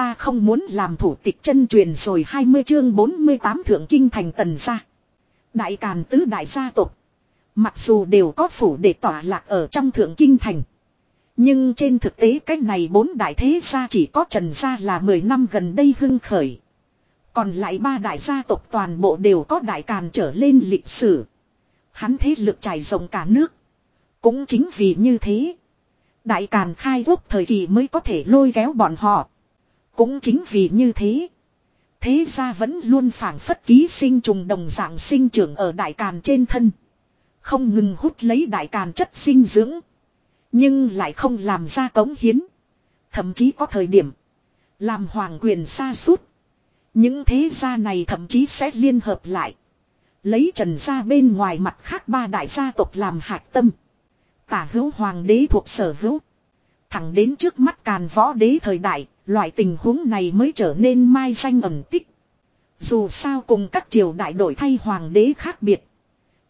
ta không muốn làm thủ tịch chân truyền rồi 20 chương 48 thượng kinh thành tần gia. Đại Càn tứ đại gia tộc. Mặc dù đều có phủ để tỏa lạc ở trong thượng kinh thành. Nhưng trên thực tế cái này bốn đại thế gia chỉ có trần gia là 10 năm gần đây hưng khởi. Còn lại ba đại gia tộc toàn bộ đều có đại càn trở lên lịch sử. Hắn thế lực trải rộng cả nước. Cũng chính vì như thế. Đại càn khai quốc thời kỳ mới có thể lôi kéo bọn họ. Cũng chính vì như thế. Thế ra vẫn luôn phản phất ký sinh trùng đồng dạng sinh trưởng ở đại càn trên thân. Không ngừng hút lấy đại càn chất sinh dưỡng. Nhưng lại không làm ra cống hiến. Thậm chí có thời điểm. Làm hoàng quyền xa suốt. Những thế gia này thậm chí sẽ liên hợp lại. Lấy trần gia bên ngoài mặt khác ba đại gia tộc làm hạt tâm. Tả hữu hoàng đế thuộc sở hữu. Thẳng đến trước mắt càn võ đế thời đại, loại tình huống này mới trở nên mai danh ẩn tích. Dù sao cùng các triều đại đổi thay hoàng đế khác biệt.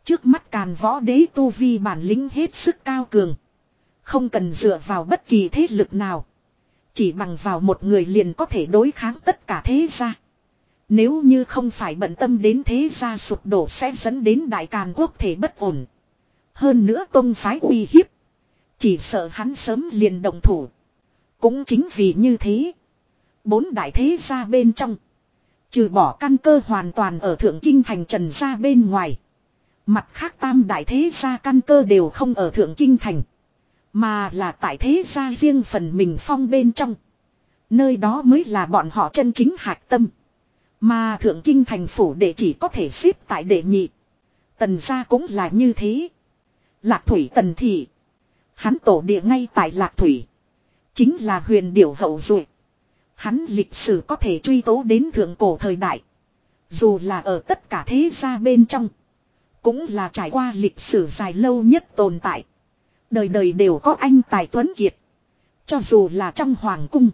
Trước mắt càn võ đế tu vi bản lĩnh hết sức cao cường. Không cần dựa vào bất kỳ thế lực nào. Chỉ bằng vào một người liền có thể đối kháng tất cả thế gia. Nếu như không phải bận tâm đến thế gia sụp đổ sẽ dẫn đến đại càn quốc thể bất ổn. Hơn nữa tông phái uy hiếp. Chỉ sợ hắn sớm liền động thủ. Cũng chính vì như thế. Bốn đại thế gia bên trong. Trừ bỏ căn cơ hoàn toàn ở thượng kinh thành trần gia bên ngoài. Mặt khác tam đại thế gia căn cơ đều không ở thượng kinh thành. Mà là tại thế gia riêng phần mình phong bên trong. Nơi đó mới là bọn họ chân chính hạc tâm. Mà thượng kinh thành phủ để chỉ có thể xếp tại đệ nhị. Tần gia cũng là như thế. Lạc thủy tần thị. Hắn tổ địa ngay tại Lạc thủy. Chính là huyền điểu hậu duệ Hắn lịch sử có thể truy tố đến thượng cổ thời đại. Dù là ở tất cả thế gia bên trong. Cũng là trải qua lịch sử dài lâu nhất tồn tại. Đời đời đều có anh tài tuấn kiệt. Cho dù là trong hoàng cung.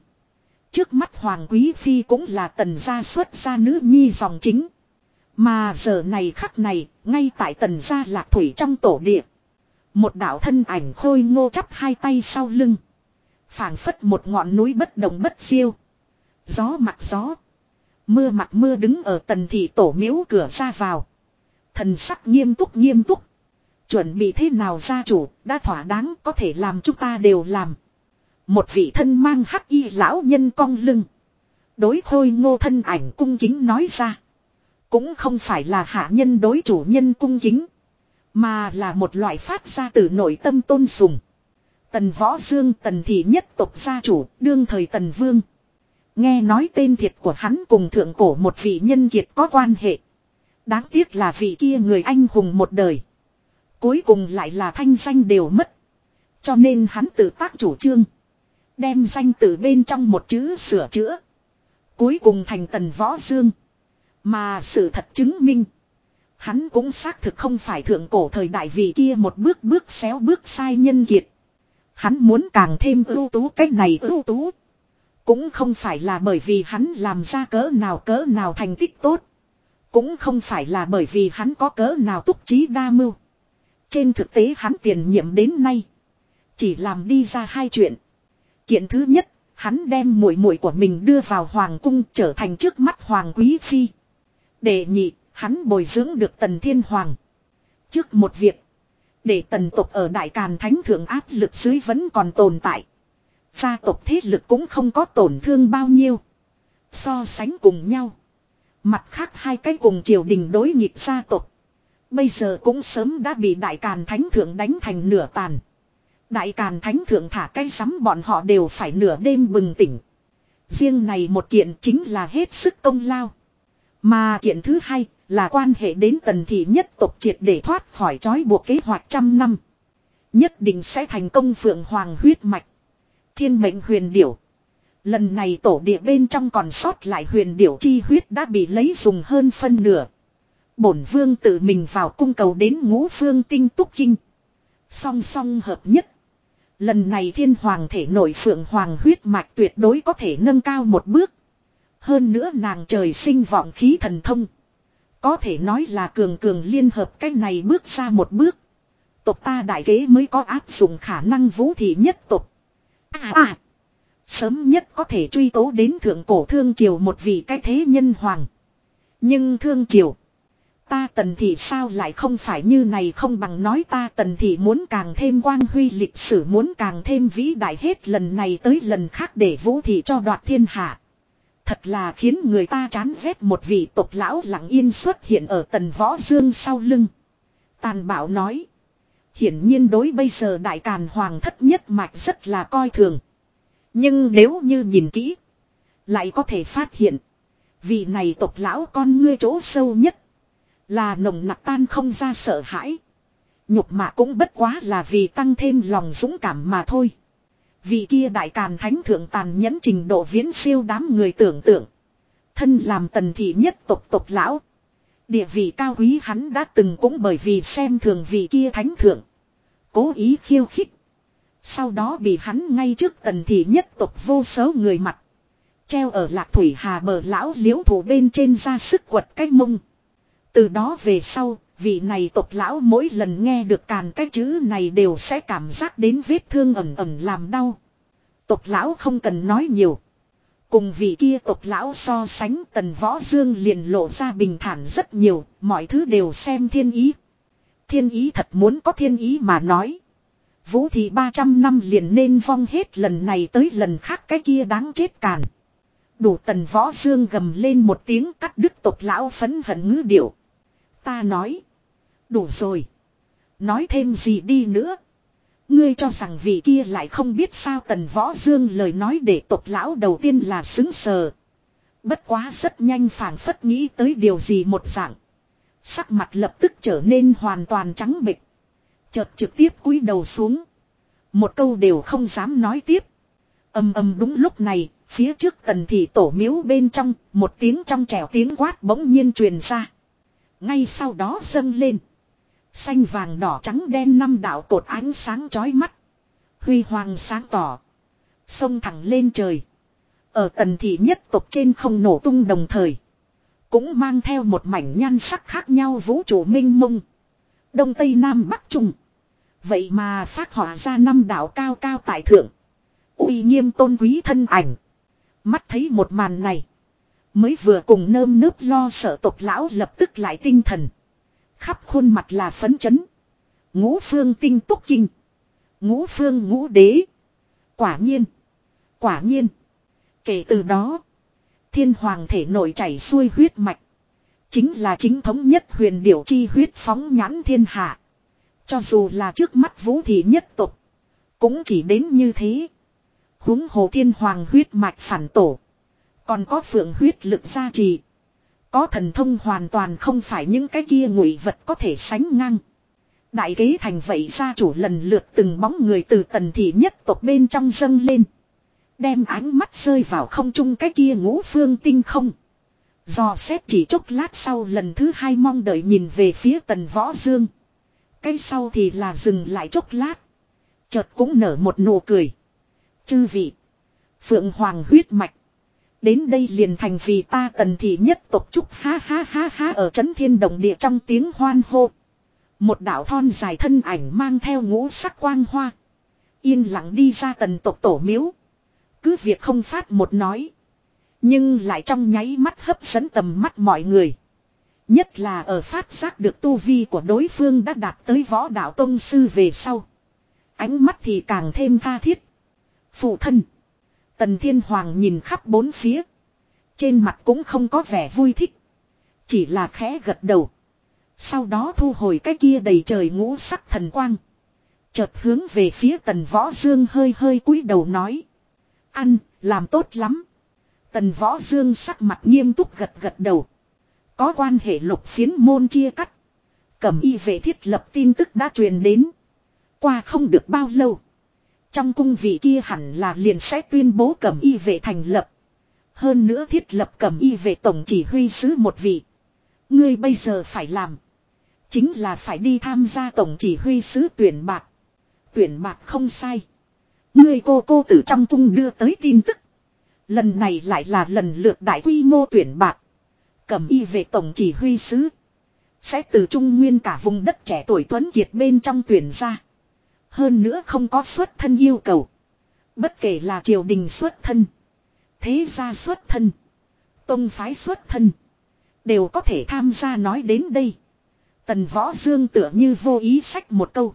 Trước mắt hoàng quý phi cũng là tần gia xuất gia nữ nhi dòng chính. Mà giờ này khắc này, ngay tại tần gia lạc thủy trong tổ địa. Một đạo thân ảnh khôi ngô chắp hai tay sau lưng phảng phất một ngọn núi bất động bất siêu. Gió mặt gió. Mưa mặt mưa đứng ở tần thị tổ miếu cửa ra vào. Thần sắc nghiêm túc nghiêm túc. Chuẩn bị thế nào gia chủ, đã thỏa đáng có thể làm chúng ta đều làm. Một vị thân mang hắc y lão nhân cong lưng. Đối khôi ngô thân ảnh cung kính nói ra. Cũng không phải là hạ nhân đối chủ nhân cung kính. Mà là một loại phát ra từ nội tâm tôn sùng. Tần Võ Dương tần thị nhất tộc gia chủ, đương thời tần vương. Nghe nói tên thiệt của hắn cùng thượng cổ một vị nhân kiệt có quan hệ. Đáng tiếc là vị kia người anh hùng một đời. Cuối cùng lại là thanh danh đều mất. Cho nên hắn tự tác chủ trương. Đem danh từ bên trong một chữ sửa chữa. Cuối cùng thành tần võ dương. Mà sự thật chứng minh. Hắn cũng xác thực không phải thượng cổ thời đại vị kia một bước bước xéo bước sai nhân kiệt. Hắn muốn càng thêm ưu tú cách này ưu tú. Cũng không phải là bởi vì hắn làm ra cỡ nào cỡ nào thành tích tốt. Cũng không phải là bởi vì hắn có cỡ nào túc trí đa mưu. Trên thực tế hắn tiền nhiệm đến nay. Chỉ làm đi ra hai chuyện. Kiện thứ nhất, hắn đem muội muội của mình đưa vào hoàng cung trở thành trước mắt hoàng quý phi. Đệ nhị, hắn bồi dưỡng được tần thiên hoàng. Trước một việc, để tần tộc ở đại càn thánh thượng áp lực dưới vẫn còn tồn tại. Gia tộc thế lực cũng không có tổn thương bao nhiêu. So sánh cùng nhau. Mặt khác hai cái cùng triều đình đối nghịch gia tộc. Bây giờ cũng sớm đã bị đại càn thánh thượng đánh thành nửa tàn. Đại càn thánh thượng thả cây sắm bọn họ đều phải nửa đêm bừng tỉnh. Riêng này một kiện chính là hết sức công lao. Mà kiện thứ hai là quan hệ đến tần thị nhất tộc triệt để thoát khỏi trói buộc kế hoạch trăm năm. Nhất định sẽ thành công phượng hoàng huyết mạch. Thiên mệnh huyền điểu. Lần này tổ địa bên trong còn sót lại huyền điểu chi huyết đã bị lấy dùng hơn phân nửa. Bổn vương tự mình vào cung cầu đến ngũ phương tinh túc kinh. Song song hợp nhất. Lần này thiên hoàng thể nội phượng hoàng huyết mạch tuyệt đối có thể nâng cao một bước. Hơn nữa nàng trời sinh vọng khí thần thông. Có thể nói là cường cường liên hợp cách này bước ra một bước. Tộc ta đại kế mới có áp dụng khả năng vũ thị nhất tộc. À à. Sớm nhất có thể truy tố đến thượng cổ thương triều một vị cái thế nhân hoàng. Nhưng thương triều. Ta tần thị sao lại không phải như này không bằng nói ta tần thị muốn càng thêm quang huy lịch sử muốn càng thêm vĩ đại hết lần này tới lần khác để vũ thị cho đoạt thiên hạ. Thật là khiến người ta chán ghét một vị tộc lão lặng yên xuất hiện ở tần võ dương sau lưng. Tàn bảo nói. Hiển nhiên đối bây giờ đại càn hoàng thất nhất mạch rất là coi thường. Nhưng nếu như nhìn kỹ. Lại có thể phát hiện. Vị này tộc lão con ngươi chỗ sâu nhất. Là nồng nặc tan không ra sợ hãi. Nhục mạ cũng bất quá là vì tăng thêm lòng dũng cảm mà thôi. Vị kia đại càn thánh thượng tàn nhẫn trình độ viễn siêu đám người tưởng tượng. Thân làm tần thị nhất tộc tộc lão. Địa vị cao quý hắn đã từng cũng bởi vì xem thường vị kia thánh thượng. Cố ý khiêu khích. Sau đó bị hắn ngay trước tần thị nhất tộc vô số người mặt. Treo ở lạc thủy hà bờ lão liễu thủ bên trên ra sức quật cách mông. Từ đó về sau, vị này tộc lão mỗi lần nghe được càn cái chữ này đều sẽ cảm giác đến vết thương ẩm ẩm làm đau. Tộc lão không cần nói nhiều. Cùng vị kia tộc lão so sánh tần võ dương liền lộ ra bình thản rất nhiều, mọi thứ đều xem thiên ý. Thiên ý thật muốn có thiên ý mà nói. Vũ thị 300 năm liền nên vong hết lần này tới lần khác cái kia đáng chết càn. Đủ tần võ dương gầm lên một tiếng cắt đứt tộc lão phấn hận ngữ điệu. Ta nói. Đủ rồi. Nói thêm gì đi nữa. Ngươi cho rằng vị kia lại không biết sao tần võ dương lời nói để tộc lão đầu tiên là xứng sờ. Bất quá rất nhanh phảng phất nghĩ tới điều gì một dạng. Sắc mặt lập tức trở nên hoàn toàn trắng bệch. Chợt trực tiếp cúi đầu xuống. Một câu đều không dám nói tiếp. Âm âm đúng lúc này, phía trước tần thị tổ miếu bên trong, một tiếng trong trẻo tiếng quát bỗng nhiên truyền ra. Ngay sau đó dâng lên. Xanh vàng đỏ trắng đen năm đạo cột ánh sáng chói mắt. Huy hoàng sáng tỏ. Sông thẳng lên trời. Ở tần thị nhất tộc trên không nổ tung đồng thời. Cũng mang theo một mảnh nhan sắc khác nhau vũ trụ minh mông. Đông Tây Nam Bắc Trung. Vậy mà phát họa ra năm đạo cao cao tại thượng. uy nghiêm tôn quý thân ảnh. Mắt thấy một màn này. Mới vừa cùng nơm nớp lo sợ tộc lão lập tức lại tinh thần. Khắp khuôn mặt là phấn chấn. Ngũ phương tinh túc kinh. Ngũ phương ngũ đế. Quả nhiên. Quả nhiên. Kể từ đó. Thiên hoàng thể nổi chảy xuôi huyết mạch. Chính là chính thống nhất huyền điểu chi huyết phóng nhãn thiên hạ. Cho dù là trước mắt vũ thị nhất tục. Cũng chỉ đến như thế. huống hồ thiên hoàng huyết mạch phản tổ. Còn có phượng huyết lực gia trì. Có thần thông hoàn toàn không phải những cái kia ngụy vật có thể sánh ngang. Đại kế thành vậy gia chủ lần lượt từng bóng người từ tần thị nhất tộc bên trong dâng lên. Đem ánh mắt rơi vào không trung cái kia ngũ phương tinh không. Do xét chỉ chốc lát sau lần thứ hai mong đợi nhìn về phía tần võ dương. Cái sau thì là dừng lại chốc lát. Chợt cũng nở một nụ cười. Chư vị. Phượng Hoàng huyết mạch. Đến đây liền thành vì ta tần thị nhất tộc trúc ha ha ha ha ở chấn thiên động địa trong tiếng hoan hô. Một đạo thon dài thân ảnh mang theo ngũ sắc quang hoa. Yên lặng đi ra tần tộc tổ miếu. Cứ việc không phát một nói. Nhưng lại trong nháy mắt hấp dẫn tầm mắt mọi người. Nhất là ở phát giác được tu vi của đối phương đã đạt tới võ đạo tông sư về sau. Ánh mắt thì càng thêm tha thiết. Phụ thân. Tần Thiên Hoàng nhìn khắp bốn phía. Trên mặt cũng không có vẻ vui thích. Chỉ là khẽ gật đầu. Sau đó thu hồi cái kia đầy trời ngũ sắc thần quang. Chợt hướng về phía tần võ dương hơi hơi cúi đầu nói. Ăn, làm tốt lắm. Tần võ dương sắc mặt nghiêm túc gật gật đầu. Có quan hệ lục phiến môn chia cắt. Cẩm y vệ thiết lập tin tức đã truyền đến. Qua không được bao lâu. Trong cung vị kia hẳn là liền sẽ tuyên bố cẩm y vệ thành lập. Hơn nữa thiết lập cẩm y vệ tổng chỉ huy sứ một vị. Ngươi bây giờ phải làm. Chính là phải đi tham gia tổng chỉ huy sứ tuyển bạc. Tuyển bạc không sai. Ngươi cô cô từ trong cung đưa tới tin tức. Lần này lại là lần lượt đại quy mô tuyển bạc. Cẩm y vệ tổng chỉ huy sứ. Sẽ từ trung nguyên cả vùng đất trẻ tuổi tuấn kiệt bên trong tuyển ra. Hơn nữa không có xuất thân yêu cầu. Bất kể là triều đình xuất thân. Thế gia xuất thân. Tông phái xuất thân. Đều có thể tham gia nói đến đây. Tần võ dương tựa như vô ý sách một câu.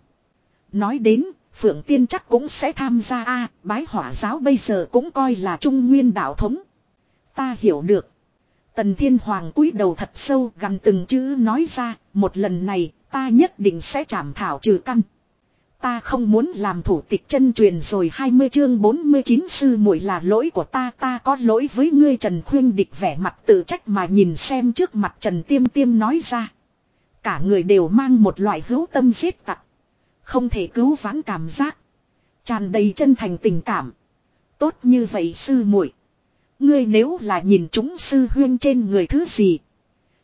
Nói đến, Phượng Tiên chắc cũng sẽ tham gia a bái hỏa giáo bây giờ cũng coi là trung nguyên đạo thống. Ta hiểu được. Tần Thiên Hoàng cúi đầu thật sâu gần từng chữ nói ra, một lần này, ta nhất định sẽ trảm thảo trừ căn. Ta không muốn làm thủ tịch chân truyền rồi 20 chương 49 sư muội là lỗi của ta ta có lỗi với ngươi, Trần Khuyên địch vẻ mặt tự trách mà nhìn xem trước mặt Trần Tiêm Tiêm nói ra. Cả người đều mang một loại hữu tâm giết tặc. Không thể cứu vãn cảm giác. Tràn đầy chân thành tình cảm. Tốt như vậy sư muội, Ngươi nếu là nhìn chúng sư huyên trên người thứ gì.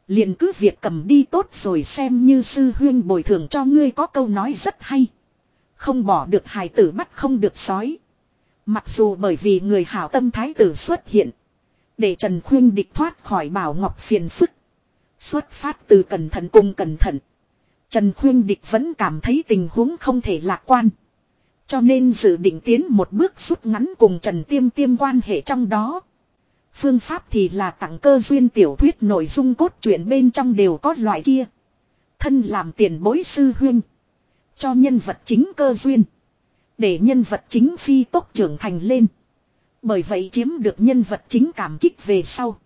liền cứ việc cầm đi tốt rồi xem như sư huyên bồi thường cho ngươi có câu nói rất hay. Không bỏ được hài tử bắt không được sói. Mặc dù bởi vì người hảo tâm thái tử xuất hiện. Để Trần Khuyên địch thoát khỏi bảo ngọc phiền phức. Xuất phát từ cẩn thận cùng cẩn thận. Trần Khuyên địch vẫn cảm thấy tình huống không thể lạc quan. Cho nên dự định tiến một bước rút ngắn cùng Trần Tiêm Tiêm quan hệ trong đó. Phương pháp thì là tặng cơ duyên tiểu thuyết nội dung cốt truyện bên trong đều có loại kia. Thân làm tiền bối sư huynh. Cho nhân vật chính cơ duyên. Để nhân vật chính phi tốc trưởng thành lên. Bởi vậy chiếm được nhân vật chính cảm kích về sau.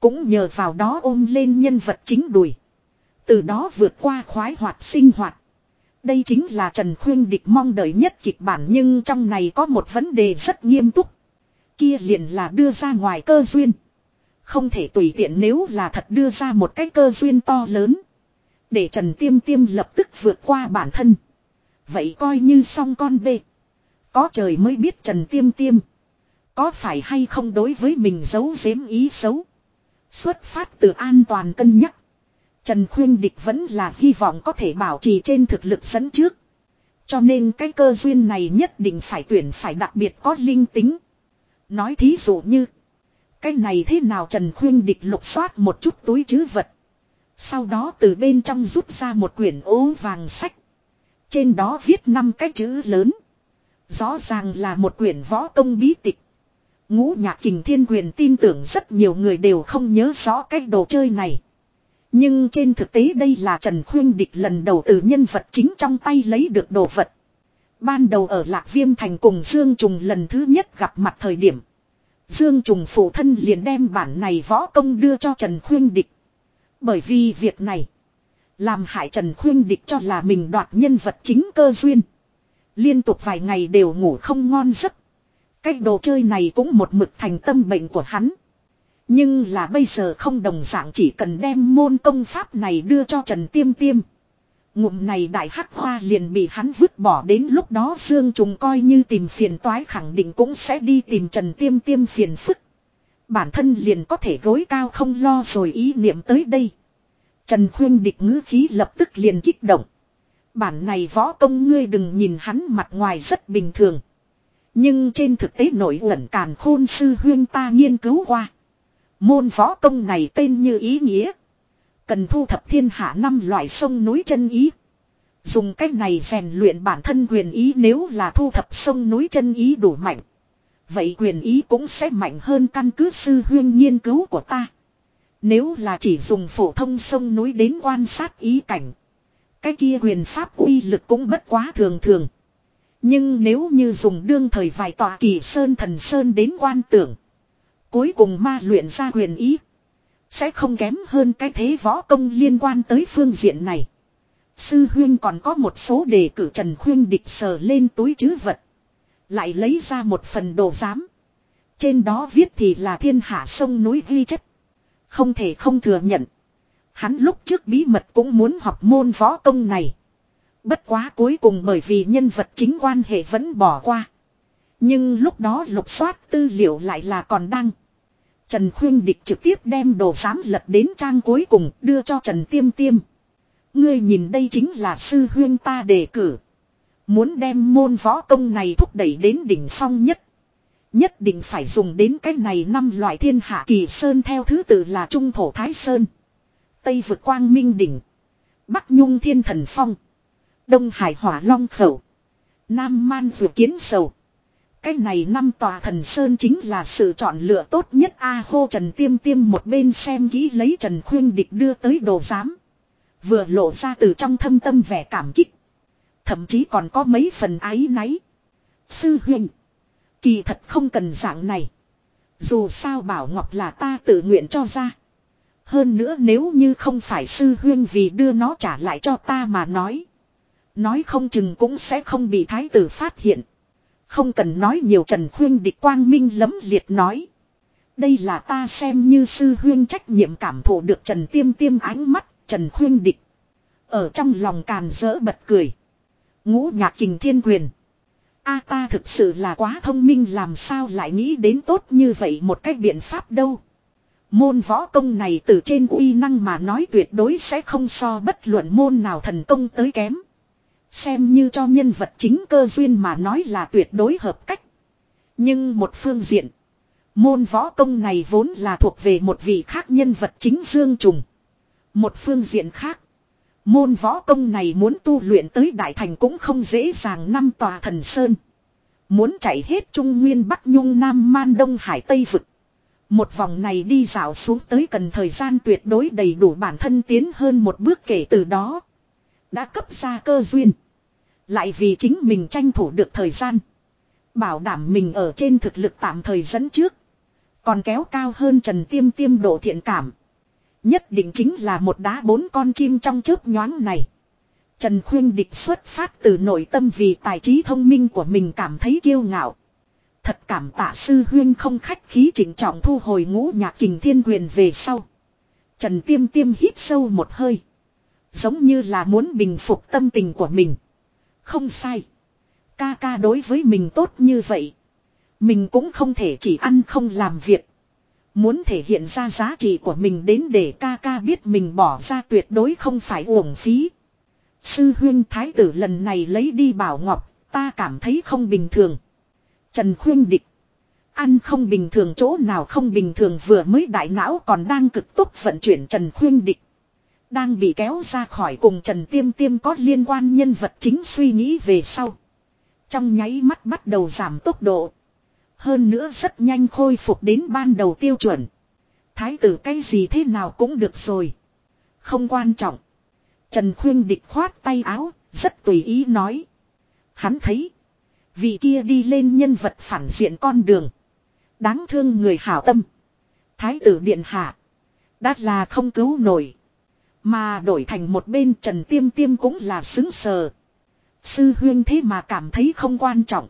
Cũng nhờ vào đó ôm lên nhân vật chính đùi. Từ đó vượt qua khoái hoạt sinh hoạt. Đây chính là Trần Khuyên Địch mong đợi nhất kịch bản nhưng trong này có một vấn đề rất nghiêm túc. Kia liền là đưa ra ngoài cơ duyên. Không thể tùy tiện nếu là thật đưa ra một cái cơ duyên to lớn. Để Trần Tiêm Tiêm lập tức vượt qua bản thân. Vậy coi như xong con bê. Có trời mới biết Trần Tiêm Tiêm. Có phải hay không đối với mình giấu giếm ý xấu. Xuất phát từ an toàn cân nhắc. Trần Khuyên Địch vẫn là hy vọng có thể bảo trì trên thực lực dẫn trước. Cho nên cái cơ duyên này nhất định phải tuyển phải đặc biệt có linh tính. Nói thí dụ như. Cái này thế nào Trần Khuyên Địch lục soát một chút túi chứ vật. Sau đó từ bên trong rút ra một quyển ố vàng sách. Trên đó viết năm cái chữ lớn. Rõ ràng là một quyển võ công bí tịch. Ngũ nhạc kình thiên quyền tin tưởng rất nhiều người đều không nhớ rõ cái đồ chơi này. Nhưng trên thực tế đây là Trần Khuyên Địch lần đầu từ nhân vật chính trong tay lấy được đồ vật. Ban đầu ở Lạc Viêm Thành cùng Dương Trùng lần thứ nhất gặp mặt thời điểm. Dương Trùng phụ thân liền đem bản này võ công đưa cho Trần Khuyên Địch. Bởi vì việc này. Làm hại Trần Khuyên Địch cho là mình đoạt nhân vật chính cơ duyên. Liên tục vài ngày đều ngủ không ngon giấc. cách đồ chơi này cũng một mực thành tâm bệnh của hắn. Nhưng là bây giờ không đồng dạng chỉ cần đem môn công pháp này đưa cho Trần Tiêm Tiêm. Ngụm này đại hắc hoa liền bị hắn vứt bỏ đến lúc đó Dương Trùng coi như tìm phiền toái khẳng định cũng sẽ đi tìm Trần Tiêm Tiêm phiền phức. Bản thân liền có thể gối cao không lo rồi ý niệm tới đây. Trần Khuyên địch ngữ khí lập tức liền kích động. Bản này võ công ngươi đừng nhìn hắn mặt ngoài rất bình thường. Nhưng trên thực tế nổi uẩn càn khôn sư huyên ta nghiên cứu qua. Môn võ công này tên như ý nghĩa. Cần thu thập thiên hạ năm loại sông núi chân ý. Dùng cách này rèn luyện bản thân quyền ý nếu là thu thập sông núi chân ý đủ mạnh. Vậy quyền ý cũng sẽ mạnh hơn căn cứ sư huyên nghiên cứu của ta. Nếu là chỉ dùng phổ thông sông núi đến quan sát ý cảnh. Cái kia quyền pháp uy lực cũng bất quá thường thường. Nhưng nếu như dùng đương thời vài tòa kỳ sơn thần sơn đến quan tưởng. Cuối cùng ma luyện ra quyền ý. Sẽ không kém hơn cái thế võ công liên quan tới phương diện này. Sư huyên còn có một số đề cử Trần Khuyên địch sờ lên túi chứ vật. Lại lấy ra một phần đồ giám. Trên đó viết thì là thiên hạ sông núi ghi chất. Không thể không thừa nhận. Hắn lúc trước bí mật cũng muốn học môn võ công này. Bất quá cuối cùng bởi vì nhân vật chính quan hệ vẫn bỏ qua. Nhưng lúc đó lục soát tư liệu lại là còn đang. Trần Khuyên Địch trực tiếp đem đồ giám lật đến trang cuối cùng đưa cho Trần Tiêm Tiêm. Ngươi nhìn đây chính là sư huyên ta đề cử. Muốn đem môn võ công này thúc đẩy đến đỉnh phong nhất. Nhất định phải dùng đến cái này năm loại thiên hạ kỳ sơn theo thứ tự là Trung Thổ Thái Sơn. Tây vực Quang Minh Đỉnh. Bắc Nhung Thiên Thần Phong. Đông Hải Hỏa Long Khẩu. Nam Man Dược Kiến Sầu. cái này năm tòa thần sơn chính là sự chọn lựa tốt nhất a hô Trần Tiêm Tiêm một bên xem kỹ lấy Trần Khuyên Địch đưa tới đồ giám. Vừa lộ ra từ trong thâm tâm vẻ cảm kích. Thậm chí còn có mấy phần ái náy. Sư huynh. Kỳ thật không cần dạng này. Dù sao Bảo Ngọc là ta tự nguyện cho ra. Hơn nữa nếu như không phải sư huyên vì đưa nó trả lại cho ta mà nói. Nói không chừng cũng sẽ không bị thái tử phát hiện. Không cần nói nhiều Trần Khuyên địch quang minh lấm liệt nói. Đây là ta xem như sư huyên trách nhiệm cảm thụ được Trần Tiêm Tiêm ánh mắt, Trần Khuyên địch. Ở trong lòng càn rỡ bật cười. Ngũ nhạc kình thiên quyền. A ta thực sự là quá thông minh, làm sao lại nghĩ đến tốt như vậy một cách biện pháp đâu. Môn võ công này từ trên uy năng mà nói tuyệt đối sẽ không so bất luận môn nào thần công tới kém. Xem như cho nhân vật chính cơ duyên mà nói là tuyệt đối hợp cách. Nhưng một phương diện. Môn võ công này vốn là thuộc về một vị khác nhân vật chính Dương Trùng. Một phương diện khác. Môn võ công này muốn tu luyện tới đại thành cũng không dễ dàng năm tòa thần sơn. Muốn chạy hết Trung Nguyên Bắc Nhung Nam Man Đông Hải Tây Vực. Một vòng này đi dạo xuống tới cần thời gian tuyệt đối đầy đủ bản thân tiến hơn một bước kể từ đó. Đã cấp ra cơ duyên. Lại vì chính mình tranh thủ được thời gian. Bảo đảm mình ở trên thực lực tạm thời dẫn trước. Còn kéo cao hơn Trần Tiêm Tiêm độ thiện cảm. Nhất định chính là một đá bốn con chim trong chớp nhoáng này. Trần Khuyên Địch xuất phát từ nội tâm vì tài trí thông minh của mình cảm thấy kiêu ngạo. Thật cảm tạ sư huyên không khách khí chỉnh trọng thu hồi ngũ nhạc kình thiên quyền về sau. Trần Tiêm Tiêm hít sâu một hơi. Giống như là muốn bình phục tâm tình của mình. Không sai. Ca ca đối với mình tốt như vậy. Mình cũng không thể chỉ ăn không làm việc. Muốn thể hiện ra giá trị của mình đến để ca ca biết mình bỏ ra tuyệt đối không phải uổng phí. Sư huyên thái tử lần này lấy đi bảo ngọc, ta cảm thấy không bình thường. Trần khuyên địch. Ăn không bình thường chỗ nào không bình thường vừa mới đại não còn đang cực tốc vận chuyển Trần khuyên địch. Đang bị kéo ra khỏi cùng Trần Tiêm Tiêm có liên quan nhân vật chính suy nghĩ về sau. Trong nháy mắt bắt đầu giảm tốc độ. Hơn nữa rất nhanh khôi phục đến ban đầu tiêu chuẩn. Thái tử cái gì thế nào cũng được rồi. Không quan trọng. Trần Khuyên Địch khoát tay áo, rất tùy ý nói. Hắn thấy. Vị kia đi lên nhân vật phản diện con đường. Đáng thương người hảo tâm. Thái tử Điện Hạ. Đắt là không cứu nổi. Mà đổi thành một bên Trần Tiêm Tiêm cũng là xứng sờ. Sư huyên thế mà cảm thấy không quan trọng.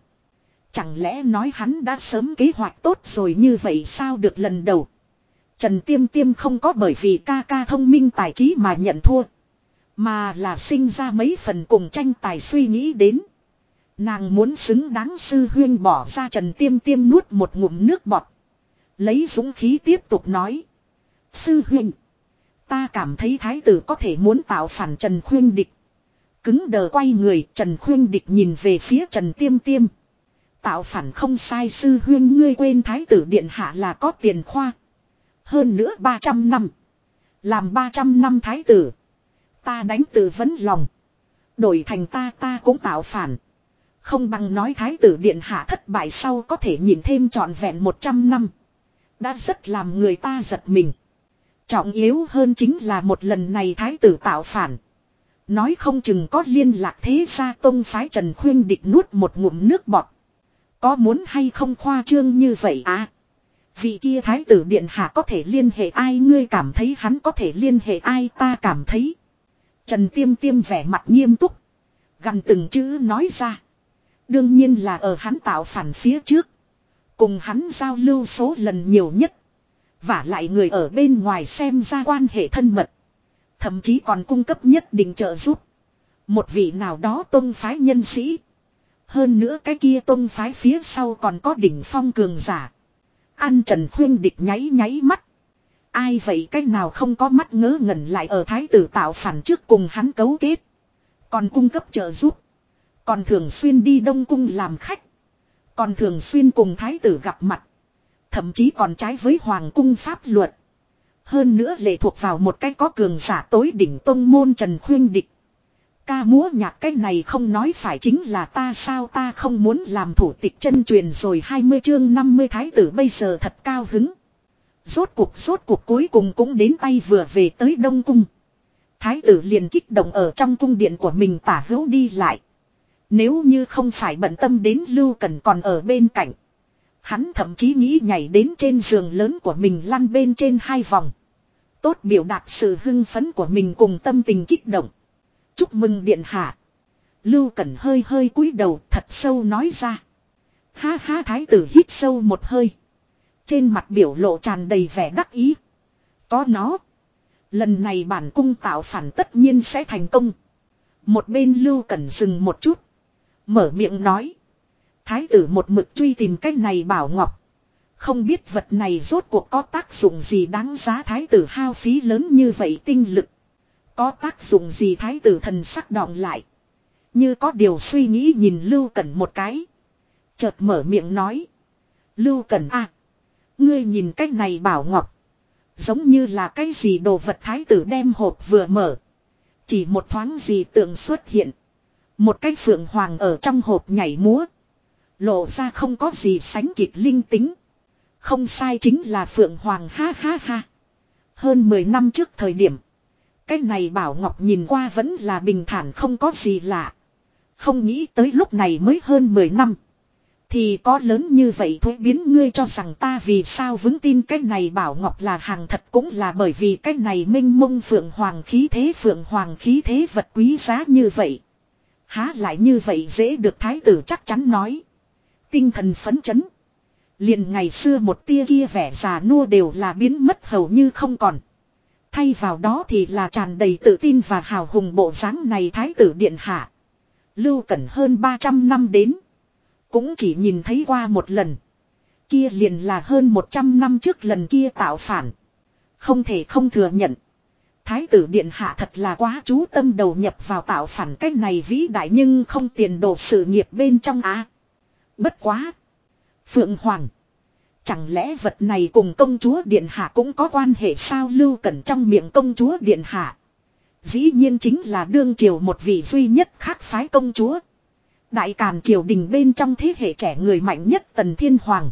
Chẳng lẽ nói hắn đã sớm kế hoạch tốt rồi như vậy sao được lần đầu. Trần Tiêm Tiêm không có bởi vì ca ca thông minh tài trí mà nhận thua. Mà là sinh ra mấy phần cùng tranh tài suy nghĩ đến. Nàng muốn xứng đáng sư huyên bỏ ra Trần Tiêm Tiêm nuốt một ngụm nước bọt. Lấy dũng khí tiếp tục nói. Sư huyên, Ta cảm thấy thái tử có thể muốn tạo phản Trần Khuyên Địch. Cứng đờ quay người, Trần Khuyên Địch nhìn về phía Trần Tiêm Tiêm. Tạo phản không sai sư huyên ngươi quên thái tử điện hạ là có tiền khoa. Hơn nữa 300 năm. Làm 300 năm thái tử. Ta đánh từ vấn lòng. Đổi thành ta ta cũng tạo phản. Không bằng nói thái tử điện hạ thất bại sau có thể nhìn thêm trọn vẹn 100 năm. Đã rất làm người ta giật mình. Trọng yếu hơn chính là một lần này thái tử tạo phản. Nói không chừng có liên lạc thế gia tông phái Trần Khuyên địch nuốt một ngụm nước bọt. Có muốn hay không khoa trương như vậy à? Vị kia thái tử điện hạ có thể liên hệ ai ngươi cảm thấy hắn có thể liên hệ ai ta cảm thấy. Trần Tiêm Tiêm vẻ mặt nghiêm túc. Gần từng chữ nói ra. Đương nhiên là ở hắn tạo phản phía trước. Cùng hắn giao lưu số lần nhiều nhất. Và lại người ở bên ngoài xem ra quan hệ thân mật. Thậm chí còn cung cấp nhất định trợ giúp. Một vị nào đó tôn phái nhân sĩ. Hơn nữa cái kia tôn phái phía sau còn có đỉnh phong cường giả. an Trần Khuyên địch nháy nháy mắt. Ai vậy cách nào không có mắt ngớ ngẩn lại ở thái tử tạo phản trước cùng hắn cấu kết. Còn cung cấp trợ giúp. Còn thường xuyên đi Đông Cung làm khách. Còn thường xuyên cùng thái tử gặp mặt. Thậm chí còn trái với Hoàng cung pháp luật. Hơn nữa lệ thuộc vào một cái có cường giả tối đỉnh tông môn Trần Khuyên Địch. Ca múa nhạc cái này không nói phải chính là ta sao ta không muốn làm thủ tịch chân truyền rồi 20 chương 50 thái tử bây giờ thật cao hứng. Rốt cuộc rốt cuộc cuối cùng cũng đến tay vừa về tới Đông Cung. Thái tử liền kích động ở trong cung điện của mình tả hữu đi lại. Nếu như không phải bận tâm đến Lưu Cần còn ở bên cạnh. Hắn thậm chí nghĩ nhảy đến trên giường lớn của mình lăn bên trên hai vòng. Tốt biểu đạt sự hưng phấn của mình cùng tâm tình kích động. Chúc mừng điện hạ. Lưu Cẩn hơi hơi cúi đầu thật sâu nói ra. Ha ha, thái tử hít sâu một hơi. Trên mặt biểu lộ tràn đầy vẻ đắc ý. Có nó. Lần này bản cung tạo phản tất nhiên sẽ thành công. Một bên Lưu Cẩn dừng một chút. Mở miệng nói. Thái tử một mực truy tìm cách này bảo ngọc. Không biết vật này rốt cuộc có tác dụng gì đáng giá thái tử hao phí lớn như vậy tinh lực. Có tác dụng gì thái tử thần sắc đọng lại. Như có điều suy nghĩ nhìn Lưu Cẩn một cái. Chợt mở miệng nói. Lưu Cẩn a, Ngươi nhìn cách này bảo ngọc. Giống như là cái gì đồ vật thái tử đem hộp vừa mở. Chỉ một thoáng gì tượng xuất hiện. Một cái phượng hoàng ở trong hộp nhảy múa. Lộ ra không có gì sánh kịp linh tính. Không sai chính là phượng hoàng ha ha ha. Hơn 10 năm trước thời điểm. Cái này bảo ngọc nhìn qua vẫn là bình thản không có gì lạ. Không nghĩ tới lúc này mới hơn 10 năm. Thì có lớn như vậy thuế biến ngươi cho rằng ta vì sao vững tin cái này bảo ngọc là hàng thật cũng là bởi vì cái này minh mông phượng hoàng khí thế phượng hoàng khí thế vật quý giá như vậy. Há lại như vậy dễ được thái tử chắc chắn nói. Tinh thần phấn chấn. Liền ngày xưa một tia kia vẻ già nua đều là biến mất hầu như không còn. Thay vào đó thì là tràn đầy tự tin và hào hùng bộ dáng này thái tử điện hạ. Lưu cẩn hơn 300 năm đến. Cũng chỉ nhìn thấy qua một lần. Kia liền là hơn 100 năm trước lần kia tạo phản. Không thể không thừa nhận. Thái tử điện hạ thật là quá chú tâm đầu nhập vào tạo phản cách này vĩ đại nhưng không tiền đồ sự nghiệp bên trong á. Bất quá. Phượng Hoàng. Chẳng lẽ vật này cùng công chúa Điện Hạ cũng có quan hệ sao lưu cẩn trong miệng công chúa Điện Hạ. Dĩ nhiên chính là đương triều một vị duy nhất khác phái công chúa. Đại Càn triều đình bên trong thế hệ trẻ người mạnh nhất Tần Thiên Hoàng.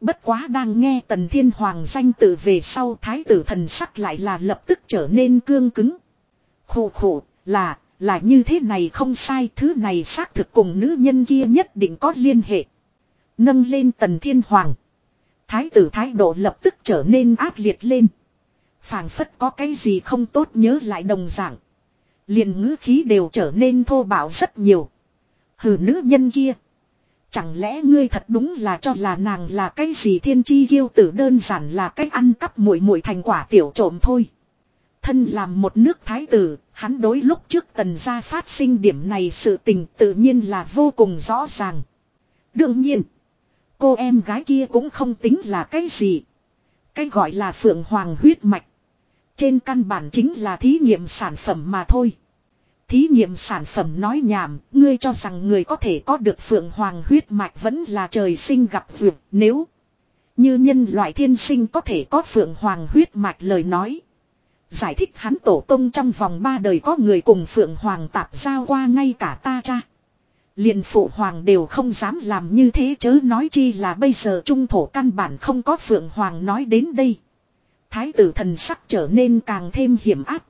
Bất quá đang nghe Tần Thiên Hoàng danh từ về sau thái tử thần sắc lại là lập tức trở nên cương cứng. Khổ khổ là, là như thế này không sai thứ này xác thực cùng nữ nhân kia nhất định có liên hệ. Nâng lên Tần Thiên Hoàng. Thái tử thái độ lập tức trở nên ác liệt lên. phảng phất có cái gì không tốt nhớ lại đồng dạng. liền ngữ khí đều trở nên thô bạo rất nhiều. Hừ nữ nhân kia. Chẳng lẽ ngươi thật đúng là cho là nàng là cái gì thiên chi kiêu tử đơn giản là cách ăn cắp muội muội thành quả tiểu trộm thôi. Thân làm một nước thái tử, hắn đối lúc trước tần gia phát sinh điểm này sự tình tự nhiên là vô cùng rõ ràng. Đương nhiên, cô em gái kia cũng không tính là cái gì. Cái gọi là phượng hoàng huyết mạch. Trên căn bản chính là thí nghiệm sản phẩm mà thôi. Thí nghiệm sản phẩm nói nhảm, ngươi cho rằng người có thể có được phượng hoàng huyết mạch vẫn là trời sinh gặp vượt nếu như nhân loại thiên sinh có thể có phượng hoàng huyết mạch lời nói. Giải thích hắn tổ tông trong vòng ba đời có người cùng phượng hoàng tạp giao qua ngay cả ta cha liền phụ hoàng đều không dám làm như thế chớ nói chi là bây giờ trung thổ căn bản không có phượng hoàng nói đến đây. Thái tử thần sắc trở nên càng thêm hiểm áp.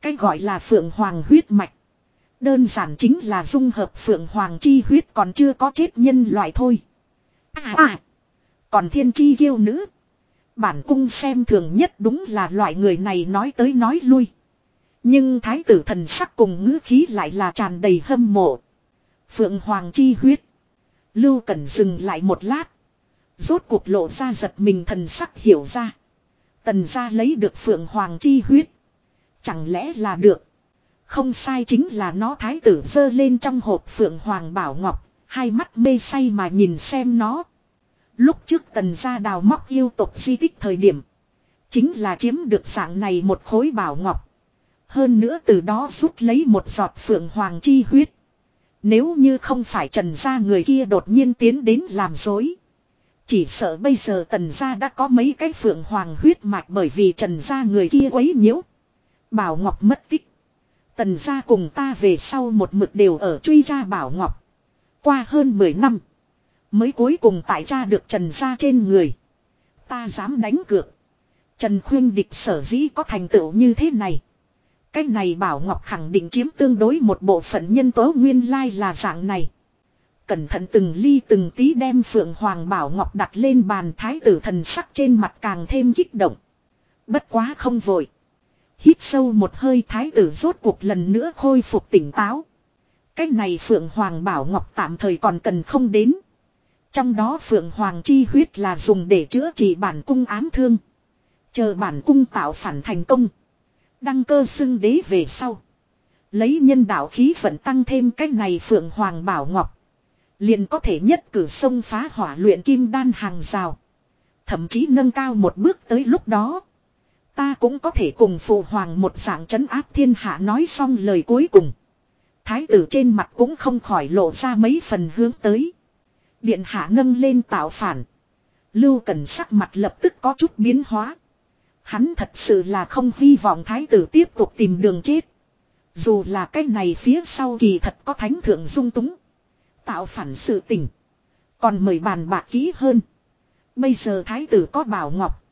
Cái gọi là phượng hoàng huyết mạch. Đơn giản chính là dung hợp phượng hoàng chi huyết còn chưa có chết nhân loại thôi. À à. Còn thiên chi kiêu nữ. Bản cung xem thường nhất đúng là loại người này nói tới nói lui. Nhưng thái tử thần sắc cùng ngữ khí lại là tràn đầy hâm mộ. Phượng hoàng chi huyết. Lưu Cẩn dừng lại một lát. Rốt cuộc lộ ra giật mình thần sắc hiểu ra. Tần ra lấy được phượng hoàng chi huyết. Chẳng lẽ là được. Không sai chính là nó thái tử dơ lên trong hộp phượng hoàng bảo ngọc. Hai mắt mê say mà nhìn xem nó. Lúc trước tần gia đào móc yêu tục di tích thời điểm. Chính là chiếm được dạng này một khối bảo ngọc. Hơn nữa từ đó rút lấy một giọt phượng hoàng chi huyết. Nếu như không phải trần gia người kia đột nhiên tiến đến làm dối. Chỉ sợ bây giờ tần gia đã có mấy cái phượng hoàng huyết mạch bởi vì trần gia người kia quấy nhiễu. Bảo Ngọc mất tích. Tần gia cùng ta về sau một mực đều ở truy ra bảo ngọc. Qua hơn 10 năm. Mới cuối cùng tại cha được trần gia trên người. Ta dám đánh cược. Trần khuyên địch sở dĩ có thành tựu như thế này. Cái này bảo ngọc khẳng định chiếm tương đối một bộ phận nhân tố nguyên lai là dạng này. Cẩn thận từng ly từng tí đem phượng hoàng bảo ngọc đặt lên bàn thái tử thần sắc trên mặt càng thêm kích động. Bất quá không vội. Hít sâu một hơi thái tử rốt cuộc lần nữa khôi phục tỉnh táo. Cái này Phượng Hoàng Bảo Ngọc tạm thời còn cần không đến. Trong đó Phượng Hoàng chi huyết là dùng để chữa trị bản cung ám thương. Chờ bản cung tạo phản thành công. Đăng cơ xưng đế về sau. Lấy nhân đạo khí vận tăng thêm cái này Phượng Hoàng Bảo Ngọc. Liền có thể nhất cử sông phá hỏa luyện kim đan hàng rào. Thậm chí nâng cao một bước tới lúc đó. Ta cũng có thể cùng phụ hoàng một dạng trấn áp thiên hạ nói xong lời cuối cùng. Thái tử trên mặt cũng không khỏi lộ ra mấy phần hướng tới. Điện hạ nâng lên tạo phản. Lưu cần sắc mặt lập tức có chút biến hóa. Hắn thật sự là không hy vọng thái tử tiếp tục tìm đường chết. Dù là cái này phía sau kỳ thật có thánh thượng dung túng. Tạo phản sự tình. Còn mời bàn bạc kỹ hơn. Bây giờ thái tử có bảo ngọc.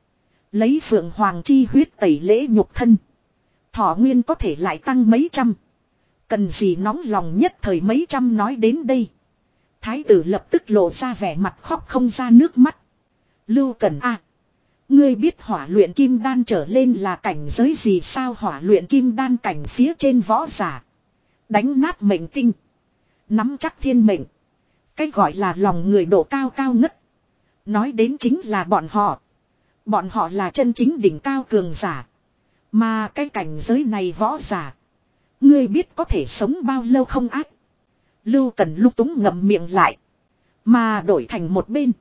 Lấy phượng hoàng chi huyết tẩy lễ nhục thân. Thọ nguyên có thể lại tăng mấy trăm. Cần gì nóng lòng nhất thời mấy trăm nói đến đây. Thái tử lập tức lộ ra vẻ mặt khóc không ra nước mắt. Lưu Cần A ngươi biết hỏa luyện kim đan trở lên là cảnh giới gì sao hỏa luyện kim đan cảnh phía trên võ giả. Đánh nát mệnh tinh. Nắm chắc thiên mệnh. Cái gọi là lòng người độ cao cao ngất. Nói đến chính là bọn họ. Bọn họ là chân chính đỉnh cao cường giả. Mà cái cảnh giới này võ giả. Ngươi biết có thể sống bao lâu không ác. Lưu cần lúc túng ngậm miệng lại. Mà đổi thành một bên.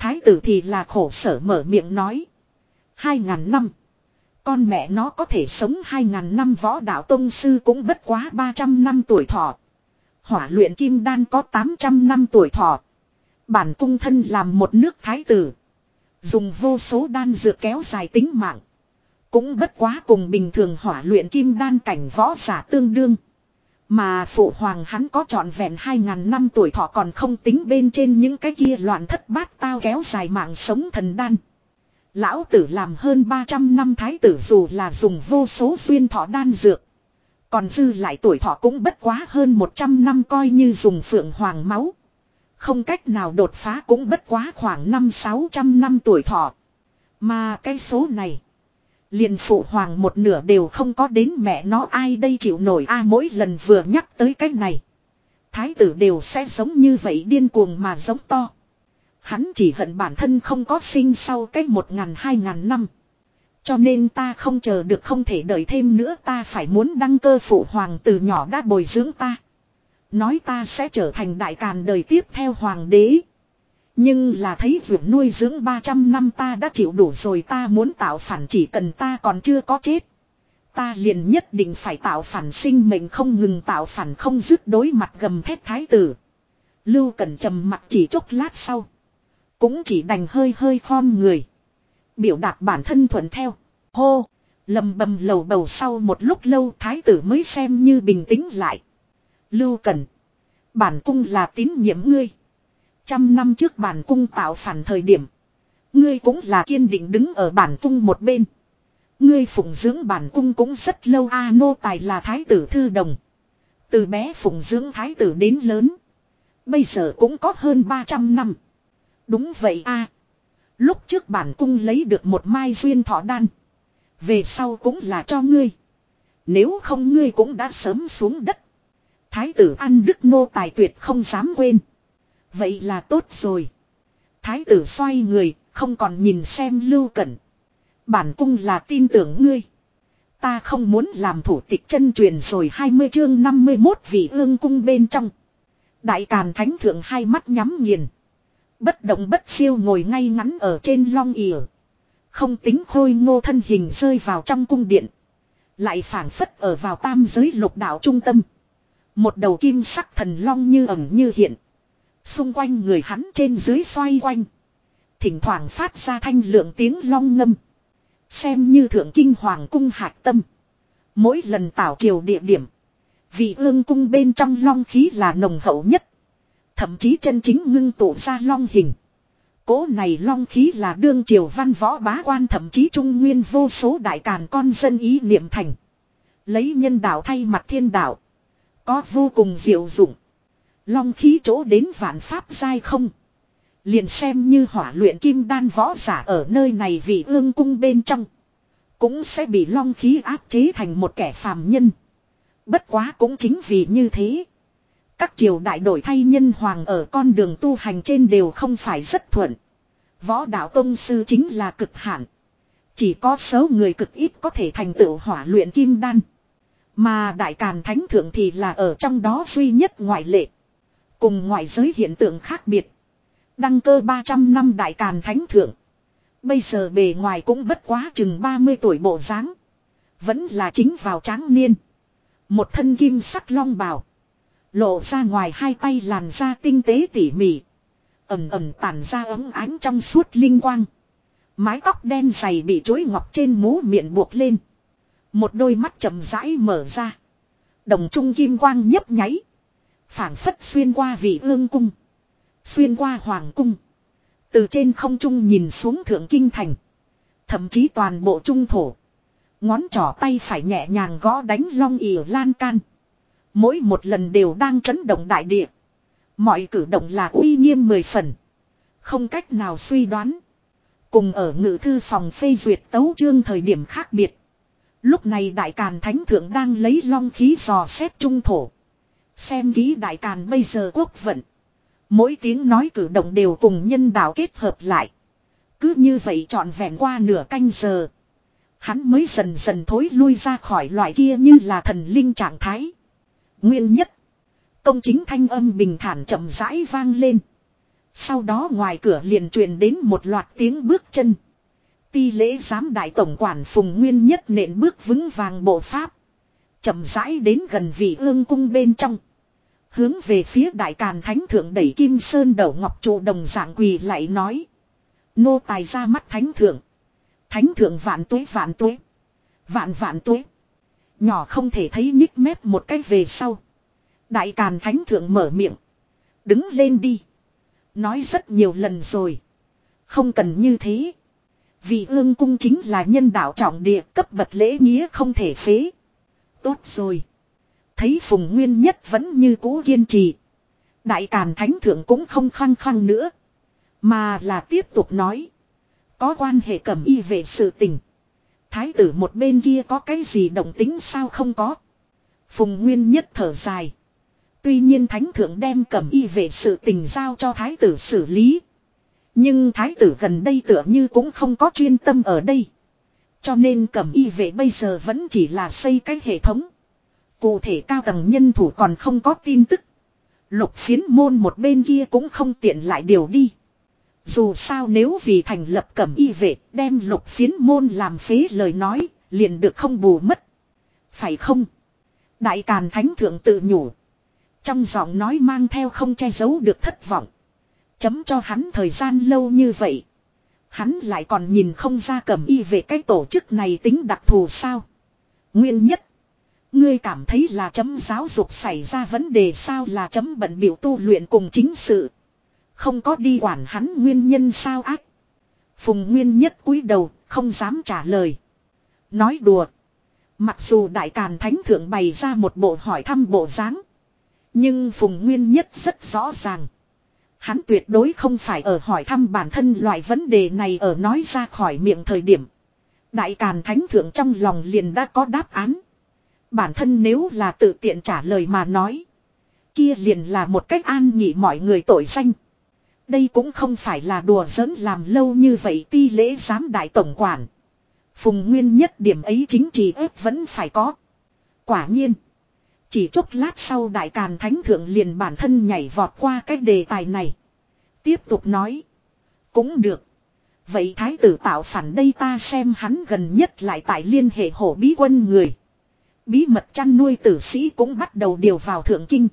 Thái tử thì là khổ sở mở miệng nói. Hai ngàn năm. Con mẹ nó có thể sống hai ngàn năm võ đạo tông sư cũng bất quá ba trăm năm tuổi thọ. Hỏa luyện kim đan có tám trăm năm tuổi thọ. Bản cung thân làm một nước thái tử. Dùng vô số đan dược kéo dài tính mạng. Cũng bất quá cùng bình thường hỏa luyện kim đan cảnh võ giả tương đương. Mà phụ hoàng hắn có trọn vẹn 2.000 năm tuổi thọ còn không tính bên trên những cái kia loạn thất bát tao kéo dài mạng sống thần đan. Lão tử làm hơn 300 năm thái tử dù là dùng vô số xuyên thọ đan dược. Còn dư lại tuổi thọ cũng bất quá hơn 100 năm coi như dùng phượng hoàng máu. Không cách nào đột phá cũng bất quá khoảng 5-600 năm tuổi thọ. Mà cái số này. Liền phụ hoàng một nửa đều không có đến mẹ nó ai đây chịu nổi a à, mỗi lần vừa nhắc tới cái này. Thái tử đều sẽ giống như vậy điên cuồng mà giống to. Hắn chỉ hận bản thân không có sinh sau cái một ngàn hai ngàn năm. Cho nên ta không chờ được không thể đợi thêm nữa, ta phải muốn đăng cơ phụ hoàng từ nhỏ đã bồi dưỡng ta. Nói ta sẽ trở thành đại càn đời tiếp theo hoàng đế. Nhưng là thấy việc nuôi dưỡng 300 năm ta đã chịu đủ rồi, ta muốn tạo phản chỉ cần ta còn chưa có chết. Ta liền nhất định phải tạo phản sinh mệnh, không ngừng tạo phản, không dứt đối mặt gầm thét thái tử. Lưu Cẩn trầm mặt chỉ chốc lát sau. Cũng chỉ đành hơi hơi khom người. Biểu đạt bản thân thuận theo. Hô! lầm bầm lầu bầu sau một lúc lâu, thái tử mới xem như bình tĩnh lại. Lưu Cẩn. Bản cung là tín nhiệm ngươi. Trăm năm trước bản cung tạo phản thời điểm. Ngươi cũng là kiên định đứng ở bản cung một bên. Ngươi phụng dưỡng bản cung cũng rất lâu a nô tài là thái tử thư đồng. Từ bé phụng dưỡng thái tử đến lớn. Bây giờ cũng có hơn 300 năm. Đúng vậy a Lúc trước bản cung lấy được một mai duyên thọ đan. Về sau cũng là cho ngươi. Nếu không ngươi cũng đã sớm xuống đất. Thái tử ăn đức nô tài tuyệt không dám quên. Vậy là tốt rồi. Thái tử xoay người, không còn nhìn xem lưu cẩn. Bản cung là tin tưởng ngươi. Ta không muốn làm thủ tịch chân truyền rồi 20 chương 51 vị ương cung bên trong. Đại Càn Thánh Thượng hai mắt nhắm nghiền. Bất động bất siêu ngồi ngay ngắn ở trên long ỉa. Không tính khôi ngô thân hình rơi vào trong cung điện. Lại phản phất ở vào tam giới lục đạo trung tâm. Một đầu kim sắc thần long như ẩn như hiện. Xung quanh người hắn trên dưới xoay quanh. Thỉnh thoảng phát ra thanh lượng tiếng long ngâm. Xem như thượng kinh hoàng cung hạc tâm. Mỗi lần tảo triều địa điểm. Vị ương cung bên trong long khí là nồng hậu nhất. Thậm chí chân chính ngưng tụ ra long hình. Cố này long khí là đương triều văn võ bá quan thậm chí trung nguyên vô số đại càn con dân ý niệm thành. Lấy nhân đạo thay mặt thiên đạo. Có vô cùng diệu dụng. Long khí chỗ đến vạn pháp giai không. Liền xem như hỏa luyện kim đan võ giả ở nơi này vì ương cung bên trong. Cũng sẽ bị long khí áp chế thành một kẻ phàm nhân. Bất quá cũng chính vì như thế. Các triều đại đổi thay nhân hoàng ở con đường tu hành trên đều không phải rất thuận. Võ đạo tông sư chính là cực hạn. Chỉ có số người cực ít có thể thành tựu hỏa luyện kim đan. Mà đại càn thánh thượng thì là ở trong đó duy nhất ngoại lệ. Cùng ngoại giới hiện tượng khác biệt. Đăng cơ 300 năm đại càn thánh thượng. Bây giờ bề ngoài cũng bất quá chừng 30 tuổi bộ dáng Vẫn là chính vào tráng niên. Một thân kim sắc long bào. Lộ ra ngoài hai tay làn da tinh tế tỉ mỉ. Ẩm ẩm tản ra ấm ánh trong suốt linh quang. Mái tóc đen dày bị chuối ngọc trên mũ miệng buộc lên. Một đôi mắt chậm rãi mở ra. Đồng trung kim quang nhấp nháy phảng phất xuyên qua vị ương cung. Xuyên qua hoàng cung. Từ trên không trung nhìn xuống thượng kinh thành. Thậm chí toàn bộ trung thổ. Ngón trỏ tay phải nhẹ nhàng gõ đánh long ỉa lan can. Mỗi một lần đều đang chấn động đại địa. Mọi cử động là uy nghiêm mười phần. Không cách nào suy đoán. Cùng ở ngự thư phòng phê duyệt tấu chương thời điểm khác biệt. Lúc này đại càn thánh thượng đang lấy long khí dò xét trung thổ. Xem ký đại càn bây giờ quốc vận. Mỗi tiếng nói cử động đều cùng nhân đạo kết hợp lại. Cứ như vậy trọn vẹn qua nửa canh giờ. Hắn mới dần dần thối lui ra khỏi loại kia như là thần linh trạng thái. Nguyên nhất. Công chính thanh âm bình thản chậm rãi vang lên. Sau đó ngoài cửa liền truyền đến một loạt tiếng bước chân. Ti lễ giám đại tổng quản phùng nguyên nhất nện bước vững vàng bộ pháp. chậm rãi đến gần vị ương cung bên trong. Hướng về phía đại càn thánh thượng đẩy kim sơn đầu ngọc trụ đồng dạng quỳ lại nói. Nô tài ra mắt thánh thượng. Thánh thượng vạn tuế vạn tuế. Vạn vạn tuế. Nhỏ không thể thấy nhích mép một cách về sau. Đại càn thánh thượng mở miệng. Đứng lên đi. Nói rất nhiều lần rồi. Không cần như thế. Vì ương cung chính là nhân đạo trọng địa, cấp bậc lễ nghĩa không thể phế. Tốt rồi. Thấy Phùng Nguyên Nhất vẫn như cũ kiên trì. Đại Càn Thánh Thượng cũng không khăng khăng nữa. Mà là tiếp tục nói. Có quan hệ cẩm y về sự tình. Thái tử một bên kia có cái gì động tính sao không có. Phùng Nguyên Nhất thở dài. Tuy nhiên Thánh Thượng đem cẩm y về sự tình giao cho Thái tử xử lý. Nhưng Thái tử gần đây tựa như cũng không có chuyên tâm ở đây. Cho nên cẩm y về bây giờ vẫn chỉ là xây cái hệ thống. Cụ thể cao tầng nhân thủ còn không có tin tức. Lục phiến môn một bên kia cũng không tiện lại điều đi. Dù sao nếu vì thành lập cẩm y vệ đem lục phiến môn làm phế lời nói, liền được không bù mất. Phải không? Đại Càn Thánh Thượng tự nhủ. Trong giọng nói mang theo không che giấu được thất vọng. Chấm cho hắn thời gian lâu như vậy. Hắn lại còn nhìn không ra cẩm y về cái tổ chức này tính đặc thù sao. Nguyên nhất. Ngươi cảm thấy là chấm giáo dục xảy ra vấn đề sao là chấm bận biểu tu luyện cùng chính sự. Không có đi quản hắn nguyên nhân sao ác. Phùng Nguyên nhất cúi đầu, không dám trả lời. Nói đùa. Mặc dù Đại Càn Thánh Thượng bày ra một bộ hỏi thăm bộ dáng Nhưng Phùng Nguyên nhất rất rõ ràng. Hắn tuyệt đối không phải ở hỏi thăm bản thân loại vấn đề này ở nói ra khỏi miệng thời điểm. Đại Càn Thánh Thượng trong lòng liền đã có đáp án. Bản thân nếu là tự tiện trả lời mà nói. Kia liền là một cách an nhị mọi người tội danh. Đây cũng không phải là đùa giỡn làm lâu như vậy ti lễ giám đại tổng quản. Phùng nguyên nhất điểm ấy chính trị ếp vẫn phải có. Quả nhiên. Chỉ chốc lát sau đại càn thánh thượng liền bản thân nhảy vọt qua cái đề tài này. Tiếp tục nói. Cũng được. Vậy thái tử tạo phản đây ta xem hắn gần nhất lại tại liên hệ hổ bí quân người. Bí mật chăn nuôi tử sĩ cũng bắt đầu điều vào thượng kinh.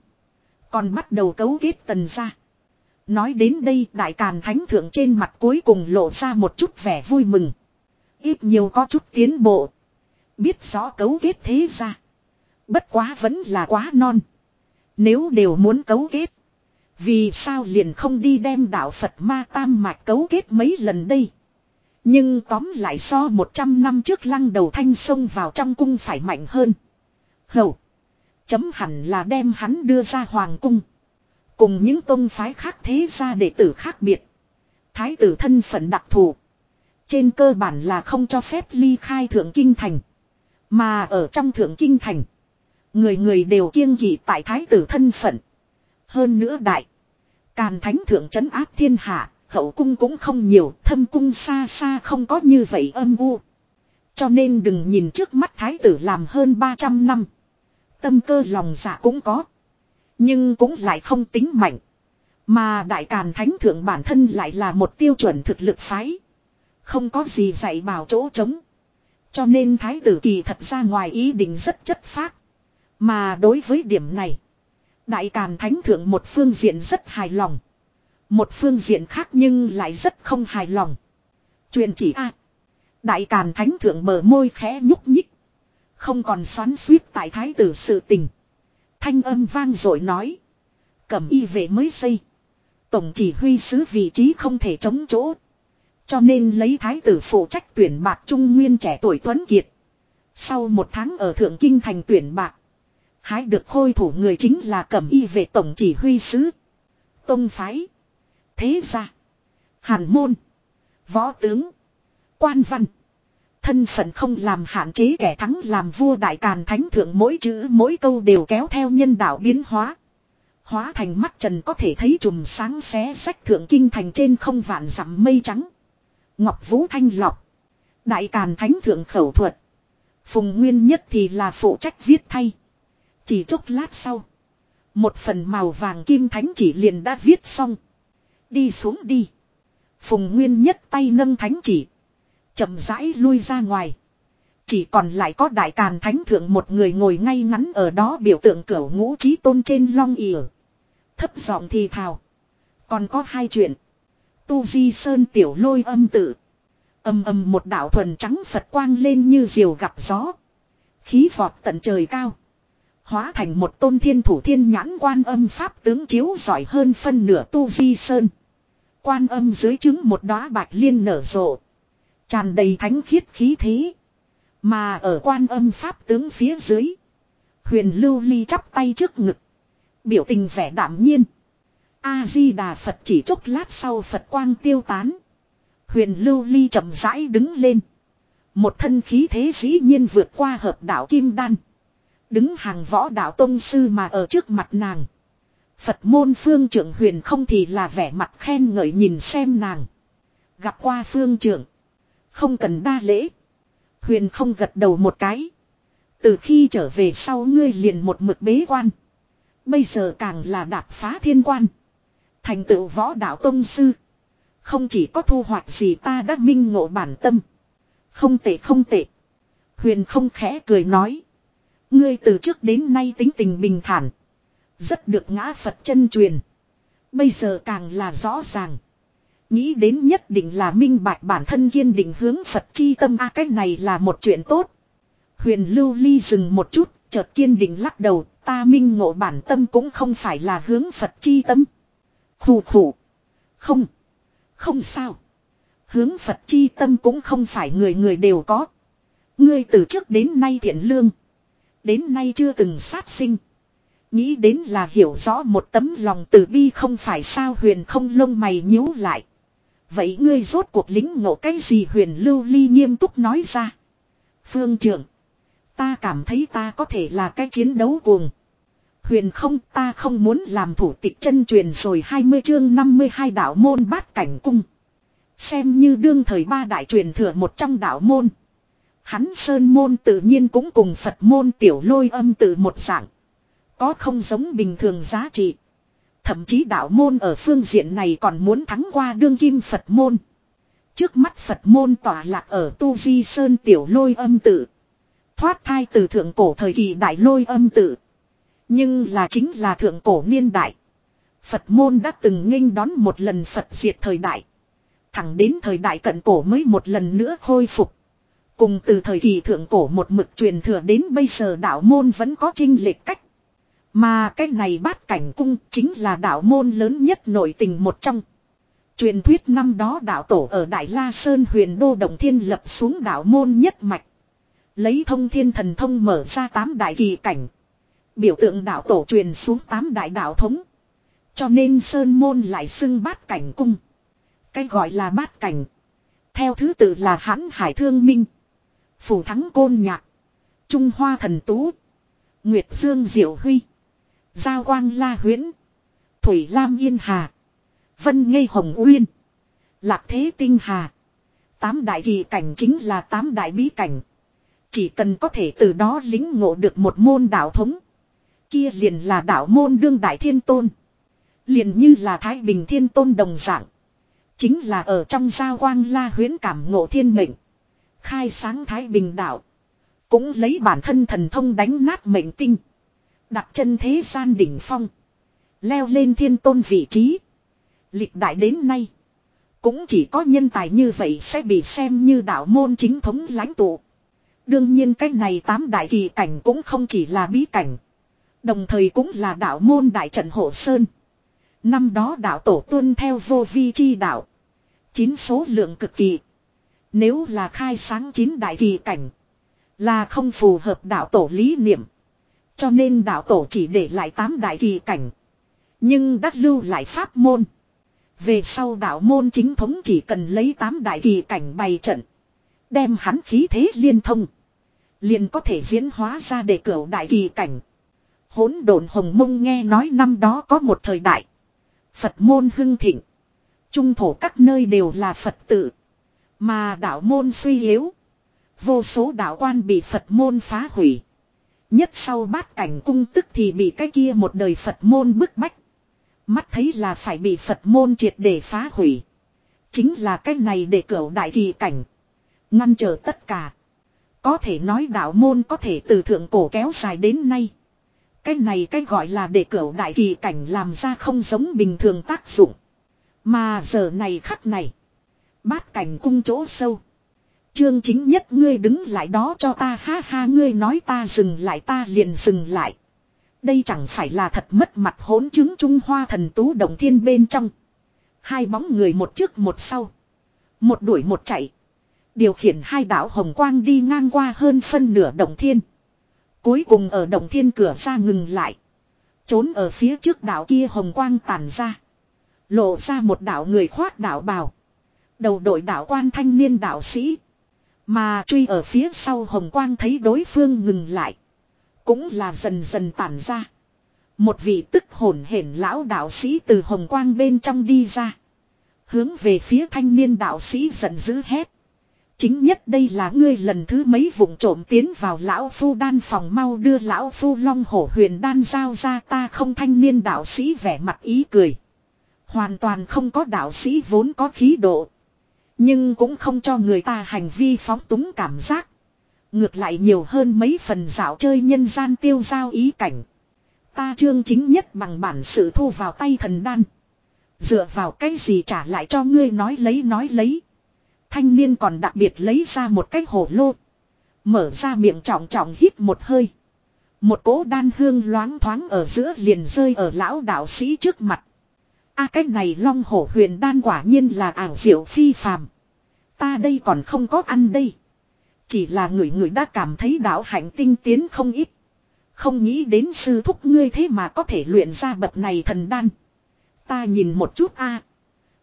Còn bắt đầu cấu kết tần ra. Nói đến đây, đại càn thánh thượng trên mặt cuối cùng lộ ra một chút vẻ vui mừng. Ít nhiều có chút tiến bộ. Biết rõ cấu kết thế ra. Bất quá vẫn là quá non. Nếu đều muốn cấu kết. Vì sao liền không đi đem đạo Phật ma tam mạch cấu kết mấy lần đây. Nhưng tóm lại so 100 năm trước lăng đầu thanh sông vào trong cung phải mạnh hơn. Hầu. Chấm hẳn là đem hắn đưa ra hoàng cung. Cùng những tôn phái khác thế ra đệ tử khác biệt. Thái tử thân phận đặc thù. Trên cơ bản là không cho phép ly khai thượng kinh thành. Mà ở trong thượng kinh thành. Người người đều kiêng kỵ tại thái tử thân phận. Hơn nữa đại. Càn thánh thượng trấn áp thiên hạ. Hậu cung cũng không nhiều. Thâm cung xa xa không có như vậy âm u. Cho nên đừng nhìn trước mắt thái tử làm hơn 300 năm. Tâm cơ lòng dạ cũng có. Nhưng cũng lại không tính mạnh. Mà đại càn thánh thượng bản thân lại là một tiêu chuẩn thực lực phái. Không có gì dạy bảo chỗ trống. Cho nên thái tử kỳ thật ra ngoài ý định rất chất phác. Mà đối với điểm này. Đại càn thánh thượng một phương diện rất hài lòng. Một phương diện khác nhưng lại rất không hài lòng. Truyền chỉ A. đại càn thánh thượng bờ môi khẽ nhúc nhích. Không còn xoắn suýt tại thái tử sự tình. Thanh âm vang rồi nói. Cẩm y vệ mới xây. Tổng chỉ huy sứ vị trí không thể chống chỗ. Cho nên lấy thái tử phụ trách tuyển bạc trung nguyên trẻ tuổi Tuấn Kiệt. Sau một tháng ở Thượng Kinh thành tuyển bạc. Hái được khôi thủ người chính là cẩm y vệ tổng chỉ huy sứ. Tông phái. Thế gia. Hàn môn. Võ tướng. Quan văn. Thân phận không làm hạn chế kẻ thắng làm vua đại càn thánh thượng mỗi chữ mỗi câu đều kéo theo nhân đạo biến hóa. Hóa thành mắt trần có thể thấy chùm sáng xé sách thượng kinh thành trên không vạn dặm mây trắng. Ngọc Vũ Thanh Lọc. Đại Càn Thánh Thượng Khẩu Thuật. Phùng Nguyên Nhất thì là phụ trách viết thay. Chỉ chốc lát sau. Một phần màu vàng kim thánh chỉ liền đã viết xong. Đi xuống đi. Phùng Nguyên Nhất tay nâng thánh chỉ. chậm rãi lui ra ngoài. Chỉ còn lại có đại càn thánh thượng một người ngồi ngay ngắn ở đó biểu tượng cửa ngũ trí tôn trên long ỉa. Thấp giọng thì thào. Còn có hai chuyện. Tu Di Sơn tiểu lôi âm tự. Âm âm một đạo thuần trắng Phật quang lên như diều gặp gió. Khí vọt tận trời cao. Hóa thành một tôn thiên thủ thiên nhãn quan âm pháp tướng chiếu giỏi hơn phân nửa Tu Di Sơn. Quan âm dưới trứng một đóa bạch liên nở rộ. Tràn đầy thánh khiết khí thế. Mà ở quan âm pháp tướng phía dưới. Huyền lưu ly chắp tay trước ngực. Biểu tình vẻ đảm nhiên. A-di-đà Phật chỉ chốc lát sau Phật quang tiêu tán. Huyền lưu ly chậm rãi đứng lên. Một thân khí thế dĩ nhiên vượt qua hợp đạo Kim Đan. Đứng hàng võ đạo tông sư mà ở trước mặt nàng. Phật môn phương trưởng huyền không thì là vẻ mặt khen ngợi nhìn xem nàng. Gặp qua phương trưởng. Không cần đa lễ. Huyền không gật đầu một cái. Từ khi trở về sau ngươi liền một mực bế quan. Bây giờ càng là đạp phá thiên quan. Thành tựu võ đạo tông sư. Không chỉ có thu hoạch gì ta đã minh ngộ bản tâm. Không tệ không tệ. Huyền không khẽ cười nói. Ngươi từ trước đến nay tính tình bình thản. Rất được ngã Phật chân truyền. Bây giờ càng là rõ ràng. Nghĩ đến nhất định là minh bạch bản thân kiên định hướng Phật chi tâm a à, cái này là một chuyện tốt. Huyền lưu ly dừng một chút, chợt kiên định lắc đầu, ta minh ngộ bản tâm cũng không phải là hướng Phật chi tâm. Khủ khủ. Không. Không sao. Hướng Phật chi tâm cũng không phải người người đều có. Ngươi từ trước đến nay thiện lương. Đến nay chưa từng sát sinh. Nghĩ đến là hiểu rõ một tấm lòng từ bi không phải sao huyền không lông mày nhíu lại. Vậy ngươi rốt cuộc lính ngộ cái gì huyền lưu ly nghiêm túc nói ra. Phương trưởng. Ta cảm thấy ta có thể là cái chiến đấu cuồng. Huyền không, ta không muốn làm thủ tịch chân truyền rồi 20 chương 52 đạo môn bát cảnh cung. Xem như đương thời ba đại truyền thừa một trong đạo môn. Hắn sơn môn tự nhiên cũng cùng Phật môn tiểu lôi âm tự một dạng. Có không giống bình thường giá trị. Thậm chí đạo môn ở phương diện này còn muốn thắng qua đương kim Phật môn. Trước mắt Phật môn tỏa lạc ở Tu Vi Sơn tiểu lôi âm tự. Thoát thai từ thượng cổ thời kỳ đại lôi âm tự. Nhưng là chính là thượng cổ niên đại. Phật môn đã từng nghênh đón một lần Phật diệt thời đại. Thẳng đến thời đại cận cổ mới một lần nữa khôi phục. Cùng từ thời kỳ thượng cổ một mực truyền thừa đến bây giờ đạo môn vẫn có trinh lệch cách. Mà cái này bát cảnh cung chính là đạo môn lớn nhất nổi tình một trong. Truyền thuyết năm đó đạo tổ ở Đại La Sơn huyền đô Đồng Thiên lập xuống đạo môn nhất mạch. Lấy thông thiên thần thông mở ra tám đại kỳ cảnh. Biểu tượng đạo tổ truyền xuống tám đại đạo thống. Cho nên Sơn Môn lại xưng bát cảnh cung. Cái gọi là bát cảnh. Theo thứ tự là hãn hải thương minh. Phủ thắng côn nhạc. Trung hoa thần tú. Nguyệt Dương Diệu Huy. Giao quang la huyễn. Thủy Lam Yên Hà. Vân Ngây Hồng Uyên. Lạc Thế Tinh Hà. Tám đại kỳ cảnh chính là tám đại bí cảnh. Chỉ cần có thể từ đó lính ngộ được một môn đạo thống. Kia liền là đạo môn đương đại thiên tôn. Liền như là Thái Bình thiên tôn đồng dạng. Chính là ở trong giao quang la huyến cảm ngộ thiên mệnh. Khai sáng Thái Bình đạo. Cũng lấy bản thân thần thông đánh nát mệnh tinh. Đặt chân thế gian đỉnh phong. Leo lên thiên tôn vị trí. Lịch đại đến nay. Cũng chỉ có nhân tài như vậy sẽ bị xem như đạo môn chính thống lãnh tụ. Đương nhiên cái này tám đại kỳ cảnh cũng không chỉ là bí cảnh. Đồng thời cũng là đạo môn đại trận hộ sơn. Năm đó đạo tổ tuân theo vô vi chi đạo. Chín số lượng cực kỳ. Nếu là khai sáng chín đại kỳ cảnh. Là không phù hợp đạo tổ lý niệm. Cho nên đạo tổ chỉ để lại tám đại kỳ cảnh. Nhưng đắc lưu lại pháp môn. Về sau đạo môn chính thống chỉ cần lấy tám đại kỳ cảnh bày trận. Đem hắn khí thế liên thông. Liền có thể diễn hóa ra để cửu đại kỳ cảnh. Hỗn độn hồng mông nghe nói năm đó có một thời đại. Phật môn hưng thịnh. Trung thổ các nơi đều là Phật tự. Mà đạo môn suy yếu. Vô số đạo quan bị Phật môn phá hủy. Nhất sau bát cảnh cung tức thì bị cái kia một đời Phật môn bức bách. Mắt thấy là phải bị Phật môn triệt để phá hủy. Chính là cái này để cửu đại kỳ cảnh. Ngăn trở tất cả. Có thể nói đạo môn có thể từ thượng cổ kéo dài đến nay. Cái này cái gọi là để cửu đại kỳ cảnh làm ra không giống bình thường tác dụng. Mà giờ này khắc này. Bát cảnh cung chỗ sâu. Chương chính nhất, ngươi đứng lại đó cho ta, ha ha, ngươi nói ta dừng lại, ta liền dừng lại. Đây chẳng phải là thật mất mặt hỗn chứng Trung Hoa thần tú động thiên bên trong. Hai bóng người một trước một sau. Một đuổi một chạy. Điều khiển hai đạo hồng quang đi ngang qua hơn phân nửa động thiên. Cuối cùng ở động thiên cửa ra ngừng lại. Trốn ở phía trước đạo kia hồng quang tàn ra. Lộ ra một đạo người khoác đạo bào. Đầu đội đạo quan thanh niên đạo sĩ. Mà truy ở phía sau hồng quang thấy đối phương ngừng lại. Cũng là dần dần tản ra. Một vị tức hổn hển lão đạo sĩ từ hồng quang bên trong đi ra. Hướng về phía thanh niên đạo sĩ giận dữ hét. Chính nhất đây là ngươi lần thứ mấy vụng trộm tiến vào lão phu đan phòng mau đưa lão phu long hổ huyền đan giao ra ta không thanh niên đạo sĩ vẻ mặt ý cười. Hoàn toàn không có đạo sĩ vốn có khí độ. Nhưng cũng không cho người ta hành vi phóng túng cảm giác. Ngược lại nhiều hơn mấy phần dạo chơi nhân gian tiêu giao ý cảnh. Ta trương chính nhất bằng bản sự thu vào tay thần đan. Dựa vào cái gì trả lại cho ngươi nói lấy nói lấy. Thanh niên còn đặc biệt lấy ra một cái hồ lô. Mở ra miệng trọng trọng hít một hơi. Một cỗ đan hương loáng thoáng ở giữa liền rơi ở lão đạo sĩ trước mặt a cái này long hổ huyền đan quả nhiên là ảo diệu phi phàm. Ta đây còn không có ăn đây. Chỉ là người người đã cảm thấy đạo hạnh tinh tiến không ít. Không nghĩ đến sư thúc ngươi thế mà có thể luyện ra bậc này thần đan. Ta nhìn một chút a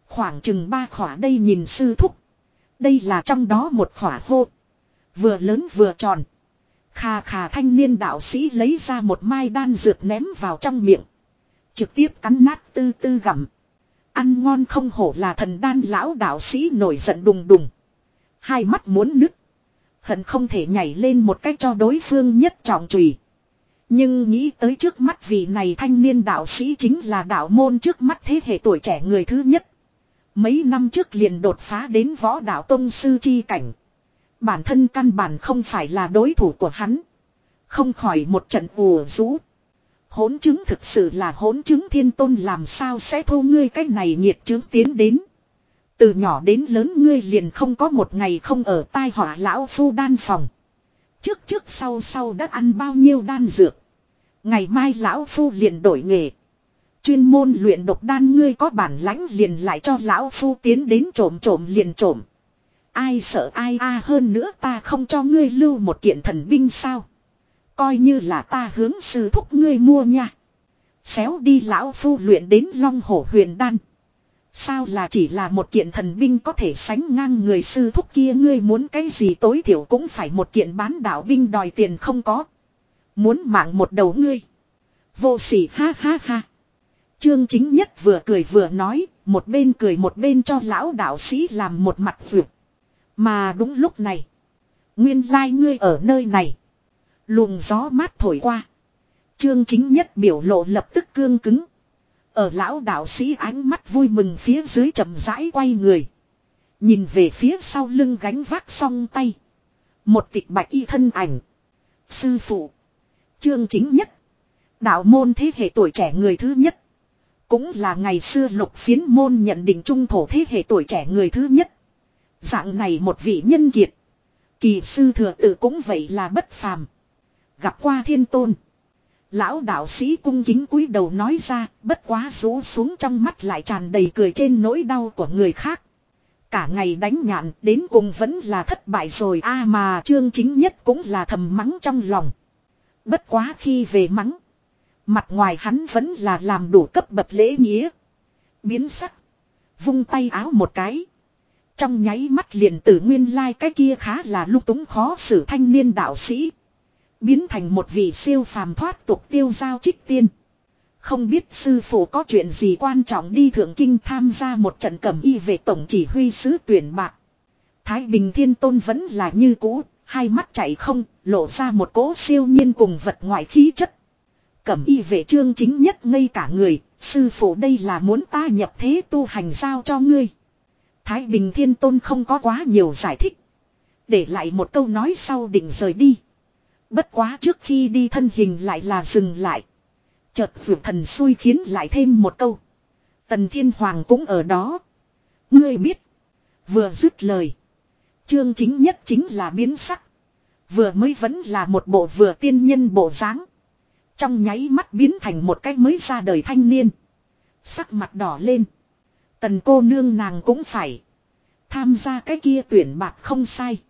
Khoảng chừng ba khỏa đây nhìn sư thúc. Đây là trong đó một khỏa hô. Vừa lớn vừa tròn. Khà khà thanh niên đạo sĩ lấy ra một mai đan dược ném vào trong miệng. Trực tiếp cắn nát tư tư gặm. Ăn ngon không hổ là thần đan lão đạo sĩ nổi giận đùng đùng. Hai mắt muốn nứt. Hận không thể nhảy lên một cách cho đối phương nhất trọng trùy. Nhưng nghĩ tới trước mắt vị này thanh niên đạo sĩ chính là đạo môn trước mắt thế hệ tuổi trẻ người thứ nhất. Mấy năm trước liền đột phá đến võ đạo tông sư chi cảnh. Bản thân căn bản không phải là đối thủ của hắn. Không khỏi một trận ùa rũ. Hỗn chứng thực sự là hỗn chứng thiên tôn làm sao sẽ thu ngươi cái này nhiệt chứng tiến đến. Từ nhỏ đến lớn ngươi liền không có một ngày không ở tai họa lão phu đan phòng. Trước trước sau sau đã ăn bao nhiêu đan dược. Ngày mai lão phu liền đổi nghề. Chuyên môn luyện độc đan ngươi có bản lãnh liền lại cho lão phu tiến đến trộm trộm liền trộm. Ai sợ ai a hơn nữa ta không cho ngươi lưu một kiện thần binh sao. Coi như là ta hướng sư thúc ngươi mua nha. Xéo đi lão phu luyện đến long hổ huyền đan. Sao là chỉ là một kiện thần binh có thể sánh ngang người sư thúc kia ngươi muốn cái gì tối thiểu cũng phải một kiện bán đạo binh đòi tiền không có. Muốn mạng một đầu ngươi. Vô sỉ ha ha ha. Trương chính nhất vừa cười vừa nói, một bên cười một bên cho lão đạo sĩ làm một mặt vượt. Mà đúng lúc này. Nguyên lai like ngươi ở nơi này. Luồng gió mát thổi qua. Trương chính nhất biểu lộ lập tức cương cứng. Ở lão đạo sĩ ánh mắt vui mừng phía dưới chậm rãi quay người. Nhìn về phía sau lưng gánh vác song tay. Một tịch bạch y thân ảnh. Sư phụ. Trương chính nhất. Đạo môn thế hệ tuổi trẻ người thứ nhất. Cũng là ngày xưa lục phiến môn nhận định trung thổ thế hệ tuổi trẻ người thứ nhất. Dạng này một vị nhân kiệt. Kỳ sư thừa tự cũng vậy là bất phàm. Gặp qua thiên tôn. Lão đạo sĩ cung kính cúi đầu nói ra, bất quá rũ xuống trong mắt lại tràn đầy cười trên nỗi đau của người khác. Cả ngày đánh nhạn đến cùng vẫn là thất bại rồi a mà trương chính nhất cũng là thầm mắng trong lòng. Bất quá khi về mắng. Mặt ngoài hắn vẫn là làm đủ cấp bậc lễ nghĩa. Biến sắc. Vung tay áo một cái. Trong nháy mắt liền tử nguyên lai like cái kia khá là lúc túng khó xử thanh niên đạo sĩ. Biến thành một vị siêu phàm thoát tục tiêu giao trích tiên. Không biết sư phụ có chuyện gì quan trọng đi thượng kinh tham gia một trận cẩm y về tổng chỉ huy sứ tuyển bạc. Thái Bình Thiên Tôn vẫn là như cũ, hai mắt chạy không, lộ ra một cỗ siêu nhiên cùng vật ngoại khí chất. Cẩm y vệ trương chính nhất ngây cả người, sư phụ đây là muốn ta nhập thế tu hành giao cho ngươi. Thái Bình Thiên Tôn không có quá nhiều giải thích. Để lại một câu nói sau định rời đi. Bất quá trước khi đi thân hình lại là dừng lại. Chợt vượt thần xui khiến lại thêm một câu. Tần Thiên Hoàng cũng ở đó. Ngươi biết. Vừa dứt lời. Trương chính nhất chính là biến sắc. Vừa mới vẫn là một bộ vừa tiên nhân bộ dáng. Trong nháy mắt biến thành một cái mới ra đời thanh niên. Sắc mặt đỏ lên. Tần cô nương nàng cũng phải. Tham gia cái kia tuyển bạc không sai.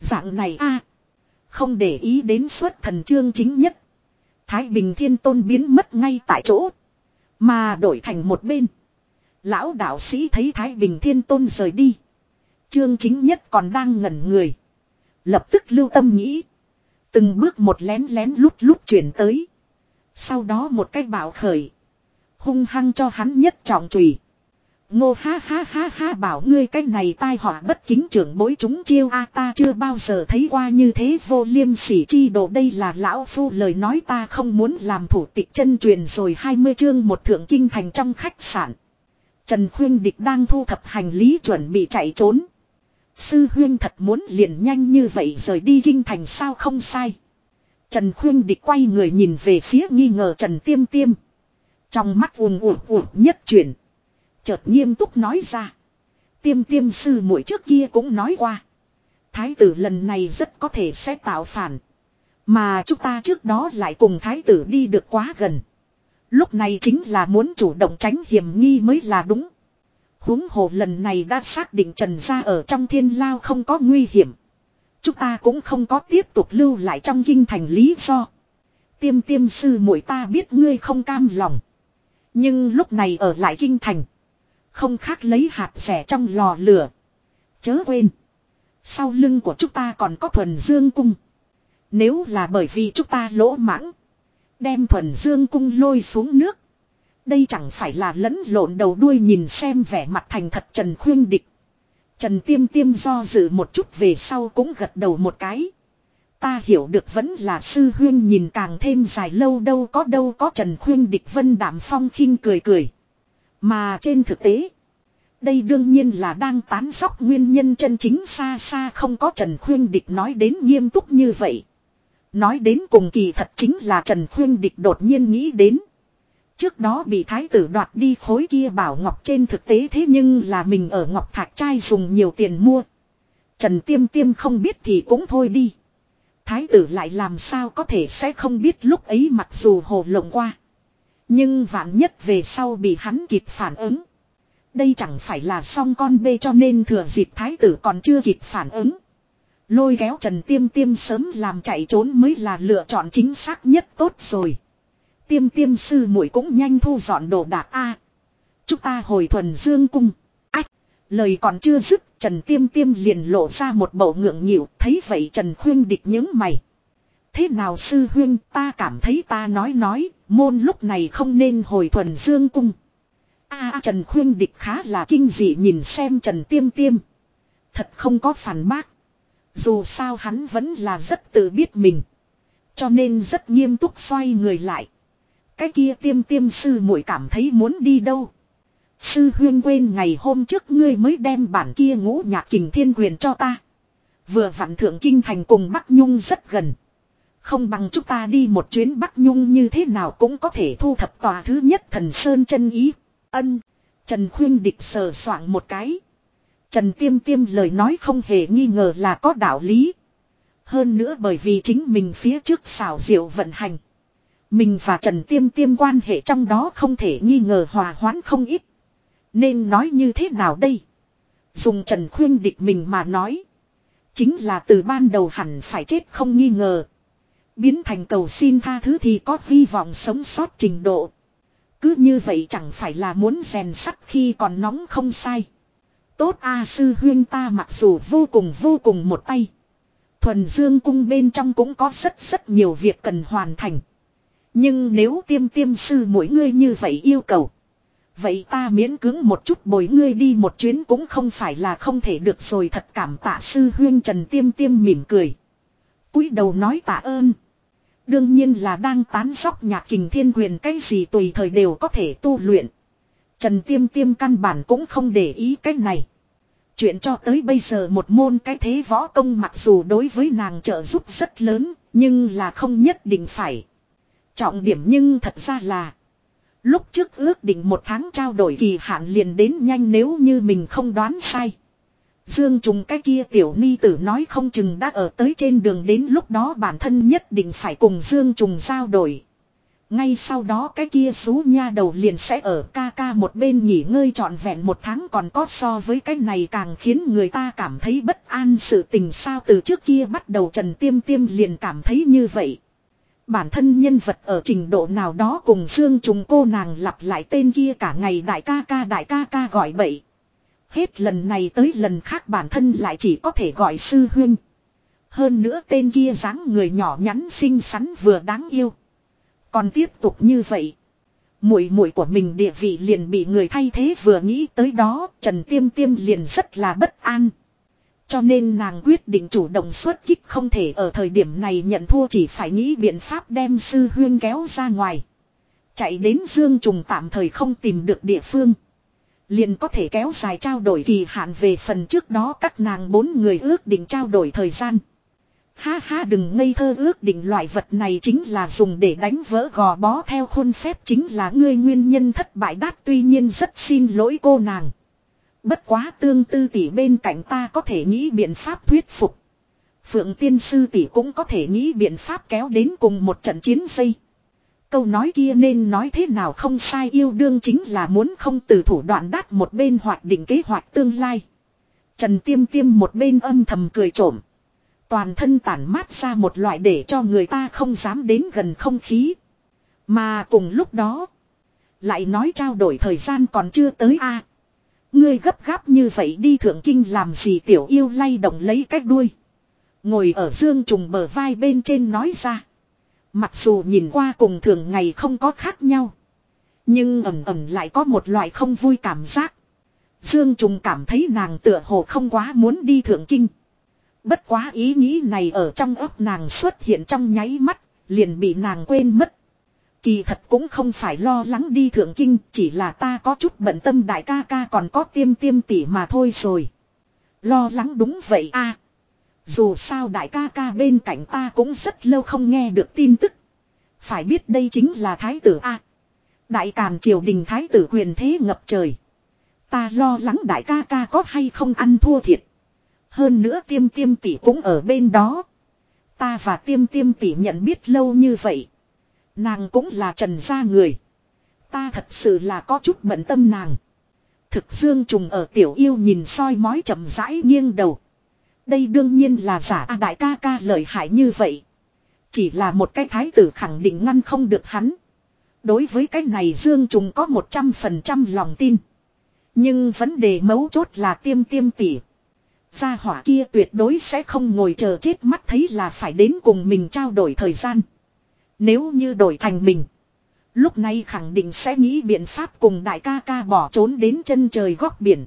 Dạng này a không để ý đến xuất thần trương chính nhất. Thái Bình Thiên Tôn biến mất ngay tại chỗ. Mà đổi thành một bên. Lão đạo sĩ thấy Thái Bình Thiên Tôn rời đi. Trương chính nhất còn đang ngẩn người. Lập tức lưu tâm nghĩ. Từng bước một lén lén lút lút chuyển tới. Sau đó một cách bảo khởi. Hung hăng cho hắn nhất trọng trùy. Ngô ha ha ha ha bảo ngươi cái này tai họa bất kính trưởng bối chúng chiêu a, ta chưa bao giờ thấy qua như thế vô liêm sỉ chi đồ đây là lão phu lời nói ta không muốn làm thủ tịch chân truyền rồi 20 chương một thượng kinh thành trong khách sạn. Trần Khuyên Địch đang thu thập hành lý chuẩn bị chạy trốn. Sư huyên thật muốn liền nhanh như vậy rời đi kinh thành sao không sai. Trần Khuyên Địch quay người nhìn về phía nghi ngờ Trần Tiêm Tiêm. Trong mắt ùn ùn ùn nhất chuyển. Chợt nghiêm túc nói ra. Tiêm tiêm sư muội trước kia cũng nói qua. Thái tử lần này rất có thể sẽ tạo phản. Mà chúng ta trước đó lại cùng thái tử đi được quá gần. Lúc này chính là muốn chủ động tránh hiểm nghi mới là đúng. huống hồ lần này đã xác định trần gia ở trong thiên lao không có nguy hiểm. Chúng ta cũng không có tiếp tục lưu lại trong kinh thành lý do. Tiêm tiêm sư muội ta biết ngươi không cam lòng. Nhưng lúc này ở lại kinh thành. Không khác lấy hạt rẻ trong lò lửa. Chớ quên. Sau lưng của chúng ta còn có thuần dương cung. Nếu là bởi vì chúng ta lỗ mãng. Đem thuần dương cung lôi xuống nước. Đây chẳng phải là lẫn lộn đầu đuôi nhìn xem vẻ mặt thành thật Trần Khuyên Địch. Trần Tiêm Tiêm do dự một chút về sau cũng gật đầu một cái. Ta hiểu được vẫn là sư huyên nhìn càng thêm dài lâu đâu có đâu có Trần Khuyên Địch Vân Đạm Phong khinh cười cười. Mà trên thực tế, đây đương nhiên là đang tán sóc nguyên nhân chân chính xa xa không có Trần Khuyên Địch nói đến nghiêm túc như vậy. Nói đến cùng kỳ thật chính là Trần Khuyên Địch đột nhiên nghĩ đến. Trước đó bị thái tử đoạt đi khối kia bảo ngọc trên thực tế thế nhưng là mình ở ngọc thạch trai dùng nhiều tiền mua. Trần Tiêm Tiêm không biết thì cũng thôi đi. Thái tử lại làm sao có thể sẽ không biết lúc ấy mặc dù hồ lộng qua. Nhưng vạn nhất về sau bị hắn kịp phản ứng. Đây chẳng phải là song con bê cho nên thừa dịp thái tử còn chưa kịp phản ứng. Lôi kéo Trần Tiêm Tiêm sớm làm chạy trốn mới là lựa chọn chính xác nhất tốt rồi. Tiêm tiêm sư muội cũng nhanh thu dọn đồ đạc a. chúng ta hồi thuần dương cung. Ách, lời còn chưa dứt, Trần Tiêm Tiêm liền lộ ra một bầu ngượng nghịu, thấy vậy Trần Khuyên địch những mày. Thế nào sư huyên, ta cảm thấy ta nói nói, môn lúc này không nên hồi thuần dương cung. A Trần Khuyên địch khá là kinh dị nhìn xem Trần Tiêm Tiêm. Thật không có phản bác. Dù sao hắn vẫn là rất tự biết mình. Cho nên rất nghiêm túc xoay người lại. Cái kia tiêm tiêm sư muội cảm thấy muốn đi đâu. Sư huyên quên ngày hôm trước ngươi mới đem bản kia ngũ nhạc kình thiên quyền cho ta. Vừa vặn thượng kinh thành cùng Bắc Nhung rất gần. Không bằng chúng ta đi một chuyến Bắc Nhung như thế nào cũng có thể thu thập tòa thứ nhất thần Sơn chân ý. Ân. Trần Khuyên địch sờ soạng một cái. Trần Tiêm Tiêm lời nói không hề nghi ngờ là có đạo lý. Hơn nữa bởi vì chính mình phía trước xảo diệu vận hành. Mình và Trần Tiêm Tiêm quan hệ trong đó không thể nghi ngờ hòa hoãn không ít. Nên nói như thế nào đây? Dùng Trần Khuyên địch mình mà nói. Chính là từ ban đầu hẳn phải chết không nghi ngờ. Biến thành cầu xin tha thứ thì có hy vọng sống sót trình độ. Cứ như vậy chẳng phải là muốn rèn sắt khi còn nóng không sai. Tốt A sư huyên ta mặc dù vô cùng vô cùng một tay. Thuần dương cung bên trong cũng có rất rất nhiều việc cần hoàn thành. Nhưng nếu tiêm tiêm sư mỗi ngươi như vậy yêu cầu. Vậy ta miễn cưỡng một chút bồi ngươi đi một chuyến cũng không phải là không thể được rồi thật cảm tạ sư huyên trần tiêm tiêm mỉm cười. cúi đầu nói tạ ơn. Đương nhiên là đang tán sóc nhạc kình thiên quyền cái gì tùy thời đều có thể tu luyện. Trần tiêm tiêm căn bản cũng không để ý cái này. Chuyện cho tới bây giờ một môn cái thế võ công mặc dù đối với nàng trợ giúp rất lớn, nhưng là không nhất định phải. Trọng điểm nhưng thật ra là Lúc trước ước định một tháng trao đổi kỳ hạn liền đến nhanh nếu như mình không đoán sai. Dương Trùng cái kia tiểu ni tử nói không chừng đã ở tới trên đường đến lúc đó bản thân nhất định phải cùng Dương Trùng giao đổi. Ngay sau đó cái kia xú nha đầu liền sẽ ở ca ca một bên nghỉ ngơi trọn vẹn một tháng còn có so với cái này càng khiến người ta cảm thấy bất an sự tình sao từ trước kia bắt đầu Trần Tiêm Tiêm liền cảm thấy như vậy. Bản thân nhân vật ở trình độ nào đó cùng Dương Trùng cô nàng lặp lại tên kia cả ngày đại ca ca đại ca ca gọi bậy. Hết lần này tới lần khác bản thân lại chỉ có thể gọi sư huynh. Hơn nữa tên kia dáng người nhỏ nhắn xinh xắn vừa đáng yêu. Còn tiếp tục như vậy. Muội muội của mình địa vị liền bị người thay thế vừa nghĩ tới đó, Trần Tiêm Tiêm liền rất là bất an. Cho nên nàng quyết định chủ động xuất kích không thể ở thời điểm này nhận thua chỉ phải nghĩ biện pháp đem sư huyên kéo ra ngoài. Chạy đến Dương Trùng tạm thời không tìm được địa phương. Liền có thể kéo dài trao đổi kỳ hạn về phần trước đó các nàng bốn người ước định trao đổi thời gian. Ha ha, đừng ngây thơ, ước định loại vật này chính là dùng để đánh vỡ gò bó theo khuôn phép chính là ngươi nguyên nhân thất bại đát tuy nhiên rất xin lỗi cô nàng. Bất quá tương tư tỷ bên cạnh ta có thể nghĩ biện pháp thuyết phục. Phượng tiên sư tỷ cũng có thể nghĩ biện pháp kéo đến cùng một trận chiến xây. Câu nói kia nên nói thế nào không sai, yêu đương chính là muốn không từ thủ đoạn đắt một bên hoạt định kế hoạch tương lai. Trần tiêm tiêm một bên âm thầm cười trộm. Toàn thân tản mát ra một loại để cho người ta không dám đến gần không khí. Mà cùng lúc đó. Lại nói trao đổi thời gian còn chưa tới a Ngươi gấp gáp như vậy đi thượng kinh làm gì tiểu yêu lay động lấy cách đuôi. Ngồi ở dương trùng bờ vai bên trên nói ra. Mặc dù nhìn qua cùng thường ngày không có khác nhau. Nhưng ẩm ẩm lại có một loại không vui cảm giác. Dương Trùng cảm thấy nàng tựa hồ không quá muốn đi thượng kinh. Bất quá ý nghĩ này ở trong ấp nàng xuất hiện trong nháy mắt, liền bị nàng quên mất. Kỳ thật cũng không phải lo lắng đi thượng kinh, chỉ là ta có chút bận tâm đại ca ca còn có tiêm tiêm tỉ mà thôi rồi. Lo lắng đúng vậy a dù sao đại ca ca bên cạnh ta cũng rất lâu không nghe được tin tức. Phải biết đây chính là thái tử a Đại Càn triều đình thái tử quyền thế ngập trời. Ta lo lắng đại ca ca có hay không ăn thua thiệt. Hơn nữa tiêm tiêm tỷ cũng ở bên đó. Ta và tiêm tiêm tỷ nhận biết lâu như vậy. Nàng cũng là trần gia người. Ta thật sự là có chút bận tâm nàng. Thực dương trùng ở tiểu yêu nhìn soi mói chậm rãi nghiêng đầu. Đây đương nhiên là giả a đại ca ca lợi hại như vậy. Chỉ là một cái thái tử khẳng định ngăn không được hắn. Đối với cái này Dương Trùng có 100% lòng tin. Nhưng vấn đề mấu chốt là tiêm tiêm tỉ. Gia hỏa kia tuyệt đối sẽ không ngồi chờ chết mắt thấy là phải đến cùng mình trao đổi thời gian. Nếu như đổi thành mình. Lúc này khẳng định sẽ nghĩ biện pháp cùng đại ca ca bỏ trốn đến chân trời góc biển.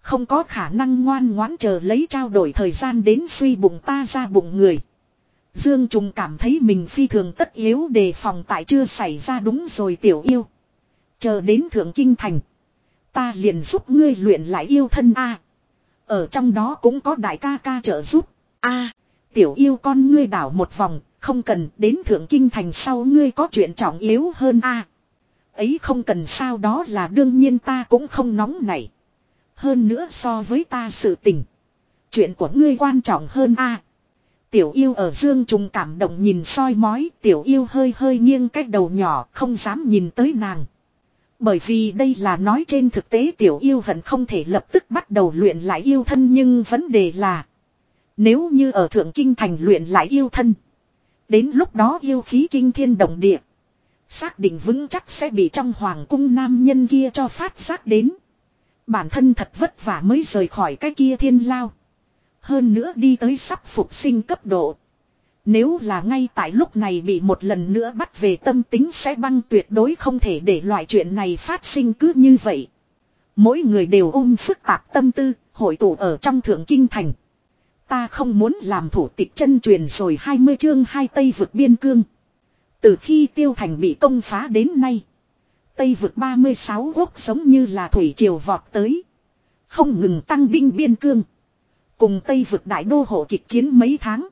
Không có khả năng ngoan ngoãn chờ lấy trao đổi thời gian đến suy bụng ta ra bụng người. Dương Trùng cảm thấy mình phi thường tất yếu đề phòng tại chưa xảy ra đúng rồi tiểu yêu. Chờ đến thượng kinh thành. Ta liền giúp ngươi luyện lại yêu thân A. Ở trong đó cũng có đại ca ca trợ giúp. A. tiểu yêu con ngươi đảo một vòng. Không cần đến thượng kinh thành sau ngươi có chuyện trọng yếu hơn A. Ấy không cần sao đó là đương nhiên ta cũng không nóng nảy. Hơn nữa so với ta sự tình. Chuyện của ngươi quan trọng hơn A. Tiểu yêu ở dương trùng cảm động nhìn soi mói, tiểu yêu hơi hơi nghiêng cách đầu nhỏ, không dám nhìn tới nàng. Bởi vì đây là nói trên thực tế tiểu yêu hận không thể lập tức bắt đầu luyện lại yêu thân nhưng vấn đề là Nếu như ở thượng kinh thành luyện lại yêu thân Đến lúc đó yêu khí kinh thiên động địa Xác định vững chắc sẽ bị trong hoàng cung nam nhân kia cho phát giác đến Bản thân thật vất vả mới rời khỏi cái kia thiên lao hơn nữa đi tới sắp phục sinh cấp độ. Nếu là ngay tại lúc này bị một lần nữa bắt về tâm tính sẽ băng tuyệt đối không thể để loại chuyện này phát sinh cứ như vậy. Mỗi người đều ôm phức tạp tâm tư, hội tụ ở trong thượng kinh thành. Ta không muốn làm thủ tịch chân truyền rồi 20 chương hai Tây vượt biên cương. Từ khi tiêu thành bị công phá đến nay. Tây vực 36 quốc giống như là thủy triều vọt tới. Không ngừng tăng binh biên cương. Cùng Tây vực đại đô hộ kịch chiến mấy tháng.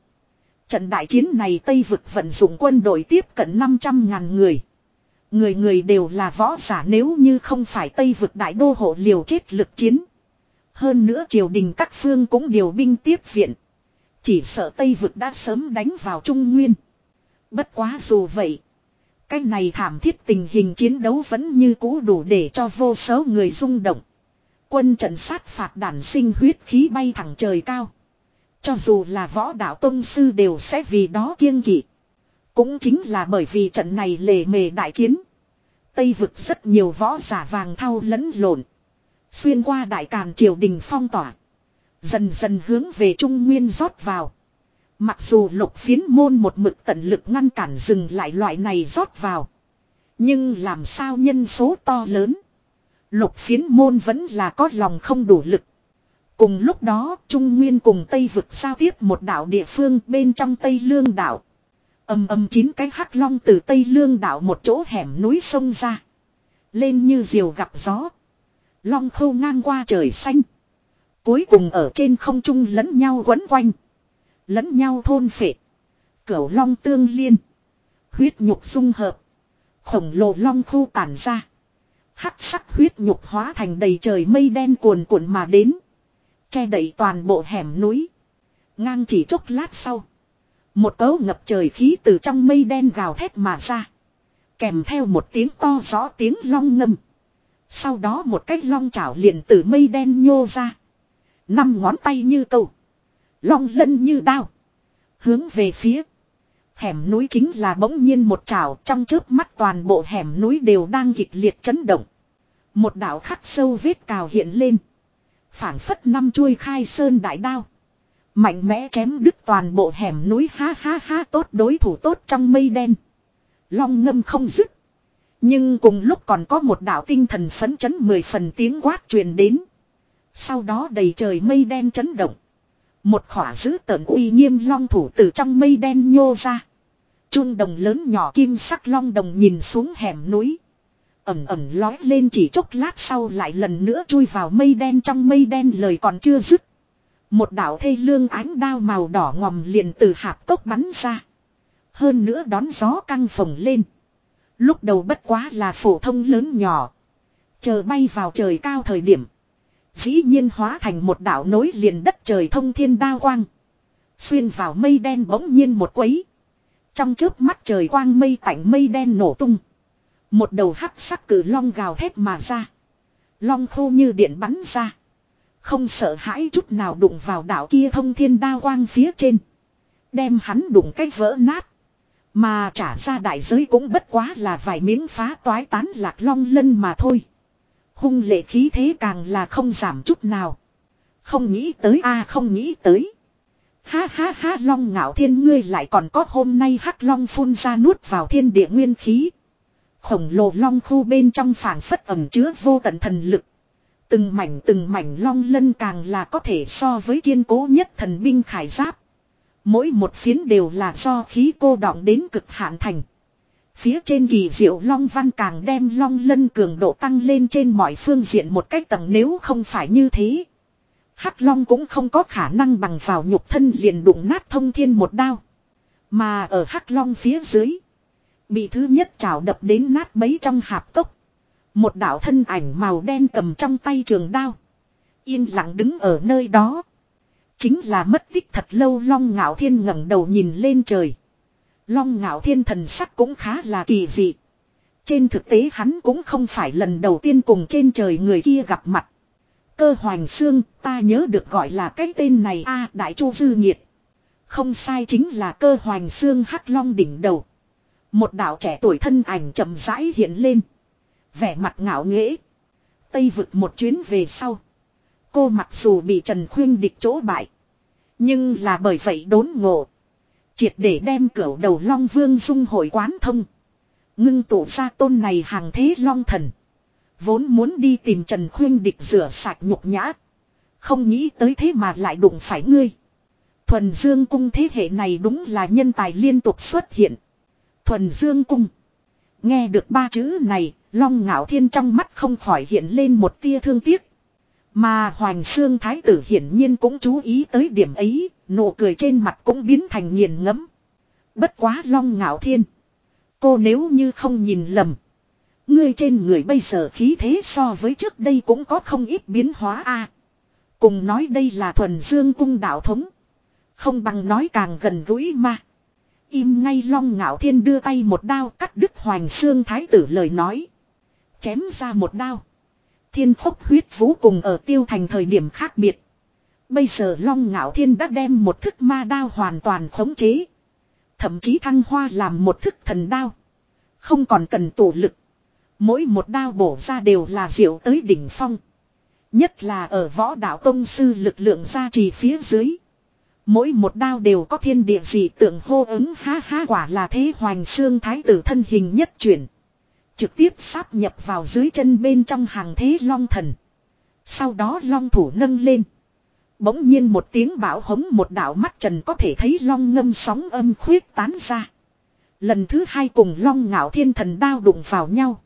Trận đại chiến này Tây vực vận dụng quân đội tiếp cận 500 ngàn người. Người người đều là võ giả nếu như không phải Tây vực đại đô hộ liều chết lực chiến. Hơn nữa triều đình các phương cũng điều binh tiếp viện. Chỉ sợ Tây vực đã sớm đánh vào Trung Nguyên. Bất quá dù vậy. Cái này thảm thiết tình hình chiến đấu vẫn như cũ đủ để cho vô số người rung động. Quân trận sát phạt đản sinh huyết khí bay thẳng trời cao. Cho dù là võ đạo tông sư đều sẽ vì đó kiêng kỵ. Cũng chính là bởi vì trận này lề mề đại chiến. Tây vực rất nhiều võ giả vàng thau lẫn lộn. Xuyên qua đại càn triều đình phong tỏa. Dần dần hướng về Trung Nguyên rót vào. Mặc dù lục phiến môn một mực tận lực ngăn cản dừng lại loại này rót vào. Nhưng làm sao nhân số to lớn. Lục phiến môn vẫn là có lòng không đủ lực. Cùng lúc đó, Trung Nguyên cùng Tây vực giao tiếp một đảo địa phương bên trong Tây Lương đảo. Âm âm chín cái hắc long từ Tây Lương đảo một chỗ hẻm núi sông ra. Lên như diều gặp gió. Long khâu ngang qua trời xanh. Cuối cùng ở trên không trung lẫn nhau quấn quanh. Lẫn nhau thôn phệ. Cửu long tương liên. Huyết nhục dung hợp. Khổng lồ long khu tản ra. Hắc sắc huyết nhục hóa thành đầy trời mây đen cuồn cuộn mà đến. Che đậy toàn bộ hẻm núi. Ngang chỉ chốc lát sau. Một cấu ngập trời khí từ trong mây đen gào thét mà ra. Kèm theo một tiếng to rõ tiếng long ngâm. Sau đó một cái long chảo liền từ mây đen nhô ra. Năm ngón tay như cầu. Long lân như đao. Hướng về phía. Hẻm núi chính là bỗng nhiên một chảo trong chớp mắt toàn bộ hẻm núi đều đang kịch liệt chấn động. Một đạo khắc sâu vết cào hiện lên. phảng phất năm chuôi khai sơn đại đao. Mạnh mẽ chém đứt toàn bộ hẻm núi, ha ha ha, tốt đối thủ tốt trong mây đen. Long ngâm không dứt. Nhưng cùng lúc còn có một đạo tinh thần phấn chấn mười phần tiếng quát truyền đến. Sau đó đầy trời mây đen chấn động. Một khỏa giữ tợn uy nghiêm long thủ từ trong mây đen nhô ra. Chun đồng lớn nhỏ kim sắc long đồng nhìn xuống hẻm núi. Ẩm ẩm lói lên chỉ chốc lát sau lại lần nữa chui vào mây đen trong mây đen lời còn chưa dứt. Một đạo thê lương ánh đao màu đỏ ngòm liền từ hạp tốc bắn ra. Hơn nữa đón gió căng phồng lên. Lúc đầu bất quá là phổ thông lớn nhỏ. Chờ bay vào trời cao thời điểm. Dĩ nhiên hóa thành một đảo nối liền đất trời thông thiên đao quang. Xuyên vào mây đen bỗng nhiên một quấy. Trong chớp mắt trời quang mây tạnh mây đen nổ tung. Một đầu hắc sắc cử long gào thét mà ra. Long khô như điện bắn ra. Không sợ hãi chút nào đụng vào đảo kia thông thiên đao quang phía trên. Đem hắn đụng cách vỡ nát. Mà trả ra đại giới cũng bất quá là vài miếng phá toái tán lạc long lân mà thôi. Hung lệ khí thế càng là không giảm chút nào. Không nghĩ tới, a, không nghĩ tới. Ha ha ha, long ngạo thiên, ngươi lại còn có hôm nay hắc long phun ra nuốt vào thiên địa nguyên khí. Khổng lồ long khu bên trong phảng phất ẩm chứa vô tận thần lực. Từng mảnh từng mảnh long lân càng là có thể so với kiên cố nhất thần binh khải giáp. Mỗi một phiến đều là do khí cô đọng đến cực hạn thành. Phía trên kỳ diệu long văn càng đem long lân cường độ tăng lên trên mọi phương diện một cách tầng nếu không phải như thế. Hắc long cũng không có khả năng bằng vào nhục thân liền đụng nát thông thiên một đao. Mà ở hắc long phía dưới. Bị thứ nhất trào đập đến nát bấy trong hạp tốc. Một đạo thân ảnh màu đen cầm trong tay trường đao. Yên lặng đứng ở nơi đó. Chính là mất tích thật lâu Long Ngạo Thiên ngẩng đầu nhìn lên trời. Long Ngạo Thiên thần sắc cũng khá là kỳ dị. Trên thực tế hắn cũng không phải lần đầu tiên cùng trên trời người kia gặp mặt. Cơ hoành xương, ta nhớ được gọi là cái tên này a, Đại Chu Dư Nhiệt. Không sai chính là cơ hoành xương hắc long đỉnh đầu. Một đạo trẻ tuổi thân ảnh chậm rãi hiện lên. Vẻ mặt ngạo nghễ. Tây vực một chuyến về sau. Cô mặc dù bị Trần Khuyên địch chỗ bại. Nhưng là bởi vậy đốn ngộ. Triệt để đem cửa đầu Long Vương dung hội quán thông. Ngưng tụ ra tôn này hàng thế Long Thần. Vốn muốn đi tìm Trần Khuyên địch rửa sạch nhục nhã. Không nghĩ tới thế mà lại đụng phải ngươi. Thuần Dương Cung thế hệ này đúng là nhân tài liên tục xuất hiện. Thuần Dương Cung. Nghe được ba chữ này, Long Ngạo Thiên trong mắt không khỏi hiện lên một tia thương tiếc. Mà Hoàng Sương Thái tử hiển nhiên cũng chú ý tới điểm ấy, nụ cười trên mặt cũng biến thành nghiền ngẫm. Bất quá Long Ngạo Thiên. Cô nếu như không nhìn lầm. Ngươi trên người bây giờ khí thế so với trước đây cũng có không ít biến hóa a. cùng nói đây là thuần dương cung đạo thống. Không bằng nói càng gần gũi mà. Im ngay long ngạo thiên đưa tay một đao cắt đứt hoàng xương thái tử lời nói. Chém ra một đao. Thiên khốc huyết vũ cùng ở tiêu thành thời điểm khác biệt. Bây giờ long ngạo thiên đã đem một thức ma đao hoàn toàn khống chế. Thậm chí thăng hoa làm một thức thần đao. Không còn cần tổ lực. Mỗi một đao bổ ra đều là diệu tới đỉnh phong. Nhất là ở võ đạo tông sư lực lượng gia trì phía dưới. Mỗi một đao đều có thiên địa dị tượng hô ứng, ha ha, quả là thế hoành xương thái tử thân hình nhất chuyển. Trực tiếp sáp nhập vào dưới chân bên trong hàng thế long thần. Sau đó long thủ nâng lên. Bỗng nhiên một tiếng bảo hống một đạo mắt trần có thể thấy long ngâm sóng âm khuyết tán ra. Lần thứ hai cùng long ngạo thiên thần đao đụng vào nhau.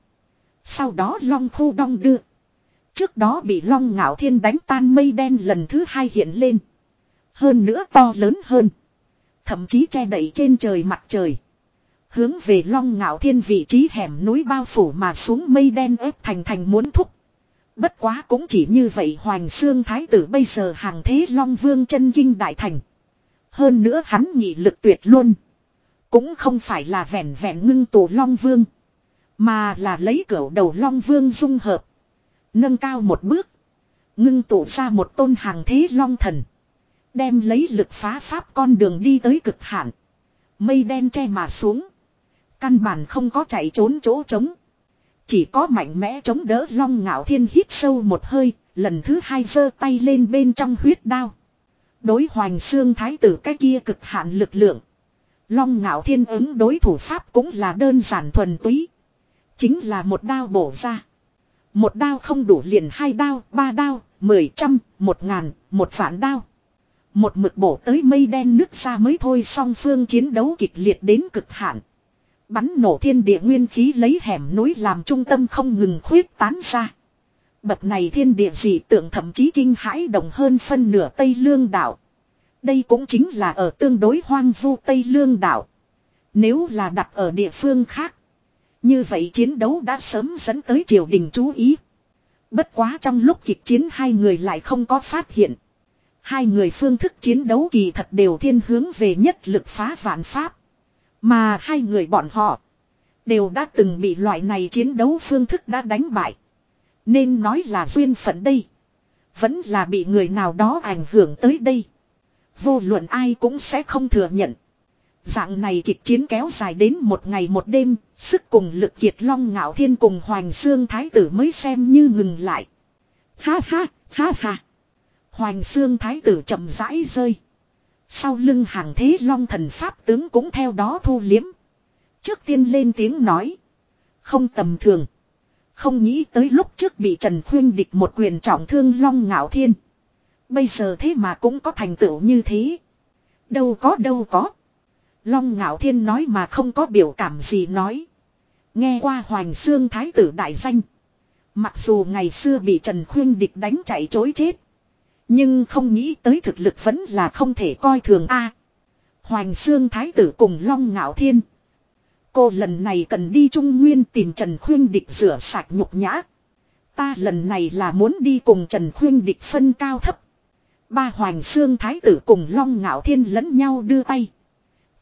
Sau đó long khu đong đưa. Trước đó bị long ngạo thiên đánh tan mây đen lần thứ hai hiện lên. Hơn nữa to lớn hơn. Thậm chí che đậy trên trời mặt trời. Hướng về long ngạo thiên vị trí hẻm núi bao phủ mà xuống mây đen ép thành thành muốn thúc. Bất quá cũng chỉ như vậy Hoành Xương Thái tử bây giờ hàng thế Long Vương chân kinh đại thành. Hơn nữa hắn nhị lực tuyệt luôn. Cũng không phải là vẹn vẹn ngưng tụ Long Vương. Mà là lấy cửa đầu Long Vương dung hợp. Nâng cao một bước. Ngưng tụ ra một tôn hàng thế Long Thần. Đem lấy lực phá pháp con đường đi tới cực hạn. Mây đen che mà xuống. Căn bản không có chạy trốn chỗ trống. Chỉ có mạnh mẽ chống đỡ long ngạo thiên hít sâu một hơi, lần thứ hai giơ tay lên bên trong huyết đao. Đối hoành xương thái tử cái kia cực hạn lực lượng. Long ngạo thiên ứng đối thủ pháp cũng là đơn giản thuần túy. Chính là một đao bổ ra. Một đao không đủ liền hai đao, ba đao, mười trăm, một ngàn, một vạn đao. Một mực bổ tới mây đen nước ra mới thôi song phương chiến đấu kịch liệt đến cực hạn. Bắn nổ thiên địa nguyên khí lấy hẻm núi làm trung tâm không ngừng khuyết tán ra. Bậc này thiên địa dị tượng thậm chí kinh hãi đồng hơn phân nửa Tây Lương đảo. Đây cũng chính là ở tương đối hoang vu Tây Lương đảo. Nếu là đặt ở địa phương khác. Như vậy chiến đấu đã sớm dẫn tới triều đình chú ý. Bất quá trong lúc kịch chiến hai người lại không có phát hiện. Hai người phương thức chiến đấu kỳ thật đều thiên hướng về nhất lực phá vạn pháp. Mà hai người bọn họ đều đã từng bị loại này chiến đấu phương thức đã đánh bại. Nên nói là duyên phận đây. Vẫn là bị người nào đó ảnh hưởng tới đây. Vô luận ai cũng sẽ không thừa nhận. Dạng này kịch chiến kéo dài đến một ngày một đêm, sức cùng lực kiệt long ngạo thiên cùng Hoành Xương Thái tử mới xem như ngừng lại. Ha ha, ha ha. Hoành Xương Thái tử chậm rãi rơi. Sau lưng hàng thế long thần pháp tướng cũng theo đó thu liếm. Trước tiên lên tiếng nói. Không tầm thường. Không nghĩ tới lúc trước bị Trần Khuyên địch một quyền trọng thương long ngạo thiên. Bây giờ thế mà cũng có thành tựu như thế. Đâu có đâu có. Long ngạo thiên nói mà không có biểu cảm gì nói. Nghe qua Hoành Xương Thái tử đại danh. Mặc dù ngày xưa bị Trần Khuyên địch đánh chạy chối chết. Nhưng không nghĩ tới thực lực vẫn là không thể coi thường a. Hoành Xương Thái tử cùng Long Ngạo Thiên. Cô lần này cần đi Trung Nguyên tìm Trần Khuyên Địch rửa sạch nhục nhã. Ta lần này là muốn đi cùng Trần Khuyên Địch phân cao thấp. Ba Hoành Xương Thái tử cùng Long Ngạo Thiên lẫn nhau đưa tay.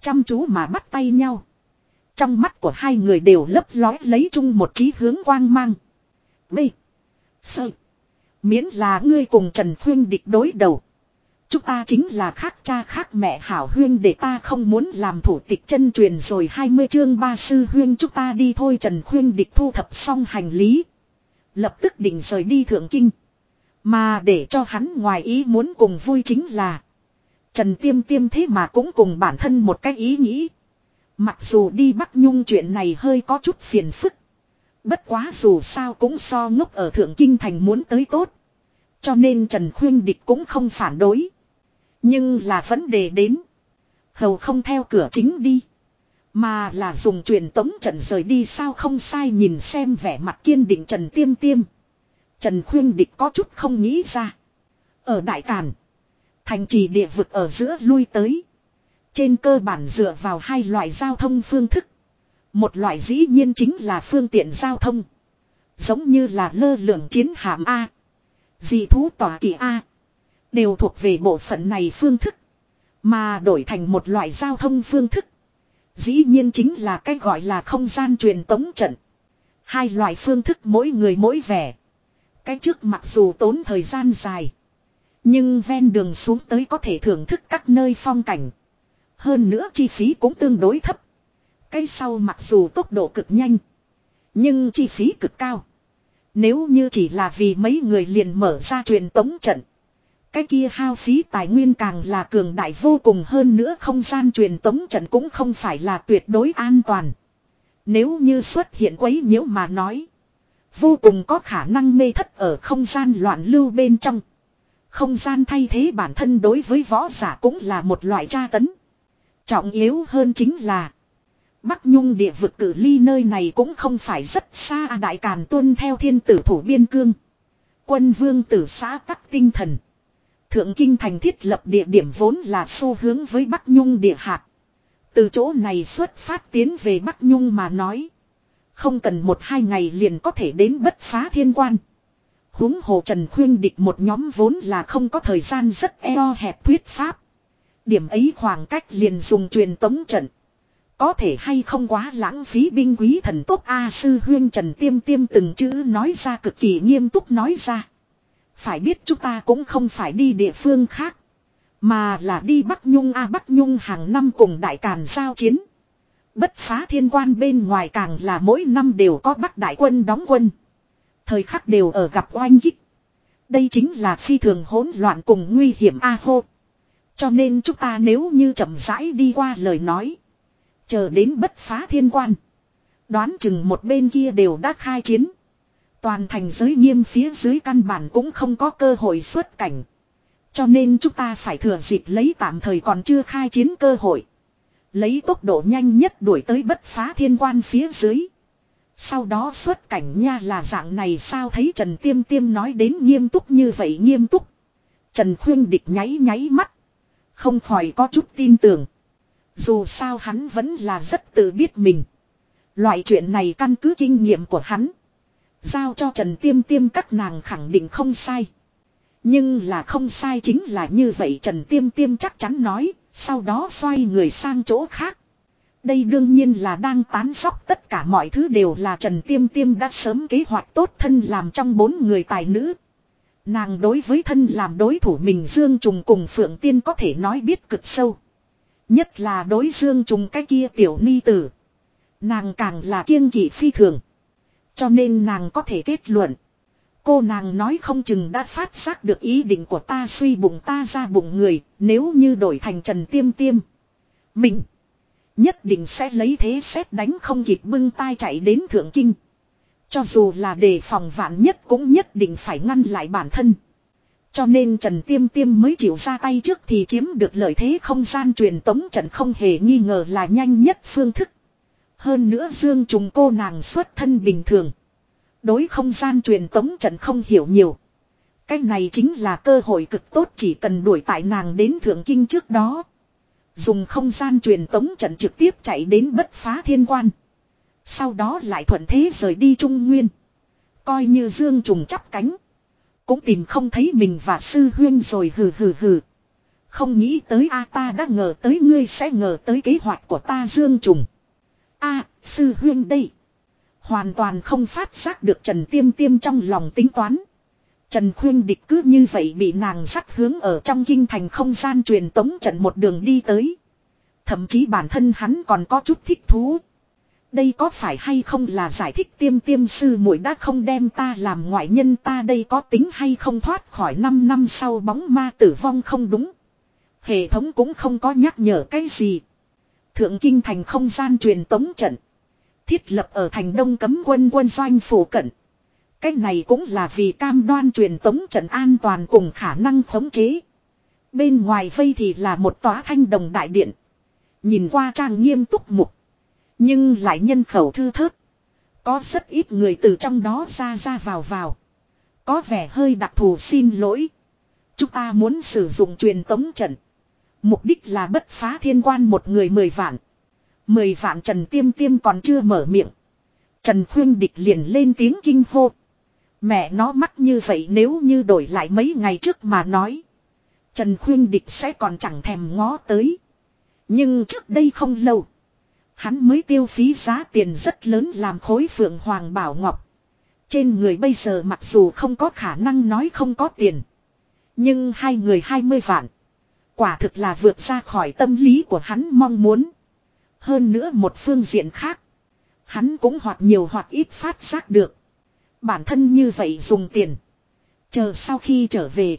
Chăm chú mà bắt tay nhau. Trong mắt của hai người đều lấp lói lấy chung một chí hướng quang mang. B. Sợi. Miễn là ngươi cùng Trần Khuyên địch đối đầu. Chúng ta chính là khác cha khác mẹ hảo huyên để ta không muốn làm thủ tịch chân truyền rồi 20 chương ba sư huyên chúng ta đi thôi Trần Khuyên địch thu thập xong hành lý. Lập tức định rời đi thượng kinh. Mà để cho hắn ngoài ý muốn cùng vui chính là. Trần Tiêm Tiêm thế mà cũng cùng bản thân một cái ý nghĩ. Mặc dù đi Bắc Nhung chuyện này hơi có chút phiền phức. Bất quá dù sao cũng so ngốc ở Thượng Kinh Thành muốn tới tốt. Cho nên Trần Khuyên Địch cũng không phản đối. Nhưng là vấn đề đến. Hầu không theo cửa chính đi. Mà là dùng truyền tống trận rời đi sao không sai nhìn xem vẻ mặt kiên định Trần Tiêm Tiêm. Trần Khuyên Địch có chút không nghĩ ra. Ở Đại Càn. Thành trì địa vực ở giữa lui tới. Trên cơ bản dựa vào hai loại giao thông phương thức. Một loại dĩ nhiên chính là phương tiện giao thông. Giống như là lơ lượng chiến hạm A. Dị thú tỏa kỳ A. Đều thuộc về bộ phận này phương thức. Mà đổi thành một loại giao thông phương thức. Dĩ nhiên chính là cái gọi là không gian truyền tống trận. Hai loại phương thức mỗi người mỗi vẻ. Cái trước mặc dù tốn thời gian dài. Nhưng ven đường xuống tới có thể thưởng thức các nơi phong cảnh. Hơn nữa chi phí cũng tương đối thấp. Cái sau mặc dù tốc độ cực nhanh. Nhưng chi phí cực cao. Nếu như chỉ là vì mấy người liền mở ra truyền tống trận. Cái kia hao phí tài nguyên càng là cường đại vô cùng hơn nữa không gian truyền tống trận cũng không phải là tuyệt đối an toàn. Nếu như xuất hiện quấy nhiễu mà nói. Vô cùng có khả năng mê thất ở không gian loạn lưu bên trong. Không gian thay thế bản thân đối với võ giả cũng là một loại tra tấn. Trọng yếu hơn chính là. Bắc Nhung địa vực cử ly nơi này cũng không phải rất xa Đại Càn tuân theo thiên tử thủ biên cương. Quân vương tử xã tắc tinh thần. Thượng Kinh thành thiết lập địa điểm vốn là xu hướng với Bắc Nhung địa hạt. Từ chỗ này xuất phát tiến về Bắc Nhung mà nói. Không cần một hai ngày liền có thể đến bất phá thiên quan huống hồ Trần Khuyên địch một nhóm vốn là không có thời gian rất eo hẹp thuyết pháp. Điểm ấy khoảng cách liền dùng truyền tống trận. Có thể hay không quá lãng phí binh quý thần tốt A sư huyên Trần Tiêm Tiêm từng chữ nói ra cực kỳ nghiêm túc nói ra. Phải biết chúng ta cũng không phải đi địa phương khác. Mà là đi Bắc Nhung A Bắc Nhung hàng năm cùng Đại Càn giao chiến. Bất phá thiên quan bên ngoài càng là mỗi năm đều có Bắc Đại quân đóng quân. Thời khắc đều ở gặp oanh kích. Đây chính là phi thường hỗn loạn cùng nguy hiểm a hô. Cho nên chúng ta nếu như chậm rãi đi qua lời nói. Chờ đến bất phá thiên quan. Đoán chừng một bên kia đều đã khai chiến. Toàn thành giới nghiêm phía dưới căn bản cũng không có cơ hội xuất cảnh. Cho nên chúng ta phải thừa dịp lấy tạm thời còn chưa khai chiến cơ hội. Lấy tốc độ nhanh nhất đuổi tới bất phá thiên quan phía dưới. Sau đó xuất cảnh nha là dạng này sao thấy Trần Tiêm Tiêm nói đến nghiêm túc như vậy nghiêm túc. Trần Khuyên Địch nháy nháy mắt. Không khỏi có chút tin tưởng. Dù sao hắn vẫn là rất tự biết mình. Loại chuyện này căn cứ kinh nghiệm của hắn. Giao cho Trần Tiêm Tiêm các nàng khẳng định không sai. Nhưng là không sai chính là như vậy Trần Tiêm Tiêm chắc chắn nói, sau đó xoay người sang chỗ khác. Đây đương nhiên là đang tán sóc tất cả mọi thứ đều là Trần Tiêm Tiêm đã sớm kế hoạch tốt thân làm trong bốn người tài nữ. Nàng đối với thân làm đối thủ mình Dương Trùng cùng Phượng Tiên có thể nói biết cực sâu. Nhất là đối Dương Trùng cái kia tiểu ni tử. Nàng càng là kiêng kỵ phi thường. Cho nên nàng có thể kết luận. Cô nàng nói không chừng đã phát giác được ý định của ta suy bụng ta ra bụng người, nếu như đổi thành Trần Tiêm Tiêm. Mình nhất định sẽ lấy thế xét đánh không kịp bưng tai chạy đến Thượng Kinh. Cho dù là đề phòng vạn nhất cũng nhất định phải ngăn lại bản thân. Cho nên Trần Tiêm Tiêm mới chịu ra tay trước thì chiếm được lợi thế không gian truyền tống trận không hề nghi ngờ là nhanh nhất phương thức. Hơn nữa Dương Trùng cô nàng xuất thân bình thường. Đối không gian truyền tống trận không hiểu nhiều. Cái này chính là cơ hội cực tốt chỉ cần đuổi tại nàng đến Thượng Kinh trước đó. Dùng không gian truyền tống trận trực tiếp chạy đến bất phá thiên quan. Sau đó lại thuận thế rời đi Trung Nguyên. Coi như Dương Trùng chắp cánh. Cũng tìm không thấy mình và sư huyên rồi hừ hừ hừ. Không nghĩ tới a ta đã ngờ tới ngươi sẽ ngờ tới kế hoạch của ta Dương Trùng. a, sư huyên đây. Hoàn toàn không phát giác được Trần Tiêm Tiêm trong lòng tính toán. Trần Khuyên Địch cứ như vậy bị nàng dắt hướng ở trong kinh thành không gian truyền tống trận một đường đi tới. Thậm chí bản thân hắn còn có chút thích thú. Đây có phải hay không là giải thích tiêm tiêm sư muội đã không đem ta làm ngoại nhân ta đây có tính hay không thoát khỏi 5 năm sau bóng ma tử vong không đúng. Hệ thống cũng không có nhắc nhở cái gì. Thượng kinh thành không gian truyền tống trận. Thiết lập ở thành đông cấm quân quân doanh phủ cận. cái này cũng là vì cam đoan truyền tống trận an toàn cùng khả năng khống chế. Bên ngoài vây thì là một tòa thanh đồng đại điện. Nhìn qua trang nghiêm túc mục. Nhưng lại nhân khẩu thư thớt. Có rất ít người từ trong đó ra ra vào vào. Có vẻ hơi đặc thù xin lỗi. Chúng ta muốn sử dụng truyền tống trận. Mục đích là bất phá thiên quan một người mười vạn. Mười vạn Trần Tiêm Tiêm còn chưa mở miệng. Trần Khuyên Địch liền lên tiếng kinh hô. Mẹ nó mắc như vậy nếu như đổi lại mấy ngày trước mà nói. Trần Khuyên Địch sẽ còn chẳng thèm ngó tới. Nhưng trước đây không lâu. Hắn mới tiêu phí giá tiền rất lớn làm khối phượng hoàng bảo ngọc. Trên người bây giờ mặc dù không có khả năng nói không có tiền. Nhưng hai người hai mươi vạn. Quả thực là vượt ra khỏi tâm lý của hắn mong muốn. Hơn nữa một phương diện khác. Hắn cũng hoặc nhiều hoặc ít phát giác được. Bản thân như vậy dùng tiền. Chờ sau khi trở về.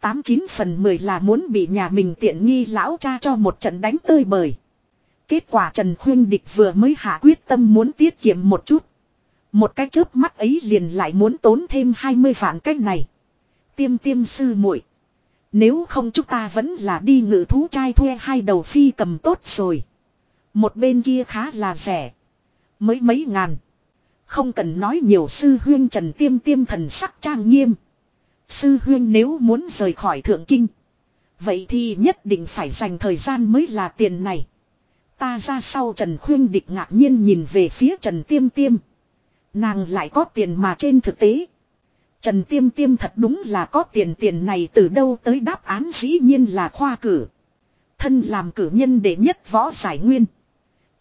Tám chín phần mười là muốn bị nhà mình tiện nghi lão cha cho một trận đánh tơi bời. Kết quả Trần Khuyên Địch vừa mới hạ quyết tâm muốn tiết kiệm một chút. Một cái chớp mắt ấy liền lại muốn tốn thêm 20 vạn cách này. Tiêm tiêm sư muội, Nếu không chúng ta vẫn là đi ngự thú trai thuê hai đầu phi cầm tốt rồi. Một bên kia khá là rẻ. Mới mấy ngàn. Không cần nói nhiều sư huyên trần tiêm tiêm thần sắc trang nghiêm. Sư huyên nếu muốn rời khỏi thượng kinh. Vậy thì nhất định phải dành thời gian mới là tiền này. Ta ra sau Trần Khuyên Địch ngạc nhiên nhìn về phía Trần Tiêm Tiêm. Nàng lại có tiền mà trên thực tế. Trần Tiêm Tiêm thật đúng là có tiền tiền này từ đâu tới đáp án dĩ nhiên là khoa cử. Thân làm cử nhân đệ nhất võ giải nguyên.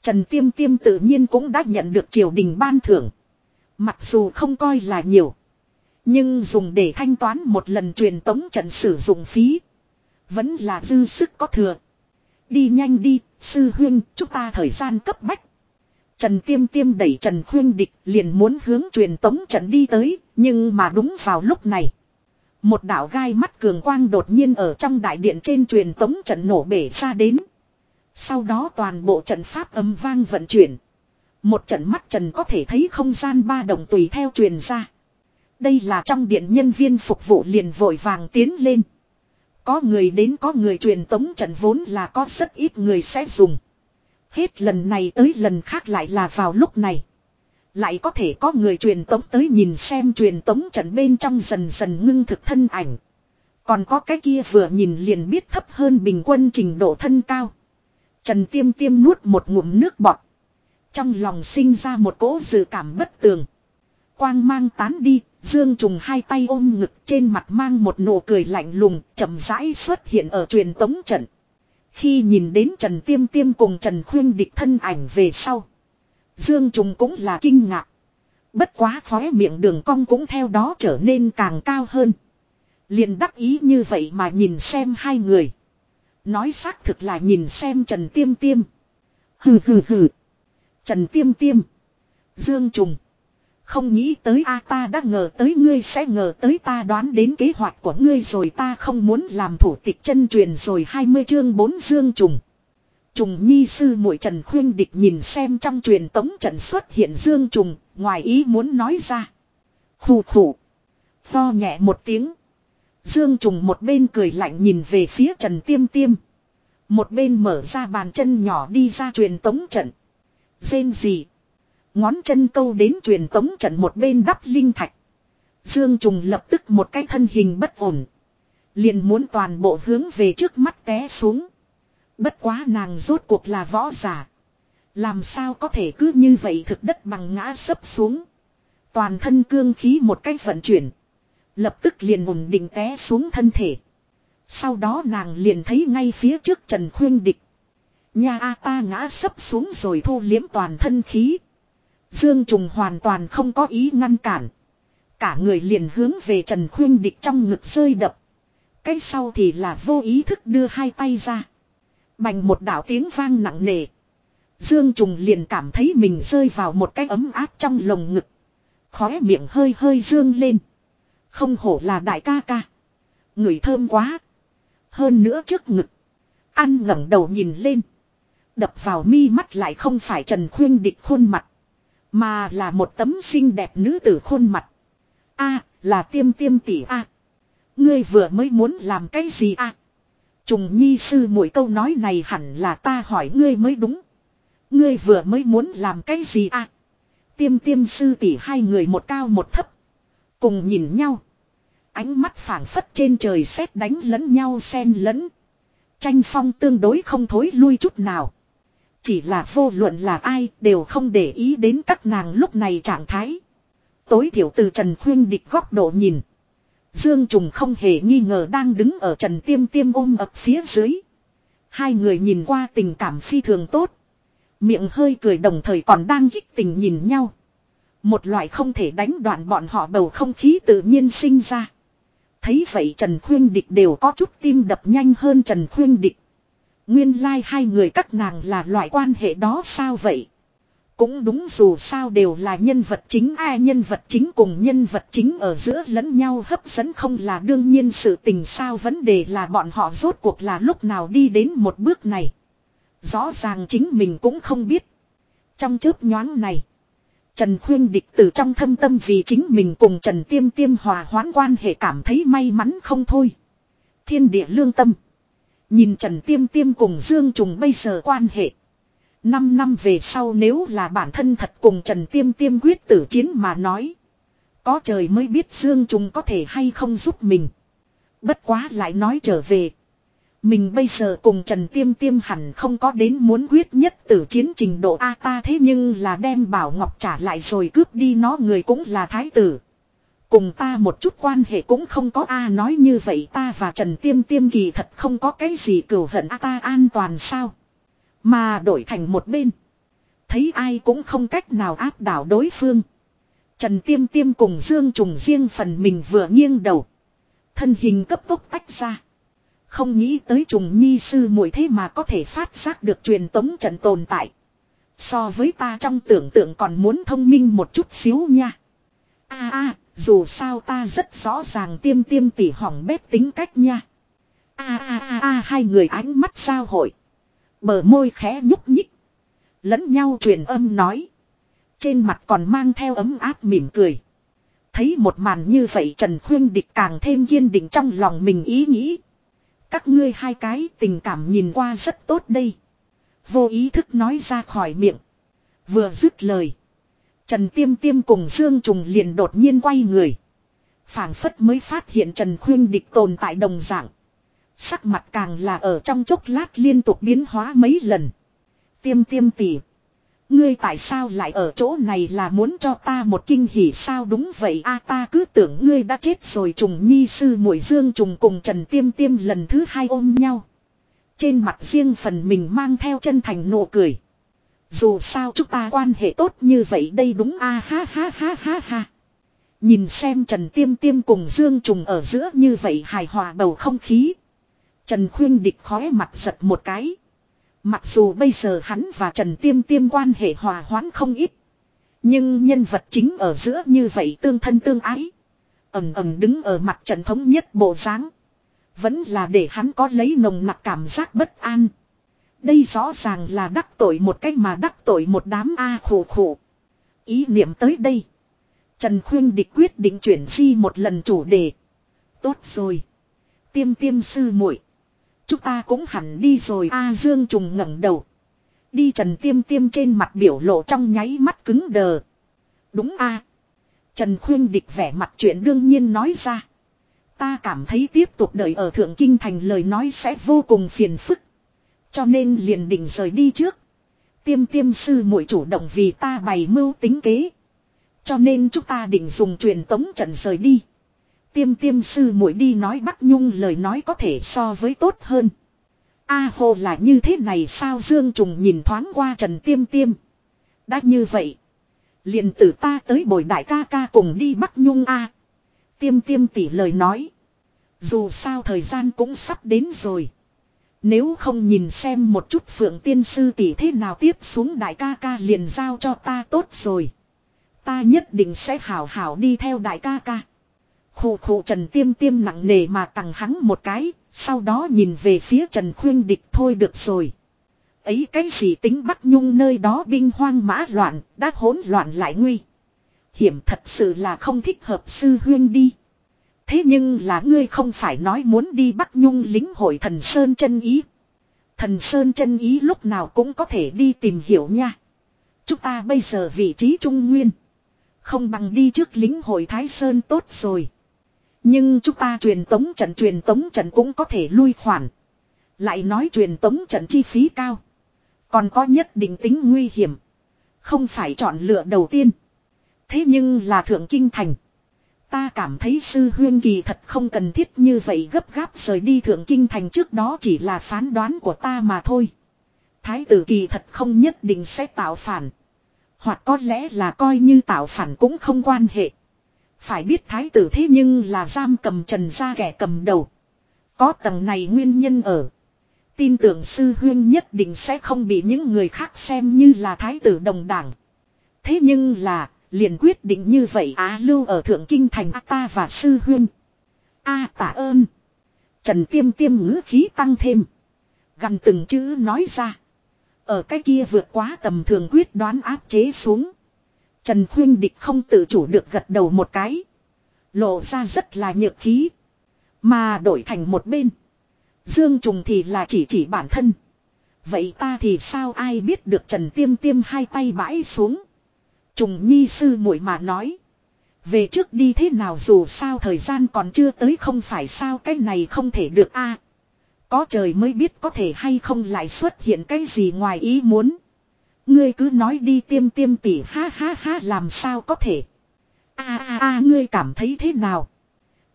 Trần Tiêm Tiêm tự nhiên cũng đã nhận được triều đình ban thưởng. Mặc dù không coi là nhiều. Nhưng dùng để thanh toán một lần truyền tống trận sử dụng phí. Vẫn là dư sức có thừa. Đi nhanh đi, sư huyên, chúng ta thời gian cấp bách. Trần Tiêm Tiêm đẩy Trần Khuyên Địch liền muốn hướng truyền tống trận đi tới, nhưng mà đúng vào lúc này. Một đạo gai mắt cường quang đột nhiên ở trong đại điện trên truyền tống trận nổ bể ra đến. Sau đó toàn bộ trận pháp âm vang vận chuyển. Một trận mắt trần có thể thấy không gian ba đồng tùy theo truyền ra. Đây là trong điện nhân viên phục vụ liền vội vàng tiến lên. Có người đến có người truyền tống trận vốn là có rất ít người sẽ dùng. Hết lần này tới lần khác lại là vào lúc này. Lại có thể có người truyền tống tới nhìn xem truyền tống trận bên trong dần dần ngưng thực thân ảnh. Còn có cái kia vừa nhìn liền biết thấp hơn bình quân trình độ thân cao. Trần tiêm tiêm nuốt một ngụm nước bọt. Trong lòng sinh ra một cỗ dự cảm bất tường. Quang mang tán đi, Dương Trùng hai tay ôm ngực trên mặt mang một nụ cười lạnh lùng, chậm rãi xuất hiện ở truyền tống trận. Khi nhìn đến Trần Tiêm Tiêm cùng Trần Khuyên địch thân ảnh về sau. Dương Trùng cũng là kinh ngạc. Bất quá khóe miệng đường cong cũng theo đó trở nên càng cao hơn. liền đắc ý như vậy mà nhìn xem hai người. Nói xác thực là nhìn xem Trần Tiêm Tiêm. Hừ hừ hừ. Trần Tiêm Tiêm. Dương Trùng. Không nghĩ tới a ta đã ngờ tới ngươi sẽ ngờ tới ta đoán đến kế hoạch của ngươi rồi ta không muốn làm thủ tịch chân truyền rồi 20 chương 4 Dương Trùng. Trùng nhi sư muội Trần Khuyên Địch nhìn xem trong truyền tống trận xuất hiện Dương Trùng, ngoài ý muốn nói ra. Khủ khủ. Pho nhẹ một tiếng. Dương Trùng một bên cười lạnh nhìn về phía Trần Tiêm Tiêm. Một bên mở ra bàn chân nhỏ đi ra truyền tống trận. Dên gì? Ngón chân câu đến truyền tống trận một bên đắp linh thạch. Dương Trùng lập tức một cái thân hình bất ổn. Liền muốn toàn bộ hướng về trước mắt té xuống. Bất quá nàng rốt cuộc là võ giả. Làm sao có thể cứ như vậy thực đất bằng ngã sấp xuống. Toàn thân cương khí một cách vận chuyển. Lập tức liền ổn định té xuống thân thể. Sau đó nàng liền thấy ngay phía trước Trần Khuyên Địch. Nhà A ta ngã sấp xuống rồi thu liếm toàn thân khí. Dương Trùng hoàn toàn không có ý ngăn cản. Cả người liền hướng về Trần Khuyên Địch trong ngực rơi đập. Cái sau thì là vô ý thức đưa hai tay ra. Bành một đạo tiếng vang nặng nề. Dương Trùng liền cảm thấy mình rơi vào một cái ấm áp trong lồng ngực. Khóe miệng hơi hơi dương lên. Không hổ là đại ca ca. Người thơm quá. Hơn nữa trước ngực. Ăn ngẩng đầu nhìn lên. Đập vào mi mắt lại không phải Trần Khuyên Địch khuôn mặt. Mà là một tấm xinh đẹp nữ tử khuôn mặt. a, là tiêm tiêm tỷ a Ngươi vừa mới muốn làm cái gì a Trùng nhi sư mỗi câu nói này hẳn là ta hỏi ngươi mới đúng. Ngươi vừa mới muốn làm cái gì a Tiêm tiêm sư tỷ hai người một cao một thấp. Cùng nhìn nhau. Ánh mắt phảng phất trên trời sét đánh lẫn nhau xen lẫn. Tranh phong tương đối không thối lui chút nào. Chỉ là vô luận là ai đều không để ý đến các nàng lúc này trạng thái. Tối thiểu từ Trần Khuyên địch góc độ nhìn. Dương Trùng không hề nghi ngờ đang đứng ở Trần Tiêm Tiêm ôm ập phía dưới. Hai người nhìn qua tình cảm phi thường tốt. Miệng hơi cười đồng thời còn đang kích tình nhìn nhau. Một loại không thể đánh đoạn bọn họ bầu không khí tự nhiên sinh ra. Thấy vậy Trần Khuyên Địch đều có chút tim đập nhanh hơn Trần Khuyên Địch. Nguyên lai like hai người các nàng là loại quan hệ đó sao vậy? Cũng đúng dù sao đều là nhân vật chính ai nhân vật chính cùng nhân vật chính ở giữa lẫn nhau hấp dẫn không là đương nhiên sự tình sao, vấn đề là bọn họ rốt cuộc là lúc nào đi đến một bước này. Rõ ràng chính mình cũng không biết. Trong chớp nhoáng này. Trần Khuyên Địch từ trong thâm tâm vì chính mình cùng Trần Tiêm Tiêm hòa hoãn quan hệ cảm thấy may mắn không thôi. Thiên địa lương tâm. Nhìn Trần Tiêm Tiêm cùng Dương Trùng bây giờ quan hệ. Năm năm về sau nếu là bản thân thật cùng Trần Tiêm Tiêm quyết tử chiến mà nói. Có trời mới biết Dương Trùng có thể hay không giúp mình. Bất quá lại nói trở về. Mình bây giờ cùng Trần Tiêm Tiêm hẳn không có đến muốn quyết nhất tử chiến trình độ A ta thế nhưng là đem Bảo Ngọc trả lại rồi cướp đi nó người cũng là thái tử. Cùng ta một chút quan hệ cũng không có A nói như vậy ta và Trần Tiêm Tiêm kỳ thật không có cái gì cửu hận A ta an toàn sao. Mà đổi thành một bên. Thấy ai cũng không cách nào áp đảo đối phương. Trần Tiêm Tiêm cùng Dương Trùng riêng phần mình vừa nghiêng đầu. Thân hình cấp tốc tách ra. Không nghĩ tới trùng nhi sư muội thế mà có thể phát giác được truyền tống trận tồn tại. So với ta trong tưởng tượng còn muốn thông minh một chút xíu nha. a a dù sao ta rất rõ ràng tiêm tiêm tỉ hỏng bếp tính cách nha. A a a a, hai người ánh mắt giao hội. Bờ môi khẽ nhúc nhích. Lẫn nhau truyền âm nói. Trên mặt còn mang theo ấm áp mỉm cười. Thấy một màn như vậy Trần Khuyên Địch càng thêm kiên định trong lòng mình ý nghĩ. Các ngươi hai cái tình cảm nhìn qua rất tốt đây. Vô ý thức nói ra khỏi miệng. Vừa dứt lời. Trần Tiêm Tiêm cùng Dương Trùng liền đột nhiên quay người. phảng phất mới phát hiện Trần Khuyên Địch tồn tại đồng dạng. Sắc mặt càng là ở trong chốc lát liên tục biến hóa mấy lần. Tiêm tiêm tỉ. Ngươi tại sao lại ở chỗ này là muốn cho ta một kinh hỉ sao đúng vậy a, ta cứ tưởng ngươi đã chết rồi trùng nhi sư muội dương trùng cùng Trần Tiêm Tiêm lần thứ hai ôm nhau. Trên mặt riêng phần mình mang theo chân thành nụ cười. Dù sao chúng ta quan hệ tốt như vậy đây đúng a ha ha ha ha ha. Nhìn xem Trần Tiêm Tiêm cùng Dương Trùng ở giữa như vậy hài hòa bầu không khí. Trần Khuyên Địch khóe mặt giật một cái. Mặc dù bây giờ hắn và Trần Tiêm Tiêm quan hệ hòa hoãn không ít. Nhưng nhân vật chính ở giữa như vậy tương thân tương ái. ầm ầm đứng ở mặt trận thống nhất bộ dáng Vẫn là để hắn có lấy nồng nặc cảm giác bất an. Đây rõ ràng là đắc tội một cách mà đắc tội một đám A khổ khổ. Ý niệm tới đây. Trần Khuyên Địch quyết định chuyển di một lần chủ đề. Tốt rồi. Tiêm tiêm sư muội Chúng ta cũng hẳn đi rồi A Dương Trùng ngẩng đầu. Đi Trần Tiêm Tiêm trên mặt biểu lộ trong nháy mắt cứng đờ. Đúng a Trần Khuyên Địch vẻ mặt chuyện đương nhiên nói ra. Ta cảm thấy tiếp tục đợi ở Thượng Kinh Thành lời nói sẽ vô cùng phiền phức. Cho nên liền định rời đi trước. Tiêm tiêm sư muội chủ động vì ta bày mưu tính kế. Cho nên chúng ta định dùng truyền tống trận rời đi. Tiêm tiêm sư muội đi nói Bắc Nhung lời nói có thể so với tốt hơn. A hồ là như thế này sao Dương Trùng nhìn thoáng qua Trần Tiêm Tiêm. Đã như vậy. liền tử ta tới bồi đại ca ca cùng đi Bắc Nhung A. Tiêm tiêm tỉ lời nói. Dù sao thời gian cũng sắp đến rồi. Nếu không nhìn xem một chút phượng tiên sư tỷ thế nào tiếp xuống đại ca ca liền giao cho ta tốt rồi. Ta nhất định sẽ hảo hảo đi theo đại ca ca. Khụ khụ Trần Tiêm Tiêm nặng nề mà tặng hắn một cái, sau đó nhìn về phía Trần Khuyên Địch thôi được rồi. Ấy cái gì tính Bắc Nhung nơi đó binh hoang mã loạn, đã hỗn loạn lại nguy. Hiểm thật sự là không thích hợp sư huyên đi. Thế nhưng là ngươi không phải nói muốn đi Bắc Nhung lính hội thần Sơn chân ý. Thần Sơn chân ý lúc nào cũng có thể đi tìm hiểu nha. Chúng ta bây giờ vị trí trung nguyên. Không bằng đi trước lính hội Thái Sơn tốt rồi. Nhưng chúng ta truyền tống trận, truyền tống trận cũng có thể lui khoản. Lại nói truyền tống trận chi phí cao. Còn có nhất định tính nguy hiểm. Không phải chọn lựa đầu tiên. Thế nhưng là thượng kinh thành. Ta cảm thấy sư huyên kỳ thật không cần thiết như vậy gấp gáp rời đi thượng kinh thành trước đó chỉ là phán đoán của ta mà thôi. Thái tử kỳ thật không nhất định sẽ tạo phản. Hoặc có lẽ là coi như tạo phản cũng không quan hệ. Phải biết thái tử thế nhưng là giam cầm trần ra kẻ cầm đầu. Có tầng này nguyên nhân ở. Tin tưởng sư huyên nhất định sẽ không bị những người khác xem như là thái tử đồng đảng. Thế nhưng là, liền quyết định như vậy á lưu ở thượng kinh thành A ta và sư huyên. A tạ ơn. Trần tiêm tiêm ngữ khí tăng thêm. Gần từng chữ nói ra. Ở cái kia vượt quá tầm thường quyết đoán áp chế xuống. Trần Khuyên Địch không tự chủ được gật đầu một cái. Lộ ra rất là nhược khí. Mà đổi thành một bên. Dương Trùng thì là chỉ chỉ bản thân. Vậy ta thì sao ai biết được Trần Tiêm Tiêm hai tay bãi xuống. Trùng Nhi sư muội mà nói. Về trước đi thế nào dù sao thời gian còn chưa tới không phải sao cái này không thể được a Có trời mới biết có thể hay không lại xuất hiện cái gì ngoài ý muốn. Ngươi cứ nói đi tiêm tiêm tỉ, ha ha ha, làm sao có thể. a a a, ngươi cảm thấy thế nào.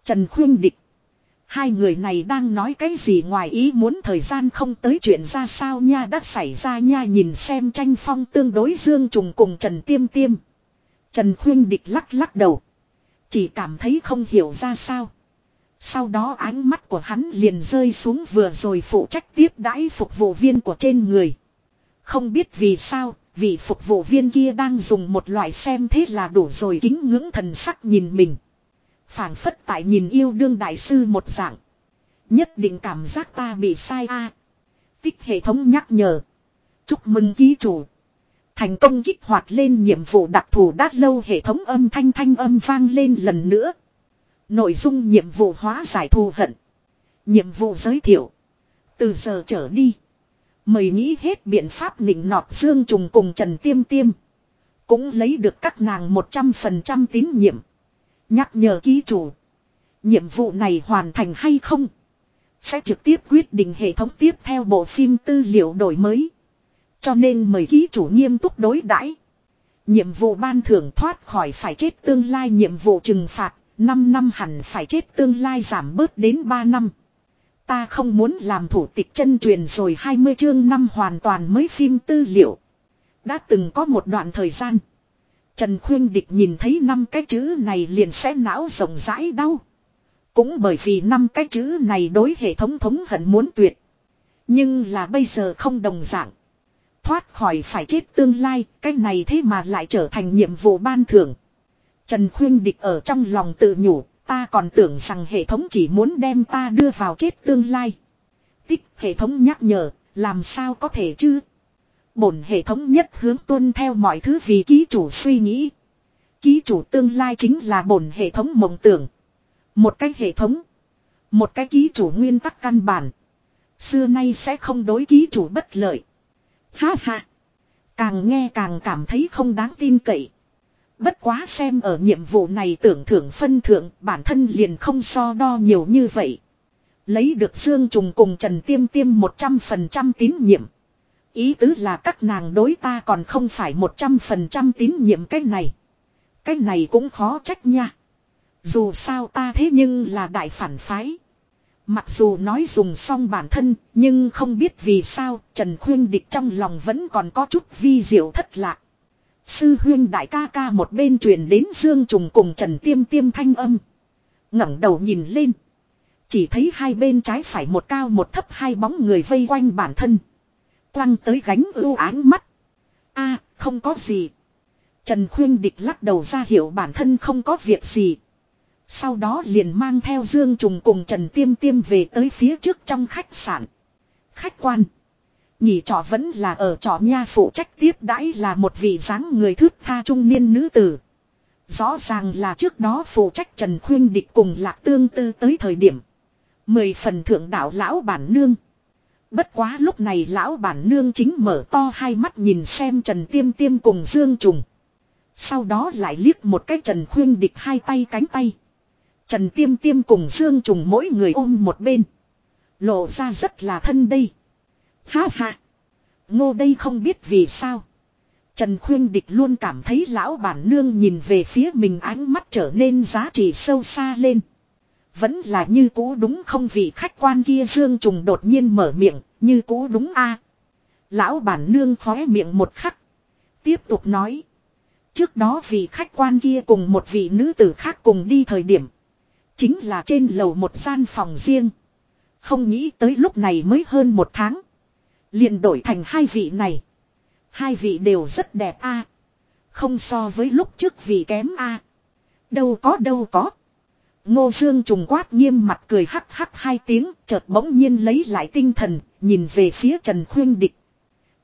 Trần khuyên địch. Hai người này đang nói cái gì ngoài ý muốn thời gian không tới chuyện ra sao nha đã xảy ra nha nhìn xem tranh phong tương đối dương trùng cùng Trần Tiêm Tiêm. Trần Khuyên Địch lắc lắc đầu. Chỉ cảm thấy không hiểu ra sao. Sau đó ánh mắt của hắn liền rơi xuống vừa rồi phụ trách tiếp đãi phục vụ viên của trên người. Không biết vì sao, vị phục vụ viên kia đang dùng một loại xem thế là đủ rồi kính ngưỡng thần sắc nhìn mình phảng phất tại nhìn yêu đương đại sư một dạng. Nhất định cảm giác ta bị sai a. Tích hệ thống nhắc nhở. Chúc mừng ký chủ. Thành công kích hoạt lên nhiệm vụ đặc thù đã lâu hệ thống âm thanh thanh âm vang lên lần nữa. Nội dung nhiệm vụ hóa giải thù hận. Nhiệm vụ giới thiệu. Từ giờ trở đi. Mời nghĩ hết biện pháp nịnh nọt Dương Trùng cùng Trần Tiêm Tiêm. Cũng lấy được các nàng 100% tín nhiệm. Nhắc nhở ký chủ. Nhiệm vụ này hoàn thành hay không? Sẽ trực tiếp quyết định hệ thống tiếp theo bộ phim tư liệu đổi mới. Cho nên mời ký chủ nghiêm túc đối đãi. Nhiệm vụ ban thưởng thoát khỏi phải chết tương lai nhiệm vụ trừng phạt, 5 năm hẳn phải chết tương lai giảm bớt đến 3 năm. Ta không muốn làm thủ tịch chân truyền rồi 20 chương năm hoàn toàn mới phim tư liệu. Đã từng có một đoạn thời gian. Trần Khuyên Địch nhìn thấy năm cái chữ này liền sẽ não rộng rãi đau. Cũng bởi vì năm cái chữ này đối hệ thống thống hận muốn tuyệt. Nhưng là bây giờ không đồng dạng. Thoát khỏi phải chết tương lai, cái này thế mà lại trở thành nhiệm vụ ban thưởng. Trần Khuyên Địch ở trong lòng tự nhủ, ta còn tưởng rằng hệ thống chỉ muốn đem ta đưa vào chết tương lai. Tích hệ thống nhắc nhở, làm sao có thể chứ? Bổn hệ thống nhất hướng tuân theo mọi thứ vì ký chủ suy nghĩ. Ký chủ tương lai chính là bổn hệ thống mộng tưởng. Một cái hệ thống. Một cái ký chủ nguyên tắc căn bản. Xưa nay sẽ không đối ký chủ bất lợi. Ha ha. Càng nghe càng cảm thấy không đáng tin cậy. Bất quá xem ở nhiệm vụ này tưởng thưởng phân thưởng, bản thân liền không so đo nhiều như vậy. Lấy được Dương Trùng cùng Trần Tiêm Tiêm 100% tín nhiệm. Ý tứ là các nàng đối ta còn không phải 100% tín nhiệm cái này. Cái này cũng khó trách nha. Dù sao ta thế nhưng là đại phản phái. Mặc dù nói dùng xong bản thân, nhưng không biết vì sao Trần Khuyên Địch trong lòng vẫn còn có chút vi diệu thất lạc. Sư huyên đại ca ca một bên truyền đến Dương Trùng cùng Trần Tiêm Tiêm thanh âm. ngẩng đầu nhìn lên. Chỉ thấy hai bên trái phải một cao một thấp hai bóng người vây quanh bản thân. Quăng tới gánh ưu áng mắt. a, không có gì. Trần Khuyên Địch lắc đầu ra hiểu bản thân không có việc gì. Sau đó liền mang theo Dương Trùng cùng Trần Tiêm Tiêm về tới phía trước trong khách sạn. Khách quan. Nhỉ trọ vẫn là ở trọ nha phụ trách tiếp đãi là một vị dáng người thước tha trung niên nữ tử. Rõ ràng là trước đó phụ trách Trần Khuyên Địch cùng lạc tương tư tới thời điểm. Mười phần thượng đạo lão bản nương. Bất quá lúc này lão bản nương chính mở to hai mắt nhìn xem Trần Tiêm Tiêm cùng Dương Trùng. Sau đó lại liếc một cái Trần Khuyên Địch hai tay cánh tay. Trần Tiêm Tiêm cùng Dương Trùng mỗi người ôm một bên. Lộ ra rất là thân đây. Ha ha. Ngô đây không biết vì sao. Trần Khuyên Địch luôn cảm thấy lão bản nương nhìn về phía mình ánh mắt trở nên giá trị sâu xa lên. Vẫn là như cũ đúng không vì khách quan kia Dương Trùng đột nhiên mở miệng, như cũ đúng a Lão bản nương khóe miệng một khắc. Tiếp tục nói. Trước đó vì khách quan kia cùng một vị nữ tử khác cùng đi thời điểm. Chính là trên lầu một gian phòng riêng. Không nghĩ tới lúc này mới hơn một tháng. liền đổi thành hai vị này. Hai vị đều rất đẹp a Không so với lúc trước vị kém a Đâu có đâu có. Ngô Dương trùng quát nghiêm mặt cười hắc hắc hai tiếng, chợt bỗng nhiên lấy lại tinh thần, nhìn về phía Trần Khuyên Địch.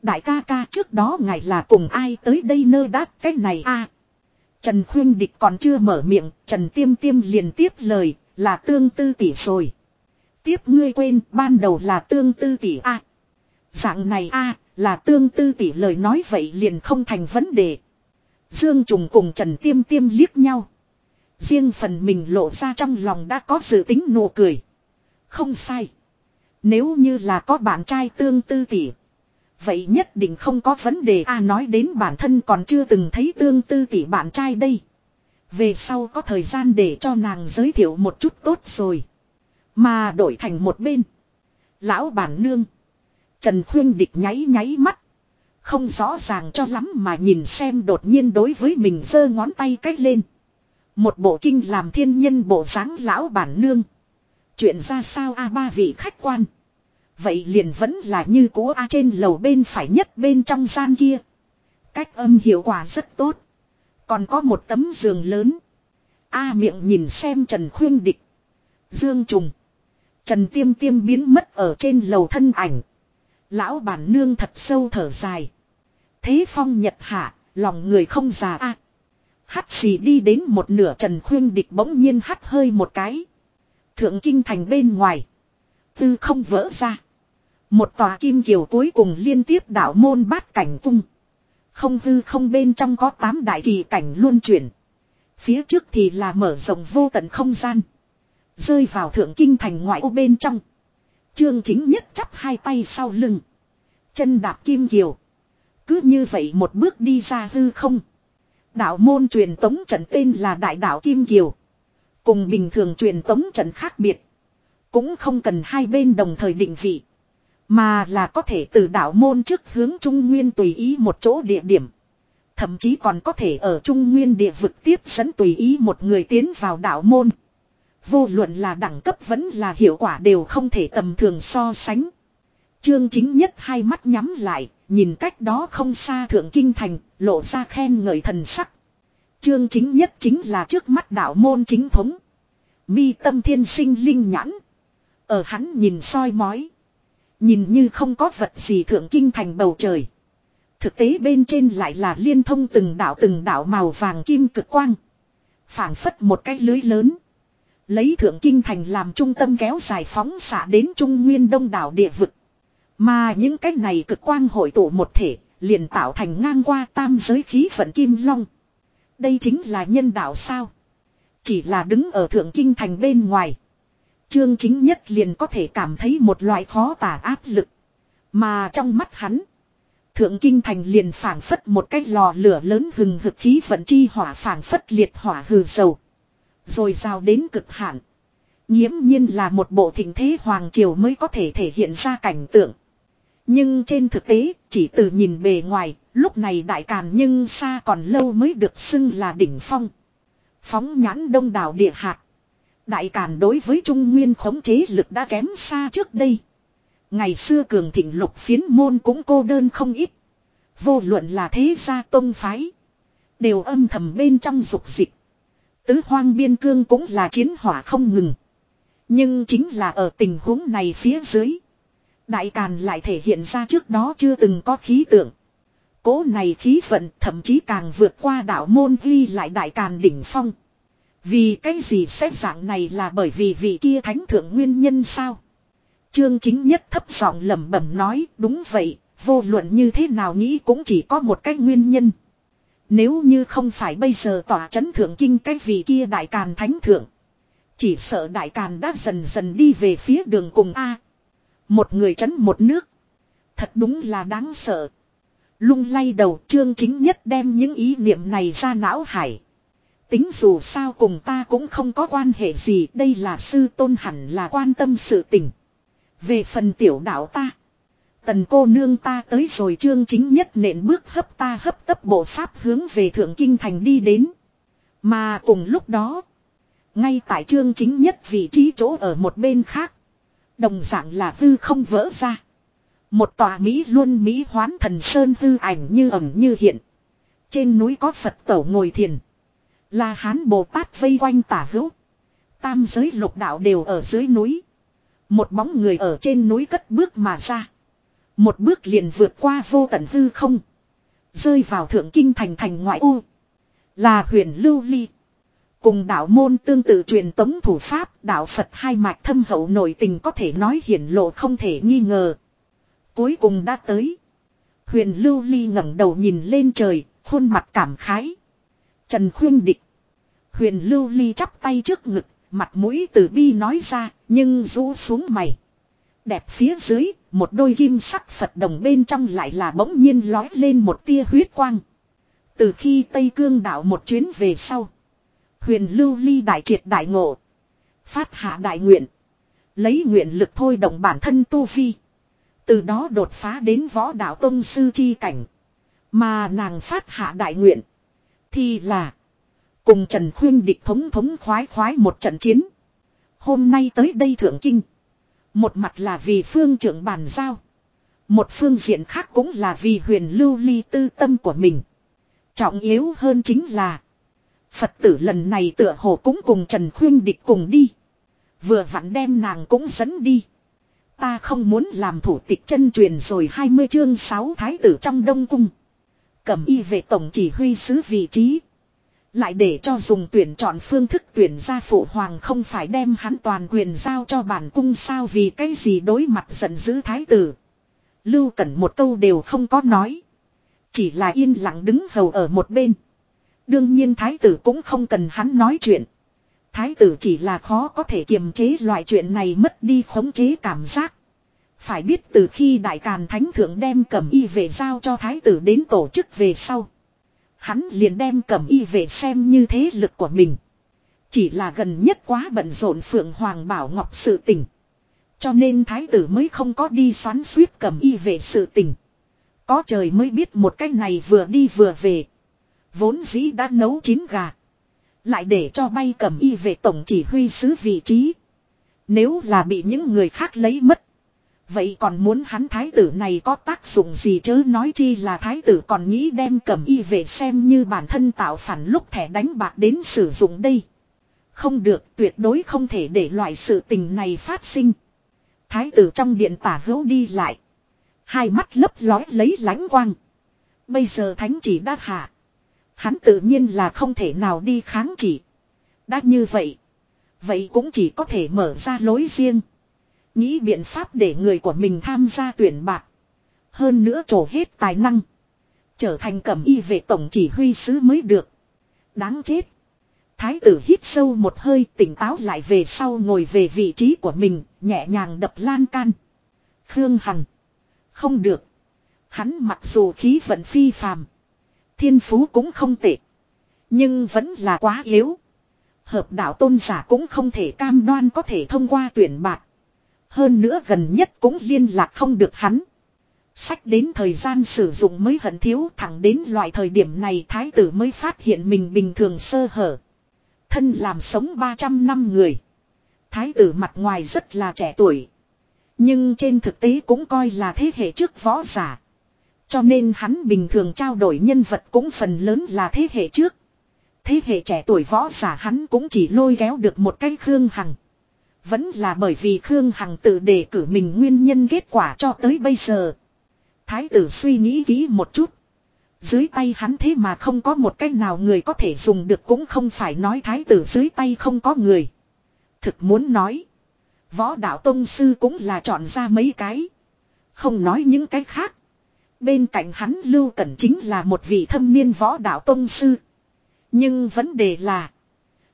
Đại ca ca trước đó ngài là cùng ai tới đây nơ đáp cái này a Trần Khuyên Địch còn chưa mở miệng, Trần Tiêm Tiêm liền tiếp lời, là tương tư tỷ rồi. Tiếp ngươi quên, ban đầu là tương tư tỷ a Dạng này a là tương tư tỷ lời nói vậy liền không thành vấn đề. Dương Trùng cùng Trần Tiêm Tiêm liếc nhau. Riêng phần mình lộ ra trong lòng đã có dự tính nụ cười. Không sai. Nếu như là có bạn trai tương tư tỷ. Vậy nhất định không có vấn đề a nói đến bản thân còn chưa từng thấy tương tư tỷ bạn trai đây. Về sau có thời gian để cho nàng giới thiệu một chút tốt rồi. Mà đổi thành một bên. Lão bản nương. Trần Khuyên Địch nháy nháy mắt. Không rõ ràng cho lắm mà nhìn xem đột nhiên đối với mình giơ ngón tay cách lên. Một bộ kinh làm thiên nhân bộ dáng lão bản nương. Chuyện ra sao a ba vị khách quan. Vậy liền vẫn là như cũ a trên lầu bên phải nhất bên trong gian kia. Cách âm hiệu quả rất tốt. Còn có một tấm giường lớn. A miệng nhìn xem Trần Khuyên Địch. Dương Trùng. Trần Tiêm Tiêm biến mất ở trên lầu thân ảnh. Lão bản nương thật sâu thở dài. Thế phong nhật hạ, lòng người không già a Hắt xì đi đến một nửa Trần Khuyên Địch bỗng nhiên hắt hơi một cái. Thượng kinh thành bên ngoài. Tư không vỡ ra. Một tòa kim kiều cuối cùng liên tiếp đảo môn bát cảnh cung. Không hư không bên trong có tám đại kỳ cảnh luôn chuyển. Phía trước thì là mở rộng vô tận không gian. Rơi vào thượng kinh thành ngoại ô bên trong. Trương chính nhất chắp hai tay sau lưng. Chân đạp kim kiều. Cứ như vậy một bước đi ra hư không. Đạo môn truyền tống trận tên là Đại đạo Kim Kiều. Cùng bình thường truyền tống trận khác biệt. Cũng không cần hai bên đồng thời định vị. Mà là có thể từ đạo môn trước hướng Trung Nguyên tùy ý một chỗ địa điểm. Thậm chí còn có thể ở Trung Nguyên địa vực tiếp dẫn tùy ý một người tiến vào đạo môn. Vô luận là đẳng cấp vẫn là hiệu quả đều không thể tầm thường so sánh. chương chính nhất hai mắt nhắm lại, nhìn cách đó không xa thượng kinh thành, lộ ra khen ngợi thần sắc. chương chính nhất chính là trước mắt đạo môn chính thống. Mi tâm thiên sinh linh nhãn. Ở hắn nhìn soi mói. Nhìn như không có vật gì thượng kinh thành bầu trời. Thực tế bên trên lại là liên thông từng đạo từng đạo màu vàng kim cực quang. phảng phất một cái lưới lớn. Lấy thượng kinh thành làm trung tâm kéo dài phóng xạ đến trung nguyên đông đảo địa vực. Mà những cái này cực quang hội tụ một thể, liền tạo thành ngang qua tam giới khí vận kim long. Đây chính là nhân đạo sao. Chỉ là đứng ở thượng kinh thành bên ngoài. Trương chính nhất liền có thể cảm thấy một loại khó tả áp lực. Mà trong mắt hắn. Thượng kinh thành liền phảng phất một cái lò lửa lớn hừng hực khí vận chi hỏa phảng phất liệt hỏa hừ dầu. Rồi rào đến cực hạn. Nhiễm nhiên là một bộ thịnh thế hoàng triều mới có thể thể hiện ra cảnh tượng. Nhưng trên thực tế, chỉ từ nhìn bề ngoài, lúc này đại càn nhưng xa còn lâu mới được xưng là đỉnh phong. Phóng nhãn đông đảo địa hạt. Đại càn đối với Trung Nguyên khống chế lực đã kém xa trước đây. Ngày xưa cường thịnh lục phiến môn cũng cô đơn không ít. Vô luận là thế gia tôn phái. Đều âm thầm bên trong dục dịch. Tứ hoang biên cương cũng là chiến hỏa không ngừng. Nhưng chính là ở tình huống này phía dưới. Đại Càn lại thể hiện ra trước đó chưa từng có khí tượng. Cố này khí vận thậm chí càng vượt qua đạo môn ghi lại Đại Càn đỉnh phong. Vì cái gì xét dạng này là bởi vì vị kia thánh thượng nguyên nhân sao? Trương chính nhất thấp giọng lẩm bẩm nói đúng vậy, vô luận như thế nào nghĩ cũng chỉ có một cách nguyên nhân. Nếu như không phải bây giờ tỏa chấn thượng kinh cái vị kia đại càn thánh thượng. Chỉ sợ đại càn đã dần dần đi về phía đường cùng A. Một người chấn một nước. Thật đúng là đáng sợ. Lung lay đầu trương chính nhất đem những ý niệm này ra não hải. Tính dù sao cùng ta cũng không có quan hệ gì, đây là sư tôn hẳn là quan tâm sự tình. Về phần tiểu đạo ta. Tần cô nương ta tới rồi trương chính nhất nện bước hấp ta hấp tấp bộ pháp hướng về thượng kinh thành đi đến. Mà cùng lúc đó. Ngay tại trương chính nhất vị trí chỗ ở một bên khác. Đồng dạng là hư không vỡ ra. Một tòa Mỹ luôn Mỹ hoán thần sơn hư ảnh như ẩm như hiện. Trên núi có Phật tổ ngồi thiền. Là hán Bồ Tát vây quanh tả hữu. Tam giới lục đạo đều ở dưới núi. Một bóng người ở trên núi cất bước mà ra. Một bước liền vượt qua vô tận hư không. Rơi vào thượng kinh thành thành ngoại u. Là huyền lưu ly. Cùng đạo môn tương tự truyền tống thủ pháp đạo Phật hai mạch thâm hậu nội tình có thể nói hiển lộ không thể nghi ngờ. Cuối cùng đã tới. Huyền lưu ly ngẩng đầu nhìn lên trời, khuôn mặt cảm khái. Trần khuyên địch. Huyền lưu ly chắp tay trước ngực, mặt mũi từ bi nói ra, nhưng rũ xuống mày. Đẹp phía dưới, một đôi kim sắc Phật đồng bên trong lại là bỗng nhiên lói lên một tia huyết quang. Từ khi Tây Cương đạo một chuyến về sau. Huyền lưu ly đại triệt đại ngộ. Phát hạ đại nguyện. Lấy nguyện lực thôi động bản thân tu vi. Từ đó đột phá đến võ đạo tông sư chi cảnh. Mà nàng phát hạ đại nguyện. Thì là. Cùng Trần Khuyên địch thống thống khoái khoái một trận chiến. Hôm nay tới đây thượng kinh. Một mặt là vì phương trưởng bàn giao. Một phương diện khác cũng là vì huyền lưu ly tư tâm của mình. Trọng yếu hơn chính là. Phật tử lần này tựa hồ cũng cùng Trần Khuyên Địch cùng đi. Vừa vặn đem nàng cũng dẫn đi. Ta không muốn làm thủ tịch chân truyền rồi 20 chương 6 thái tử trong đông cung. Cầm y về tổng chỉ huy sứ vị trí. Lại để cho dùng tuyển chọn phương thức tuyển ra phụ hoàng không phải đem hắn toàn quyền giao cho bản cung sao vì cái gì đối mặt giận dữ thái tử. Lưu Cẩn một câu đều không có nói. Chỉ là yên lặng đứng hầu ở một bên. Đương nhiên thái tử cũng không cần hắn nói chuyện. Thái tử chỉ là khó có thể kiềm chế loại chuyện này mất đi khống chế cảm giác. Phải biết từ khi Đại Càn Thánh Thượng đem cẩm y về giao cho Thái tử đến tổ chức về sau. Hắn liền đem cẩm y về xem như thế lực của mình. Chỉ là gần nhất quá bận rộn Phượng Hoàng Bảo Ngọc sự tình. Cho nên Thái tử mới không có đi xoắn suýt cẩm y về sự tình. Có trời mới biết một cái này vừa đi vừa về. Vốn dĩ đã nấu chín gà. Lại để cho bay cầm y về tổng chỉ huy sứ vị trí. Nếu là bị những người khác lấy mất. Vậy còn muốn hắn thái tử này có tác dụng gì chớ nói chi là thái tử còn nghĩ đem cầm y về xem như bản thân tạo phản lúc thẻ đánh bạc đến sử dụng đây. Không được, tuyệt đối không thể để loại sự tình này phát sinh. Thái tử trong điện tả hữu đi lại. Hai mắt lấp lói lấy lánh quang. Bây giờ thánh chỉ đã hạ. Hắn tự nhiên là không thể nào đi kháng chỉ. Đã như vậy. Vậy cũng chỉ có thể mở ra lối riêng. Nghĩ biện pháp để người của mình tham gia tuyển bạc. Hơn nữa trổ hết tài năng. Trở thành cẩm y về tổng chỉ huy sứ mới được. Đáng chết. Thái tử hít sâu một hơi tỉnh táo lại về sau ngồi về vị trí của mình, nhẹ nhàng đập lan can. Khương Hằng. Không được. Hắn mặc dù khí vận phi phàm. Thiên phú cũng không tệ. Nhưng vẫn là quá yếu. Hợp đạo tôn giả cũng không thể cam đoan có thể thông qua tuyển bạc. Hơn nữa gần nhất cũng liên lạc không được hắn. Sách đến thời gian sử dụng mới hận thiếu thẳng đến loại thời điểm này thái tử mới phát hiện mình bình thường sơ hở. Thân làm sống 300 năm người. Thái tử mặt ngoài rất là trẻ tuổi. Nhưng trên thực tế cũng coi là thế hệ trước võ giả. Cho nên hắn bình thường trao đổi nhân vật cũng phần lớn là thế hệ trước. Thế hệ trẻ tuổi võ giả hắn cũng chỉ lôi kéo được một cái Khương Hằng. Vẫn là bởi vì Khương Hằng tự đề cử mình nguyên nhân kết quả cho tới bây giờ. Thái tử suy nghĩ kỹ một chút. Dưới tay hắn thế mà không có một cách nào người có thể dùng được cũng không phải nói thái tử dưới tay không có người. Thực muốn nói. Võ đạo Tông Sư cũng là chọn ra mấy cái. Không nói những cái khác. Bên cạnh hắn Lưu Cẩn chính là một vị thâm niên võ đạo Tông Sư. Nhưng vấn đề là.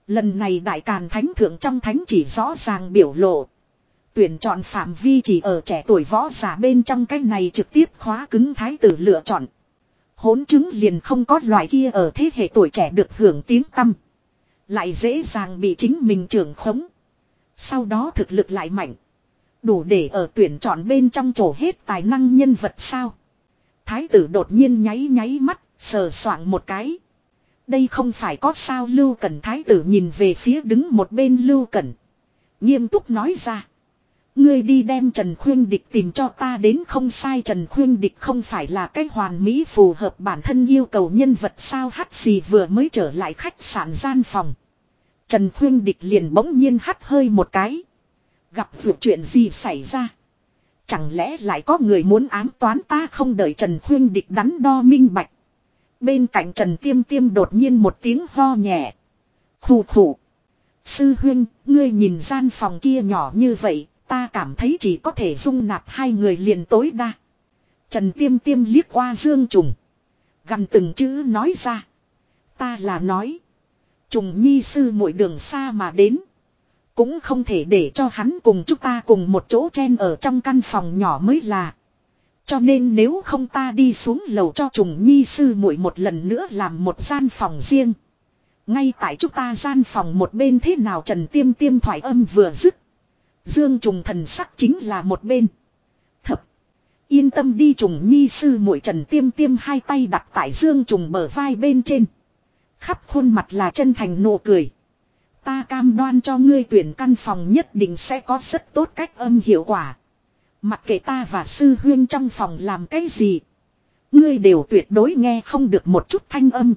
Lần này Đại Càn Thánh Thượng trong Thánh chỉ rõ ràng biểu lộ. Tuyển chọn phạm vi chỉ ở trẻ tuổi võ giả bên trong cái này trực tiếp khóa cứng thái tử lựa chọn. Hốn chứng liền không có loại kia ở thế hệ tuổi trẻ được hưởng tiếng tâm. Lại dễ dàng bị chính mình trưởng khống. Sau đó thực lực lại mạnh. Đủ để ở tuyển chọn bên trong chỗ hết tài năng nhân vật sao. Thái tử đột nhiên nháy nháy mắt, sờ soạng một cái. Đây không phải có sao Lưu Cẩn Thái tử nhìn về phía đứng một bên Lưu Cẩn. Nghiêm túc nói ra. Ngươi đi đem Trần Khuyên Địch tìm cho ta đến không sai Trần Khuyên Địch không phải là cái hoàn mỹ phù hợp bản thân yêu cầu nhân vật sao hắt gì vừa mới trở lại khách sạn gian phòng. Trần Khuyên Địch liền bỗng nhiên hắt hơi một cái. Gặp việc chuyện gì xảy ra. Chẳng lẽ lại có người muốn ám toán ta không đợi Trần Khuyên Địch đắn đo minh bạch. Bên cạnh Trần Tiêm Tiêm đột nhiên một tiếng ho nhẹ. Khủ khủ. Sư huyên, ngươi nhìn gian phòng kia nhỏ như vậy, ta cảm thấy chỉ có thể dung nạp hai người liền tối đa. Trần Tiêm Tiêm liếc qua Dương Trùng. Gần từng chữ nói ra. Ta là nói. Trùng nhi sư mỗi đường xa mà đến. Cũng không thể để cho hắn cùng chúng ta cùng một chỗ chen ở trong căn phòng nhỏ mới là. Cho nên nếu không ta đi xuống lầu cho trùng nhi sư muội một lần nữa làm một gian phòng riêng. Ngay tại chúng ta gian phòng một bên thế nào Trần Tiêm Tiêm thoại âm vừa dứt. Dương trùng thần sắc chính là một bên. Thập. Yên tâm đi trùng nhi sư muội Trần Tiêm Tiêm hai tay đặt tại Dương trùng bờ vai bên trên. Khắp khuôn mặt là chân thành nụ cười. Ta cam đoan cho ngươi tuyển căn phòng nhất định sẽ có rất tốt cách âm hiệu quả. Mặc kệ ta và sư huyên trong phòng làm cái gì. Ngươi đều tuyệt đối nghe không được một chút thanh âm.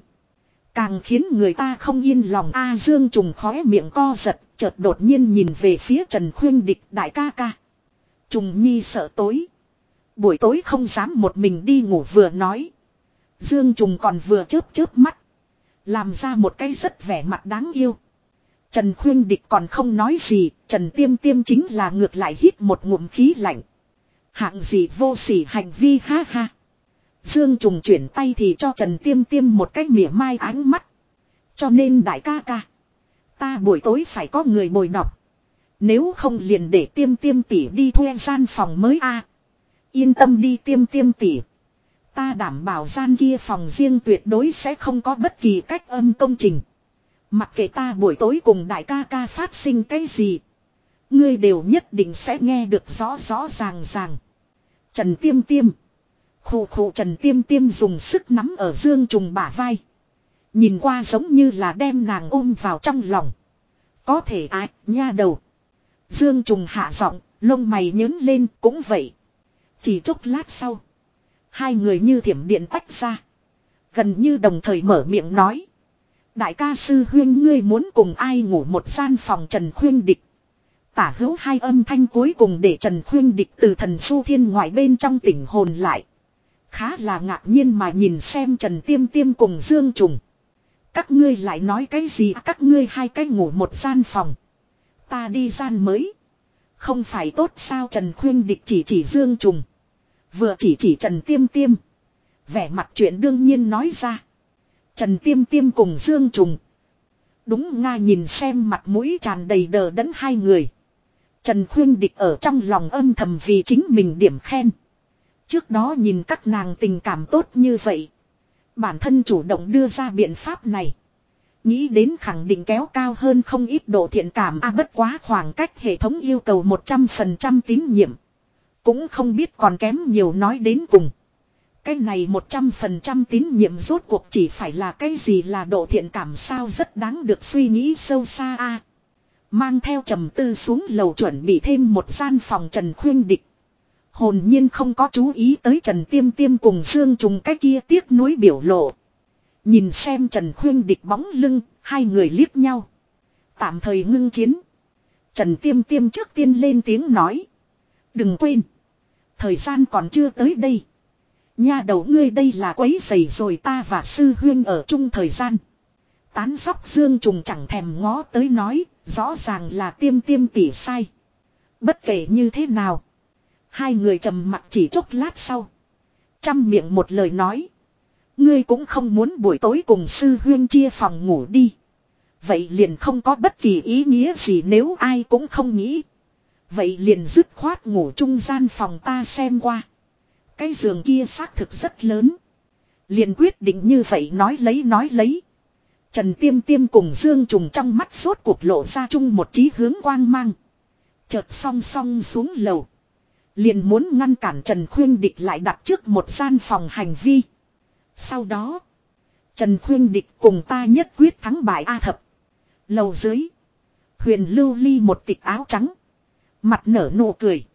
Càng khiến người ta không yên lòng A Dương trùng khóe miệng co giật, chợt đột nhiên nhìn về phía Trần Khuyên Địch đại ca ca. Trùng Nhi sợ tối. Buổi tối không dám một mình đi ngủ vừa nói. Dương trùng còn vừa chớp chớp mắt. Làm ra một cái rất vẻ mặt đáng yêu. Trần Khuyên Địch còn không nói gì, Trần Tiêm Tiêm chính là ngược lại hít một ngụm khí lạnh. Hạng gì vô sỉ hành vi ha ha. Dương Trùng chuyển tay thì cho Trần Tiêm Tiêm một cái mỉa mai ánh mắt. Cho nên đại ca ca. Ta buổi tối phải có người bồi đọc. Nếu không liền để tiêm tiêm tỉ đi thuê gian phòng mới a Yên tâm đi tiêm tiêm tỉ. Ta đảm bảo gian kia phòng riêng tuyệt đối sẽ không có bất kỳ cách âm công trình. Mặc kệ ta buổi tối cùng đại ca ca phát sinh cái gì. Ngươi đều nhất định sẽ nghe được rõ rõ ràng ràng. Trần tiêm tiêm. Khủ khủ trần tiêm tiêm dùng sức nắm ở dương trùng bả vai. Nhìn qua giống như là đem nàng ôm vào trong lòng. Có thể ai, nha đầu. Dương trùng hạ giọng, lông mày nhớn lên cũng vậy. Chỉ chút lát sau. Hai người như thiểm điện tách ra. Gần như đồng thời mở miệng nói. Đại ca sư huyên, ngươi muốn cùng ai ngủ một gian phòng Trần Khuyên Địch. Tả hữu hai âm thanh cuối cùng để Trần Khuyên Địch từ thần su thiên ngoại bên trong tỉnh hồn lại. Khá là ngạc nhiên mà nhìn xem Trần Tiêm Tiêm cùng Dương Trùng. Các ngươi lại nói cái gì các ngươi hai cái ngủ một gian phòng. Ta đi gian mới. Không phải tốt sao Trần Khuyên Địch chỉ chỉ Dương Trùng. Vừa chỉ chỉ Trần Tiêm Tiêm. Vẻ mặt chuyện đương nhiên nói ra. Trần Tiêm Tiêm cùng Dương Trùng. Đúng Nga nhìn xem mặt mũi tràn đầy đờ đẫn hai người. Trần Khuyên Địch ở trong lòng âm thầm vì chính mình điểm khen. Trước đó nhìn các nàng tình cảm tốt như vậy. Bản thân chủ động đưa ra biện pháp này. Nghĩ đến khẳng định kéo cao hơn không ít độ thiện cảm a bất quá khoảng cách hệ thống yêu cầu 100% tín nhiệm. Cũng không biết còn kém nhiều nói đến cùng. Cái này 100% tín nhiệm rốt cuộc chỉ phải là cái gì là độ thiện cảm sao rất đáng được suy nghĩ sâu xa a. Mang theo trầm tư xuống lầu chuẩn bị thêm một gian phòng Trần Khuyên Địch. Hồn nhiên không có chú ý tới Trần Tiêm Tiêm cùng Dương Trùng cái kia tiếc nuối biểu lộ. Nhìn xem Trần Khuyên Địch bóng lưng, hai người liếc nhau. Tạm thời ngưng chiến. Trần Tiêm Tiêm trước tiên lên tiếng nói. Đừng quên. Thời gian còn chưa tới đây. Nha đầu ngươi đây là quấy giày rồi ta và sư huyên ở chung thời gian. Tán sóc dương trùng chẳng thèm ngó tới nói, rõ ràng là tiêm tiêm tỉ sai. Bất kể như thế nào. Hai người trầm mặt chỉ chốc lát sau. Chăm miệng một lời nói. Ngươi cũng không muốn buổi tối cùng sư huyên chia phòng ngủ đi. Vậy liền không có bất kỳ ý nghĩa gì nếu ai cũng không nghĩ. Vậy liền dứt khoát ngủ trung gian phòng ta xem qua. Cái giường kia xác thực rất lớn. Liền quyết định như vậy nói lấy nói lấy. Trần Tiêm Tiêm cùng Dương Trùng trong mắt suốt cuộc lộ ra chung một chí hướng quang mang. Chợt song song xuống lầu. Liền muốn ngăn cản Trần Khuyên Địch lại đặt trước một gian phòng hành vi. Sau đó. Trần Khuyên Địch cùng ta nhất quyết thắng bại A thập. Lầu dưới. Huyền lưu ly một tịch áo trắng. Mặt nở nụ cười.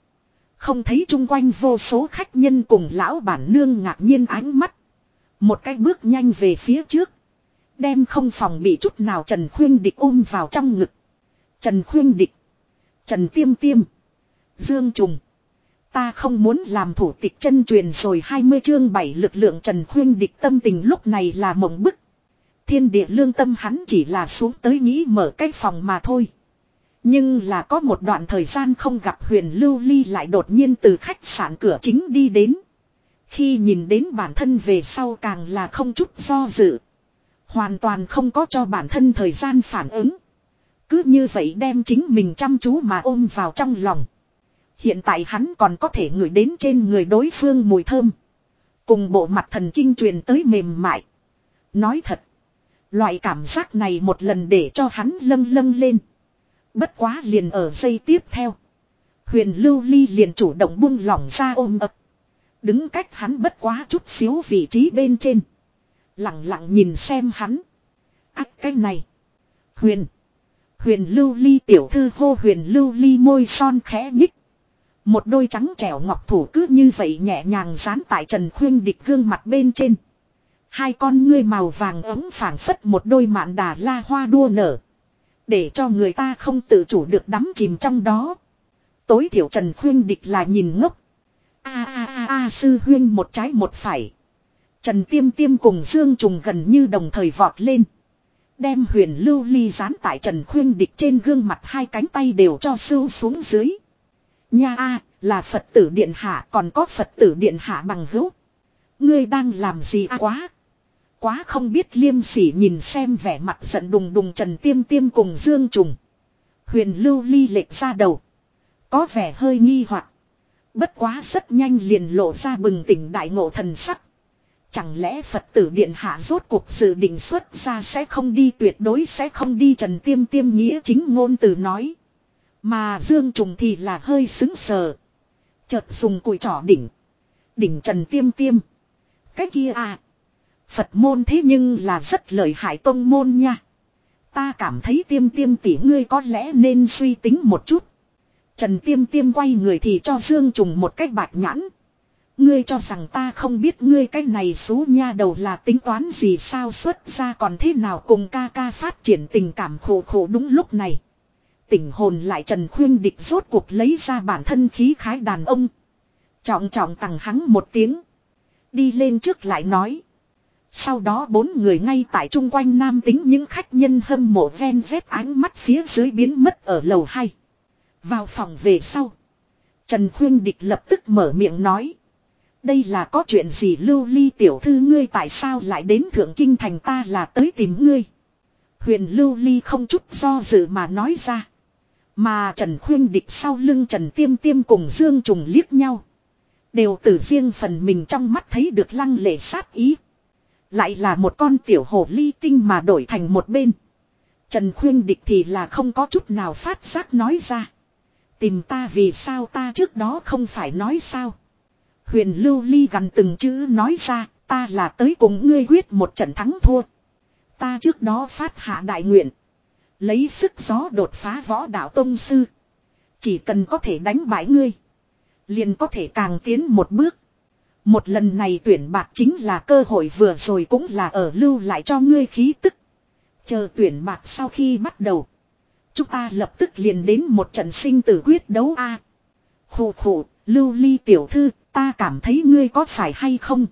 Không thấy chung quanh vô số khách nhân cùng lão bản nương ngạc nhiên ánh mắt. Một cái bước nhanh về phía trước. Đem không phòng bị chút nào Trần Khuyên Địch ôm vào trong ngực. Trần Khuyên Địch. Trần Tiêm Tiêm. Dương Trùng. Ta không muốn làm thủ tịch chân truyền rồi 20 chương 7 lực lượng Trần Khuyên Địch tâm tình lúc này là mộng bức. Thiên địa lương tâm hắn chỉ là xuống tới nghĩ mở cái phòng mà thôi. Nhưng là có một đoạn thời gian không gặp huyền lưu ly lại đột nhiên từ khách sạn cửa chính đi đến. Khi nhìn đến bản thân về sau càng là không chút do dự. Hoàn toàn không có cho bản thân thời gian phản ứng. Cứ như vậy đem chính mình chăm chú mà ôm vào trong lòng. Hiện tại hắn còn có thể ngửi đến trên người đối phương mùi thơm. Cùng bộ mặt thần kinh truyền tới mềm mại. Nói thật. Loại cảm giác này một lần để cho hắn lâng lâng lên. Bất quá liền ở giây tiếp theo. Huyền lưu ly liền chủ động buông lỏng ra ôm ập. Đứng cách hắn bất quá chút xíu vị trí bên trên. Lặng lặng nhìn xem hắn. Ác cái này. Huyền. Huyền lưu ly tiểu thư hô huyền lưu ly môi son khẽ nhích. Một đôi trắng trẻo ngọc thủ cứ như vậy nhẹ nhàng dán tại Trần Khuyên địch gương mặt bên trên. Hai con ngươi màu vàng ấm phảng phất một đôi mạn đà la hoa đua nở. Để cho người ta không tự chủ được đắm chìm trong đó. Tối thiểu Trần Khuyên địch là nhìn ngốc. A a a a sư huyên một trái một phải. Trần Tiêm Tiêm cùng Dương Trùng gần như đồng thời vọt lên. Đem huyền lưu ly dán tại Trần Khuyên địch trên gương mặt hai cánh tay đều cho sưu xuống dưới. Nha a, là Phật tử Điện Hạ, còn có Phật tử Điện Hạ bằng hữu. Ngươi đang làm gì quá. Quá không biết liêm sỉ nhìn xem vẻ mặt giận đùng đùng Trần Tiêm Tiêm cùng Dương Trùng. Huyền lưu ly lệch ra đầu. Có vẻ hơi nghi hoặc Bất quá rất nhanh liền lộ ra bừng tỉnh đại ngộ thần sắc. Chẳng lẽ Phật tử Điện Hạ rốt cuộc sự định xuất ra sẽ không đi, tuyệt đối sẽ không đi trần tiêm tiêm nghĩa chính ngôn từ nói. Mà Dương Trùng thì là hơi xứng sờ. Chợt dùng cùi trỏ đỉnh. Đỉnh trần tiêm tiêm. Cái kia à. Phật môn thế nhưng là rất lợi hại tông môn nha. Ta cảm thấy tiêm tiêm tỷ ngươi có lẽ nên suy tính một chút. Trần tiêm tiêm quay người thì cho Dương Trùng một cách bạch nhãn. Ngươi cho rằng ta không biết ngươi cái này xú nha đầu là tính toán gì sao xuất ra còn thế nào cùng ca ca phát triển tình cảm khổ khổ đúng lúc này. Tỉnh hồn lại Trần Khuyên Địch rốt cuộc lấy ra bản thân khí khái đàn ông. Trọng trọng tặng hắn một tiếng. Đi lên trước lại nói. Sau đó bốn người ngay tại chung quanh nam tính những khách nhân hâm mộ ven vét ánh mắt phía dưới biến mất ở lầu 2. Vào phòng về sau. Trần Khuyên Địch lập tức mở miệng nói. Đây là có chuyện gì lưu ly tiểu thư ngươi tại sao lại đến thượng kinh thành ta là tới tìm ngươi. Huyền lưu ly không chút do dự mà nói ra. Mà Trần Khuyên Địch sau lưng Trần Tiêm Tiêm cùng Dương Trùng liếc nhau. Đều từ riêng phần mình trong mắt thấy được lăng lệ sát ý. Lại là một con tiểu hồ ly tinh mà đổi thành một bên. Trần Khuyên Địch thì là không có chút nào phát giác nói ra. Tìm ta vì sao ta trước đó không phải nói sao. Huyền Lưu Ly gần từng chữ nói ra, ta là tới cùng ngươi quyết một trận thắng thua. Ta trước đó phát hạ đại nguyện. Lấy sức gió đột phá võ đạo tông sư. Chỉ cần có thể đánh bại ngươi. Liền có thể càng tiến một bước. Một lần này tuyển bạc chính là cơ hội vừa rồi cũng là ở lưu lại cho ngươi khí tức. Chờ tuyển bạc sau khi bắt đầu. Chúng ta lập tức liền đến một trận sinh tử quyết đấu a. À, khủ khủ, lưu ly tiểu thư, ta cảm thấy ngươi có phải hay không?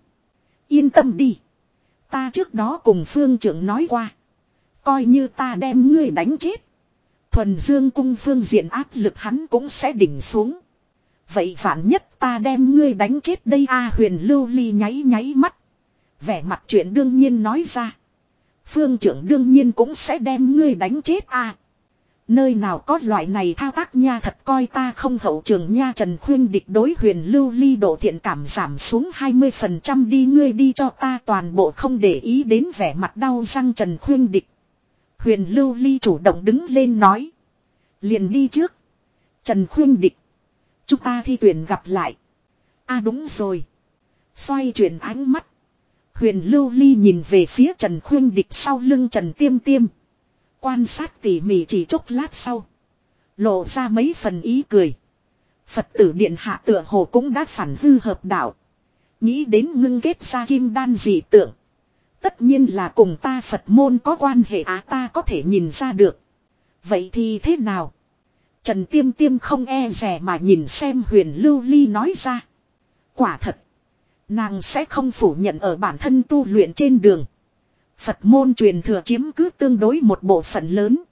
Yên tâm đi. Ta trước đó cùng phương trưởng nói qua. Coi như ta đem ngươi đánh chết. Thuần dương cung phương diện áp lực hắn cũng sẽ đỉnh xuống. Vậy phản nhất ta đem ngươi đánh chết đây a huyền lưu ly nháy nháy mắt. Vẻ mặt chuyện đương nhiên nói ra. Phương trưởng đương nhiên cũng sẽ đem ngươi đánh chết a Nơi nào có loại này thao tác nha thật coi ta không hậu trường nha Trần Khuyên địch đối huyền lưu ly độ thiện cảm giảm xuống 20% đi ngươi đi cho ta toàn bộ không để ý đến vẻ mặt đau răng Trần Khuyên địch. Huyền lưu ly chủ động đứng lên nói. Liền đi trước. Trần Khuyên địch. Chúng ta thi tuyển gặp lại. a à đúng rồi. Xoay chuyển ánh mắt. Huyền lưu ly nhìn về phía Trần Khuyên địch sau lưng Trần Tiêm Tiêm. Quan sát tỉ mỉ chỉ chốc lát sau. Lộ ra mấy phần ý cười. Phật tử điện hạ tựa hồ cũng đã phản hư hợp đạo. Nghĩ đến ngưng kết ra kim đan dị tượng. Tất nhiên là cùng ta Phật môn có quan hệ á ta có thể nhìn ra được. Vậy thì thế nào? Trần Tiêm Tiêm không e rẻ mà nhìn xem huyền lưu ly nói ra. Quả thật. Nàng sẽ không phủ nhận ở bản thân tu luyện trên đường. Phật môn truyền thừa chiếm cứ tương đối một bộ phận lớn.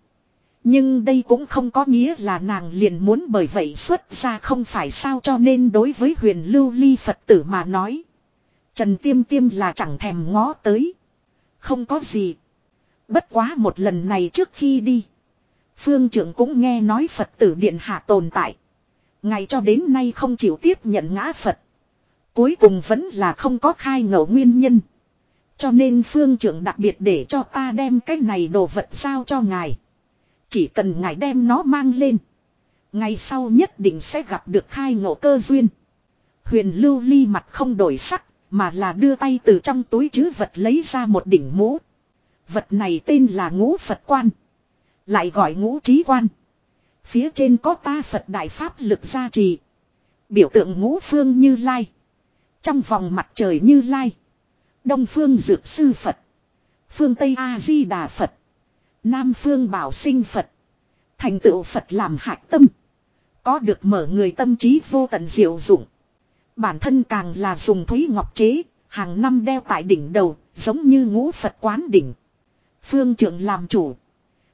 Nhưng đây cũng không có nghĩa là nàng liền muốn bởi vậy xuất ra không phải sao cho nên đối với huyền lưu ly Phật tử mà nói. Trần Tiêm Tiêm là chẳng thèm ngó tới. Không có gì. Bất quá một lần này trước khi đi. Phương trưởng cũng nghe nói Phật tử Điện Hạ tồn tại. Ngày cho đến nay không chịu tiếp nhận ngã Phật. Cuối cùng vẫn là không có khai ngẫu nguyên nhân. Cho nên phương trưởng đặc biệt để cho ta đem cái này đồ vật sao cho ngài. Chỉ cần ngài đem nó mang lên. Ngày sau nhất định sẽ gặp được khai ngộ cơ duyên. Huyền lưu ly mặt không đổi sắc, mà là đưa tay từ trong túi chứ vật lấy ra một đỉnh mũ. Vật này tên là ngũ Phật quan. Lại gọi ngũ trí quan. Phía trên có ta Phật đại pháp lực gia trì. Biểu tượng ngũ phương như lai. Trong vòng mặt trời như lai. Đông phương dược sư Phật. Phương Tây A-di-đà Phật. Nam phương bảo sinh Phật. Thành tựu Phật làm hạch tâm. Có được mở người tâm trí vô tận diệu dụng. Bản thân càng là dùng thúy ngọc chế, hàng năm đeo tại đỉnh đầu, giống như ngũ Phật quán đỉnh. Phương trưởng làm chủ.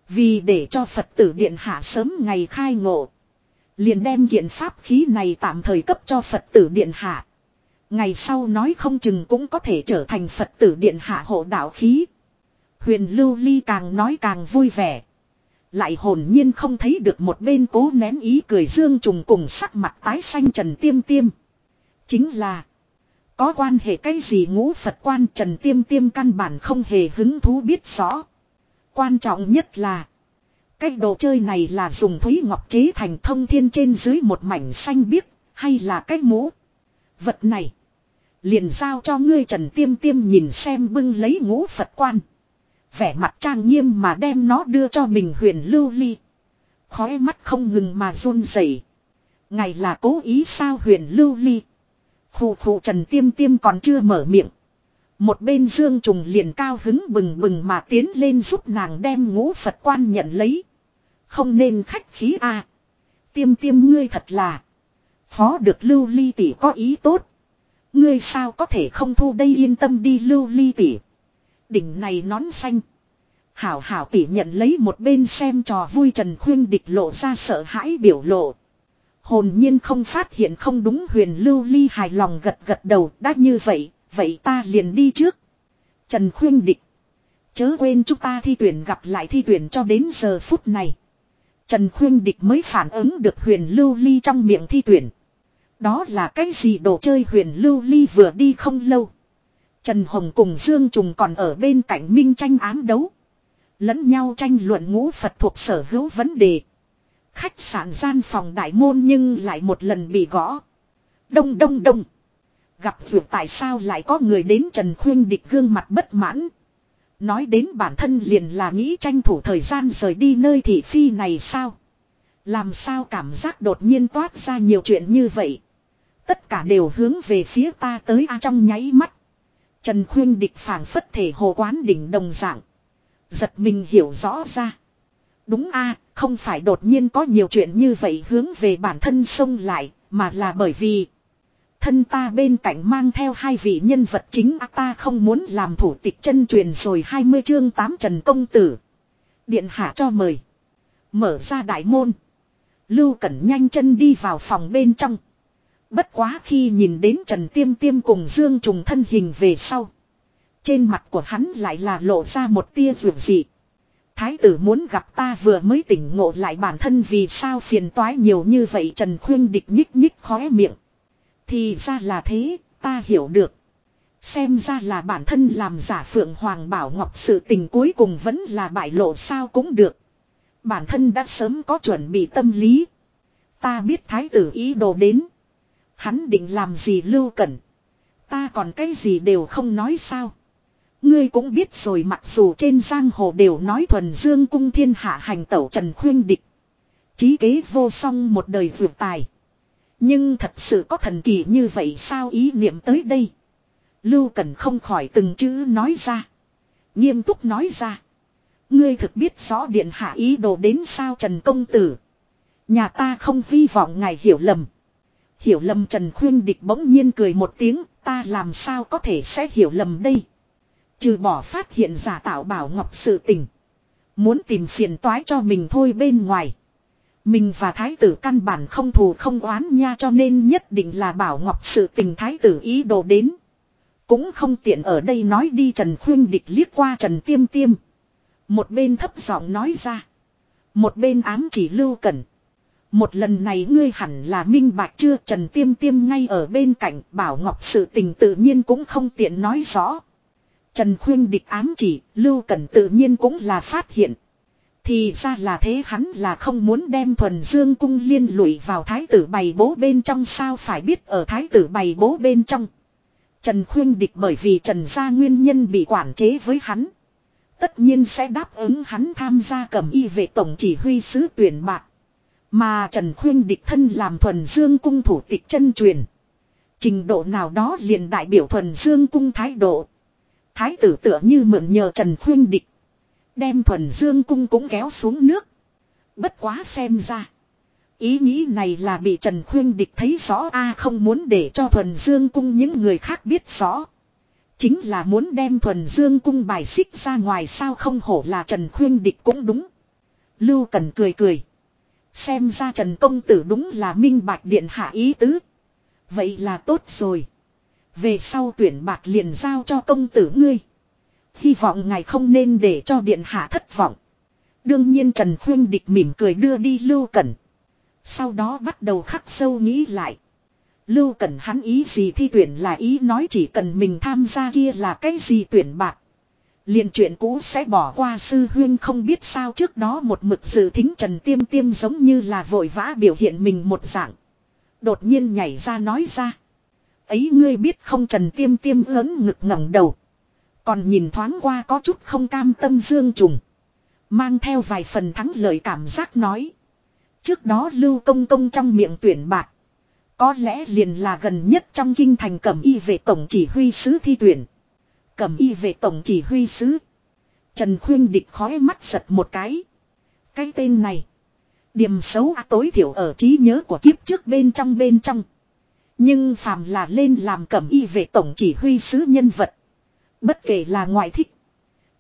Vì để cho Phật tử điện hạ sớm ngày khai ngộ. Liền đem kiện pháp khí này tạm thời cấp cho Phật tử điện hạ. Ngày sau nói không chừng cũng có thể trở thành Phật tử điện hạ hộ đạo khí. Huyền Lưu Ly càng nói càng vui vẻ. Lại hồn nhiên không thấy được một bên cố nén ý cười dương trùng cùng sắc mặt tái xanh trần tiêm tiêm. Chính là. Có quan hệ cái gì ngũ Phật quan trần tiêm tiêm căn bản không hề hứng thú biết rõ. Quan trọng nhất là. Cái đồ chơi này là dùng thúy ngọc chế thành thông thiên trên dưới một mảnh xanh biếc, hay là cái mũ. Vật này. Liền giao cho ngươi trần tiêm tiêm nhìn xem bưng lấy ngũ Phật quan. Vẻ mặt trang nghiêm mà đem nó đưa cho mình huyền lưu ly. Khói mắt không ngừng mà run rẩy. Ngày là cố ý sao huyền lưu ly. Khủ khủ trần tiêm tiêm còn chưa mở miệng. Một bên dương trùng liền cao hứng bừng bừng mà tiến lên giúp nàng đem ngũ Phật quan nhận lấy. Không nên khách khí a à. Tiêm tiêm ngươi thật là. Phó được lưu ly tỷ có ý tốt. Ngươi sao có thể không thu đây yên tâm đi lưu ly tỷ. Đỉnh này nón xanh. Hảo hảo tỷ nhận lấy một bên xem trò vui Trần Khuyên địch lộ ra sợ hãi biểu lộ. Hồn nhiên không phát hiện không đúng huyền lưu ly hài lòng gật gật đầu đã như vậy, vậy ta liền đi trước. Trần Khuyên địch. Chớ quên chúng ta thi tuyển gặp lại thi tuyển cho đến giờ phút này. Trần Khuyên địch mới phản ứng được huyền lưu ly trong miệng thi tuyển. Đó là cái gì đồ chơi huyền lưu ly vừa đi không lâu. Trần Hồng cùng Dương Trùng còn ở bên cạnh minh tranh ám đấu. Lẫn nhau tranh luận ngũ Phật thuộc sở hữu vấn đề. Khách sạn gian phòng đại môn nhưng lại một lần bị gõ. Đông đông đông. Gặp việc tại sao lại có người đến Trần Khuyên địch gương mặt bất mãn. Nói đến bản thân liền là nghĩ tranh thủ thời gian rời đi nơi thị phi này sao. Làm sao cảm giác đột nhiên toát ra nhiều chuyện như vậy. Tất cả đều hướng về phía ta tới a trong nháy mắt. Trần Khuyên địch phảng phất thể hồ quán đỉnh đồng dạng. Giật mình hiểu rõ ra. Đúng a không phải đột nhiên có nhiều chuyện như vậy hướng về bản thân xông lại, mà là bởi vì thân ta bên cạnh mang theo hai vị nhân vật chính ta không muốn làm thủ tịch chân truyền rồi 20 chương 8 Trần Công Tử. Điện hạ cho mời. Mở ra đại môn. Lưu Cẩn nhanh chân đi vào phòng bên trong. Bất quá khi nhìn đến Trần Tiêm Tiêm cùng Dương Trùng thân hình về sau. Trên mặt của hắn lại là lộ ra một tia vượt dị. Thái tử muốn gặp ta vừa mới tỉnh ngộ lại bản thân vì sao phiền toái nhiều như vậy Trần Khuyên địch nhích nhích khóe miệng. Thì ra là thế, ta hiểu được. Xem ra là bản thân làm giả phượng hoàng bảo ngọc sự tình cuối cùng vẫn là bại lộ sao cũng được. Bản thân đã sớm có chuẩn bị tâm lý. Ta biết thái tử ý đồ đến. Hắn định làm gì lưu cẩn. Ta còn cái gì đều không nói sao. Ngươi cũng biết rồi mặc dù trên giang hồ đều nói thuần dương cung thiên hạ hành tẩu trần khuyên địch. Chí kế vô song một đời vượt tài. Nhưng thật sự có thần kỳ như vậy sao ý niệm tới đây. Lưu Cần không khỏi từng chữ nói ra. Nghiêm túc nói ra. Ngươi thực biết rõ điện hạ ý đồ đến sao Trần Công Tử. Nhà ta không hy vọng ngài hiểu lầm. Hiểu lầm Trần Khuyên Địch bỗng nhiên cười một tiếng, ta làm sao có thể sẽ hiểu lầm đây. Trừ bỏ phát hiện giả tạo bảo ngọc sự tình. Muốn tìm phiền toái cho mình thôi bên ngoài. Mình và thái tử căn bản không thù không oán nha cho nên nhất định là bảo ngọc sự tình thái tử ý đồ đến. Cũng không tiện ở đây nói đi Trần Khuyên Địch liếc qua Trần Tiêm Tiêm. Một bên thấp giọng nói ra. Một bên ám chỉ lưu cẩn. Một lần này ngươi hẳn là minh bạch chưa Trần Tiêm Tiêm ngay ở bên cạnh bảo ngọc sự tình tự nhiên cũng không tiện nói rõ. Trần Khuyên địch ám chỉ, Lưu Cẩn tự nhiên cũng là phát hiện. Thì ra là thế, hắn là không muốn đem thuần dương cung liên lụy vào thái tử bày bố bên trong sao phải biết ở thái tử bày bố bên trong. Trần Khuyên địch bởi vì Trần gia nguyên nhân bị quản chế với hắn. Tất nhiên sẽ đáp ứng hắn tham gia cầm y về tổng chỉ huy sứ tuyển bạc. Mà Trần Khuyên địch thân làm thuần dương cung thủ tịch chân truyền. Trình độ nào đó liền đại biểu thuần dương cung thái độ. Thái tử tựa như mượn nhờ Trần Khuyên địch. Đem thuần dương cung cũng kéo xuống nước. Bất quá xem ra. Ý nghĩ này là bị Trần Khuyên địch thấy rõ, a không muốn để cho thuần dương cung những người khác biết rõ. Chính là muốn đem thuần dương cung bài xích ra ngoài sao không hổ là Trần Khuyên địch cũng đúng. Lưu Cần cười cười. Xem ra Trần Công Tử đúng là minh bạch điện hạ ý tứ. Vậy là tốt rồi. Về sau tuyển bạc liền giao cho công tử ngươi. Hy vọng ngài không nên để cho điện hạ thất vọng. Đương nhiên Trần Khuyên Địch mỉm cười đưa đi Lưu Cẩn. Sau đó bắt đầu khắc sâu nghĩ lại. Lưu Cẩn hắn ý gì thi tuyển là ý nói chỉ cần mình tham gia kia là cái gì tuyển bạc. liền chuyện cũ sẽ bỏ qua sư huyên không biết sao trước đó một mực dự thính Trần Tiêm Tiêm giống như là vội vã biểu hiện mình một dạng. Đột nhiên nhảy ra nói ra. Ấy ngươi biết không Trần Tiêm Tiêm ớn ngực ngẩng đầu. Còn nhìn thoáng qua có chút không cam tâm dương trùng. Mang theo vài phần thắng lợi cảm giác nói. Trước đó lưu công công trong miệng tuyển bạc. Có lẽ liền là gần nhất trong kinh thành cẩm y về tổng chỉ huy sứ thi tuyển. Cẩm y về tổng chỉ huy sứ. Trần Khuyên địch khói mắt giật một cái. Cái tên này. Điểm xấu à, tối thiểu ở trí nhớ của kiếp trước bên trong bên trong. Nhưng phàm là lên làm cẩm y về tổng chỉ huy sứ nhân vật. Bất kể là ngoại thích.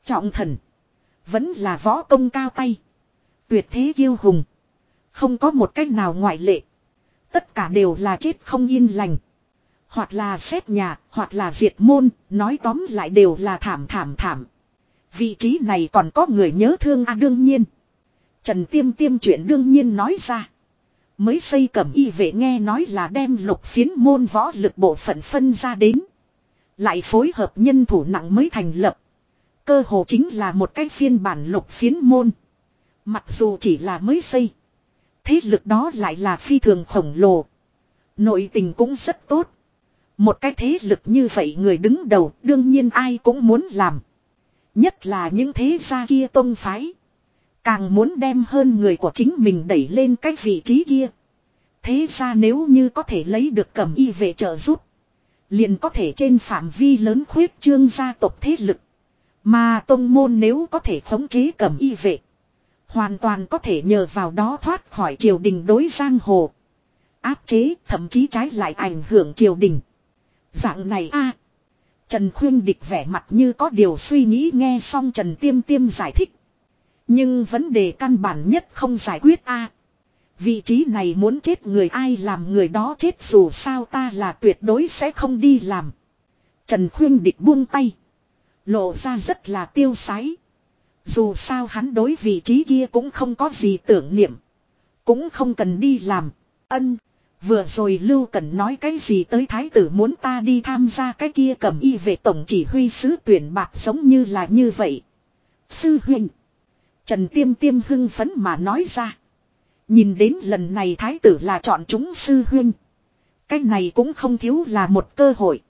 Trọng thần. Vẫn là võ công cao tay. Tuyệt thế kiêu hùng. Không có một cách nào ngoại lệ. Tất cả đều là chết không yên lành. Hoặc là xét nhà, hoặc là diệt môn, nói tóm lại đều là thảm thảm thảm. Vị trí này còn có người nhớ thương a đương nhiên. Trần Tiêm Tiêm chuyện đương nhiên nói ra. Mới xây cẩm y vệ nghe nói là đem lục phiến môn võ lực bộ phận phân ra đến. Lại phối hợp nhân thủ nặng mới thành lập. Cơ hồ chính là một cái phiên bản lục phiến môn. Mặc dù chỉ là mới xây. Thế lực đó lại là phi thường khổng lồ. Nội tình cũng rất tốt. Một cái thế lực như vậy người đứng đầu, đương nhiên ai cũng muốn làm. Nhất là những thế gia kia tôn phái. Càng muốn đem hơn người của chính mình đẩy lên cái vị trí kia. Thế ra nếu như có thể lấy được cầm y về trợ giúp. Liền có thể trên phạm vi lớn khuyết trương gia tộc thế lực. Mà tông môn nếu có thể khống chế cẩm y vệ. Hoàn toàn có thể nhờ vào đó thoát khỏi triều đình đối giang hồ. Áp chế, thậm chí trái lại ảnh hưởng triều đình. Dạng này a Trần Khuyên Địch vẻ mặt như có điều suy nghĩ nghe xong Trần Tiêm Tiêm giải thích. Nhưng vấn đề căn bản nhất không giải quyết a Vị trí này muốn chết người ai làm người đó chết dù sao ta là tuyệt đối sẽ không đi làm. Trần Khuyên Địch buông tay. Lộ ra rất là tiêu sái. Dù sao hắn đối vị trí kia cũng không có gì tưởng niệm. Cũng không cần đi làm. Ân. Vừa rồi Lưu Cần nói cái gì tới thái tử muốn ta đi tham gia cái kia cầm y về tổng chỉ huy sứ tuyển bạc giống như là như vậy. Sư huynh. Trần Tiêm Tiêm hưng phấn mà nói ra. Nhìn đến lần này thái tử là chọn chúng sư huyên, Cái này cũng không thiếu là một cơ hội.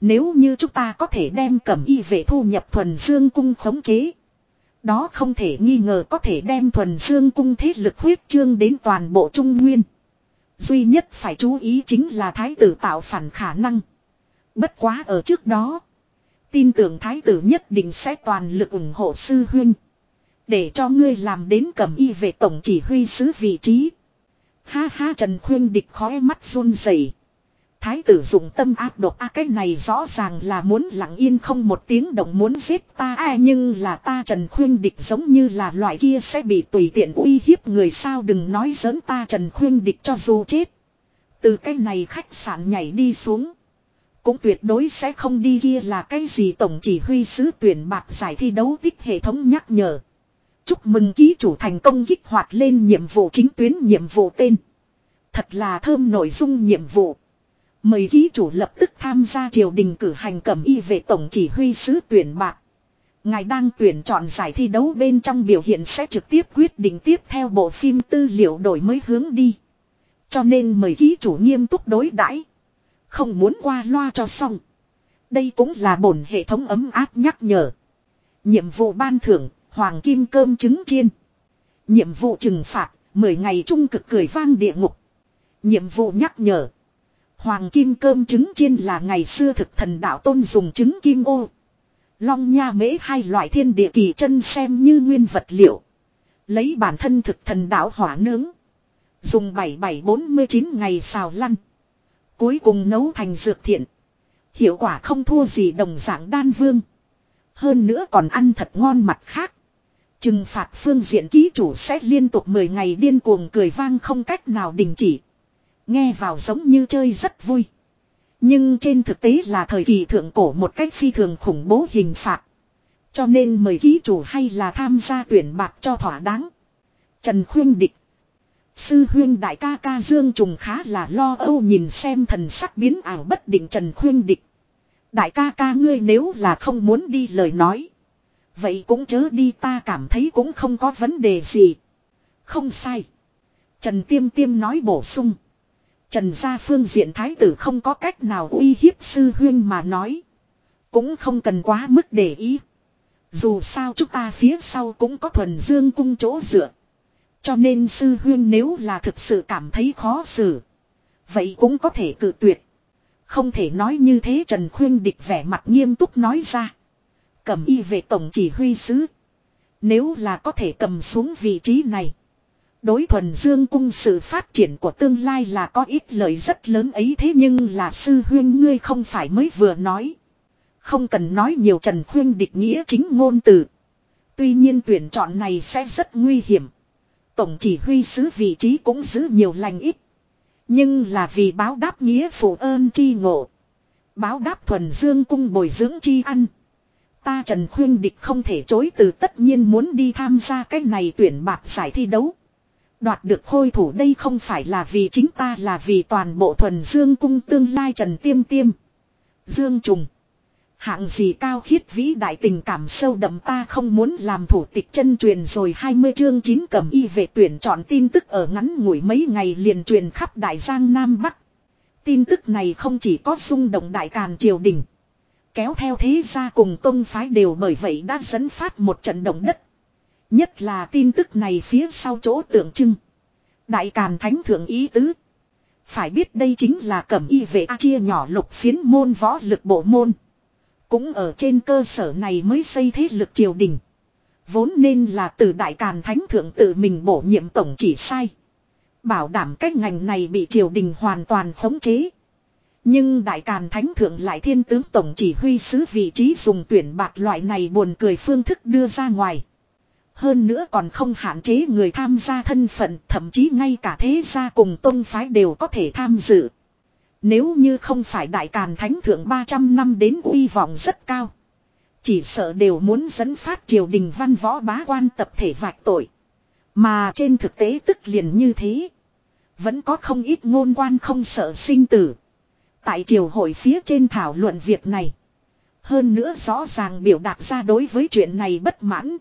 Nếu như chúng ta có thể đem cẩm y về thu nhập thuần dương cung khống chế. Đó không thể nghi ngờ có thể đem thuần dương cung thế lực huyết trương đến toàn bộ trung nguyên. Duy nhất phải chú ý chính là thái tử tạo phản khả năng. Bất quá ở trước đó. Tin tưởng thái tử nhất định sẽ toàn lực ủng hộ sư huynh. Để cho ngươi làm đến cầm y về tổng chỉ huy sứ vị trí. Ha ha, Trần Khuyên địch khói mắt run rẩy. Thái tử dùng tâm áp độc, a, cái này rõ ràng là muốn lặng yên không một tiếng động muốn giết ta a, nhưng là ta Trần Khuyên địch giống như là loại kia sẽ bị tùy tiện uy hiếp người sao đừng nói giỡn ta Trần Khuyên địch cho dù chết. Từ cái này khách sạn nhảy đi xuống. Cũng tuyệt đối sẽ không đi kia là cái gì tổng chỉ huy sứ tuyển bạc giải thi đấu tích hệ thống nhắc nhở. Chúc mừng ký chủ thành công kích hoạt lên nhiệm vụ chính tuyến nhiệm vụ tên. Thật là thơm nội dung nhiệm vụ. Mời ký chủ lập tức tham gia triều đình cử hành cẩm y về tổng chỉ huy sứ tuyển bạc. Ngài đang tuyển chọn giải thi đấu bên trong biểu hiện sẽ trực tiếp quyết định tiếp theo bộ phim tư liệu đổi mới hướng đi. Cho nên mời ký chủ nghiêm túc đối đãi Không muốn qua loa cho xong. Đây cũng là bổn hệ thống ấm áp nhắc nhở. Nhiệm vụ ban thưởng, hoàng kim cơm trứng chiên. Nhiệm vụ trừng phạt, 10 ngày trung cực cười vang địa ngục. Nhiệm vụ nhắc nhở, Hoàng kim cơm trứng chiên là ngày xưa thực thần đạo tôn dùng trứng kim ô. Long nha mễ hai loại thiên địa kỳ chân xem như nguyên vật liệu. Lấy bản thân thực thần đạo hỏa nướng. Dùng 7749 ngày xào lăn. Cuối cùng nấu thành dược thiện. Hiệu quả không thua gì đồng dạng đan vương. Hơn nữa còn ăn thật ngon mặt khác. Trừng phạt phương diện ký chủ sẽ liên tục 10 ngày điên cuồng cười vang không cách nào đình chỉ. Nghe vào giống như chơi rất vui. Nhưng trên thực tế là thời kỳ thượng cổ một cách phi thường khủng bố hình phạt. Cho nên mời ký chủ hay là tham gia tuyển bạc cho thỏa đáng. Trần Khuyên Địch. Sư huyên đại ca ca Dương Trùng khá là lo âu nhìn xem thần sắc biến ảo bất định Trần Khuyên Địch. Đại ca ca ngươi nếu là không muốn đi lời nói. Vậy cũng chớ đi ta cảm thấy cũng không có vấn đề gì. Không sai. Trần Tiêm Tiêm nói bổ sung. Trần gia phương diện thái tử không có cách nào uy hiếp sư huyên mà nói. Cũng không cần quá mức để ý. Dù sao chúng ta phía sau cũng có thuần dương cung chỗ dựa. Cho nên sư huyên nếu là thực sự cảm thấy khó xử. Vậy cũng có thể cự tuyệt. Không thể nói như thế Trần Khuyên địch vẻ mặt nghiêm túc nói ra. Cầm y về tổng chỉ huy sứ. Nếu là có thể cầm xuống vị trí này. Đối thuần dương cung sự phát triển của tương lai là có ít lợi rất lớn ấy thế nhưng là sư huyên ngươi không phải mới vừa nói. Không cần nói nhiều Trần Khuyên địch nghĩa chính ngôn từ. Tuy nhiên tuyển chọn này sẽ rất nguy hiểm. Tổng chỉ huy sứ vị trí cũng giữ nhiều lành ít. Nhưng là vì báo đáp nghĩa phụ ơn chi ngộ. Báo đáp thuần dương cung bồi dưỡng chi ăn. Ta Trần Khuyên Địch không thể chối từ, tất nhiên muốn đi tham gia cái này tuyển bạc giải thi đấu. Đoạt được khôi thủ đây không phải là vì chính ta, là vì toàn bộ thuần dương cung tương lai Trần Tiêm Tiêm. Dương Trùng. Hạng gì cao khiết vĩ đại tình cảm sâu đậm ta không muốn làm thủ tịch chân truyền rồi 20 chương 9 cầm y về tuyển chọn tin tức ở ngắn ngủi mấy ngày liền truyền khắp Đại Giang Nam Bắc. Tin tức này không chỉ có xung động đại càn triều đình. Kéo theo thế gia cùng tông phái đều bởi vậy đã dẫn phát một trận động đất. Nhất là tin tức này phía sau chỗ tượng trưng. Đại càn thánh thượng ý tứ. Phải biết đây chính là cẩm y vệ chia nhỏ lục phiến môn võ lực bộ môn. Cũng ở trên cơ sở này mới xây thế lực triều đình. Vốn nên là từ đại càn thánh thượng tự mình bổ nhiệm tổng chỉ sai. Bảo đảm cách ngành này bị triều đình hoàn toàn khống chế. Nhưng đại càn thánh thượng lại thiên tướng tổng chỉ huy sứ vị trí dùng tuyển bạc loại này buồn cười phương thức đưa ra ngoài. Hơn nữa còn không hạn chế người tham gia thân phận, thậm chí ngay cả thế gia cùng tôn phái đều có thể tham dự. Nếu như không phải đại càn thánh thượng 300 năm đến uy vọng rất cao. Chỉ sợ đều muốn dẫn phát triều đình văn võ bá quan tập thể vạch tội. Mà trên thực tế tức liền như thế. Vẫn có không ít ngôn quan không sợ sinh tử. Tại triều hội phía trên thảo luận việc này. Hơn nữa rõ ràng biểu đạt ra đối với chuyện này bất mãn.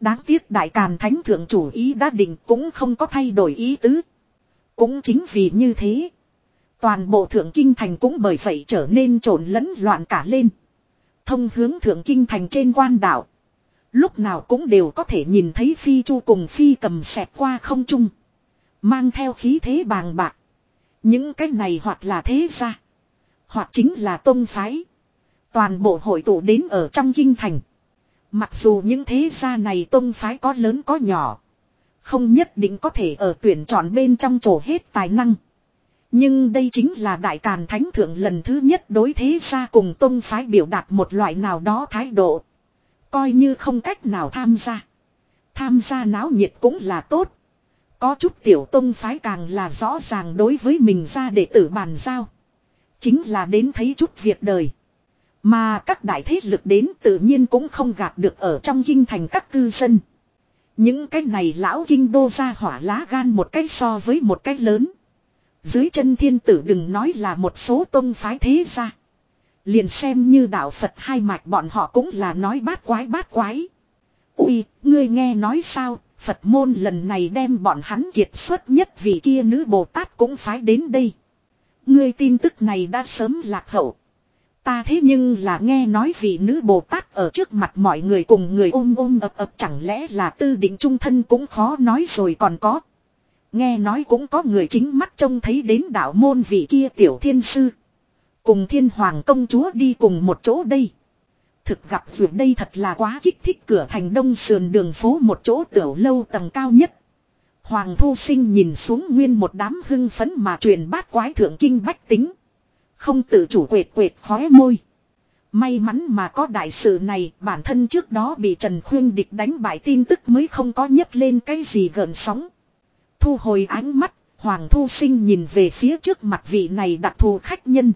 Đáng tiếc đại càn thánh thượng chủ ý đã định cũng không có thay đổi ý tứ. Cũng chính vì như thế. Toàn bộ thượng kinh thành cũng bởi vậy trở nên trộn lẫn loạn cả lên. Thông hướng thượng kinh thành trên quan đảo. Lúc nào cũng đều có thể nhìn thấy phi chu cùng phi cầm xẹt qua không trung. Mang theo khí thế bàng bạc. Những cái này hoặc là thế ra. Hoặc chính là tôn phái. Toàn bộ hội tụ đến ở trong kinh thành. Mặc dù những thế gia này tôn phái có lớn có nhỏ. Không nhất định có thể ở tuyển chọn bên trong chỗ hết tài năng. Nhưng đây chính là đại càn thánh thượng lần thứ nhất đối thế gia cùng tôn phái biểu đạt một loại nào đó thái độ. Coi như không cách nào tham gia. Tham gia náo nhiệt cũng là tốt. Có chút tiểu tôn phái càng là rõ ràng đối với mình ra đệ tử bàn giao. Chính là đến thấy chút việc đời. Mà các đại thế lực đến tự nhiên cũng không gạt được ở trong kinh thành các cư dân. Những cái này lão kinh đô ra hỏa lá gan một cách so với một cách lớn. Dưới chân thiên tử đừng nói là một số tôn phái thế ra. Liền xem như đạo Phật hai mạch bọn họ cũng là nói bát quái bát quái. Ui, ngươi nghe nói sao, Phật môn lần này đem bọn hắn kiệt xuất nhất vì kia nữ Bồ Tát cũng phái đến đây. Ngươi tin tức này đã sớm lạc hậu. Ta thế nhưng là nghe nói vị nữ Bồ Tát ở trước mặt mọi người cùng người ôm ôm ập ập chẳng lẽ là tư định trung thân cũng khó nói rồi còn có. Nghe nói cũng có người chính mắt trông thấy đến đạo môn vị kia tiểu thiên sư. Cùng thiên hoàng công chúa đi cùng một chỗ đây. Thực gặp vượt đây thật là quá kích thích cửa thành đông sườn đường phố một chỗ tiểu lâu tầng cao nhất. Hoàng thu sinh nhìn xuống nguyên một đám hưng phấn mà truyền bát quái thượng kinh bách tính. Không tự chủ quệt quệt khóe môi. May mắn mà có đại sự này bản thân trước đó bị Trần Khuyên Địch đánh bại tin tức mới không có nhấc lên cái gì gần sóng. Thu hồi ánh mắt, Hoàng Thu Sinh nhìn về phía trước mặt vị này đặc thù khách nhân.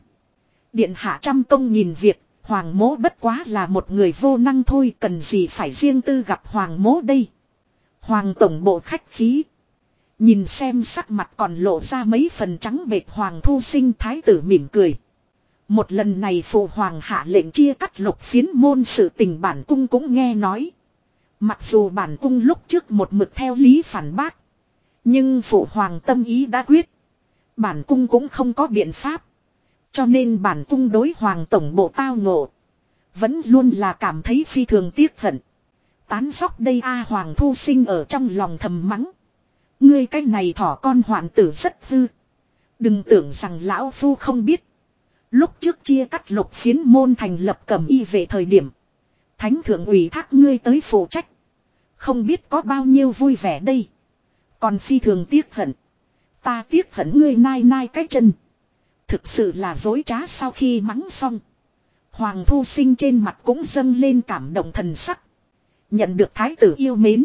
Điện hạ trăm công nhìn việc, Hoàng mố bất quá là một người vô năng thôi cần gì phải riêng tư gặp hoàng mố đây. Hoàng tổng bộ khách khí. Nhìn xem sắc mặt còn lộ ra mấy phần trắng bệt hoàng thu sinh thái tử mỉm cười. Một lần này phụ hoàng hạ lệnh chia cắt lục phiến môn sự tình bản cung cũng nghe nói. Mặc dù bản cung lúc trước một mực theo lý phản bác. Nhưng phụ hoàng tâm ý đã quyết. Bản cung cũng không có biện pháp. Cho nên bản cung đối hoàng tổng bộ tao ngộ. Vẫn luôn là cảm thấy phi thường tiếc hận. Tán sóc đây a hoàng thu sinh ở trong lòng thầm mắng. Ngươi cái này thỏ con hoạn tử rất hư. Đừng tưởng rằng lão phu không biết. Lúc trước chia cắt lục phiến môn thành lập cầm y về thời điểm. Thánh thượng ủy thác ngươi tới phụ trách. Không biết có bao nhiêu vui vẻ đây. Còn phi thường tiếc hận. Ta tiếc hận ngươi nai nai cái chân. Thực sự là dối trá sau khi mắng xong. Hoàng thu sinh trên mặt cũng dâng lên cảm động thần sắc. Nhận được thái tử yêu mến.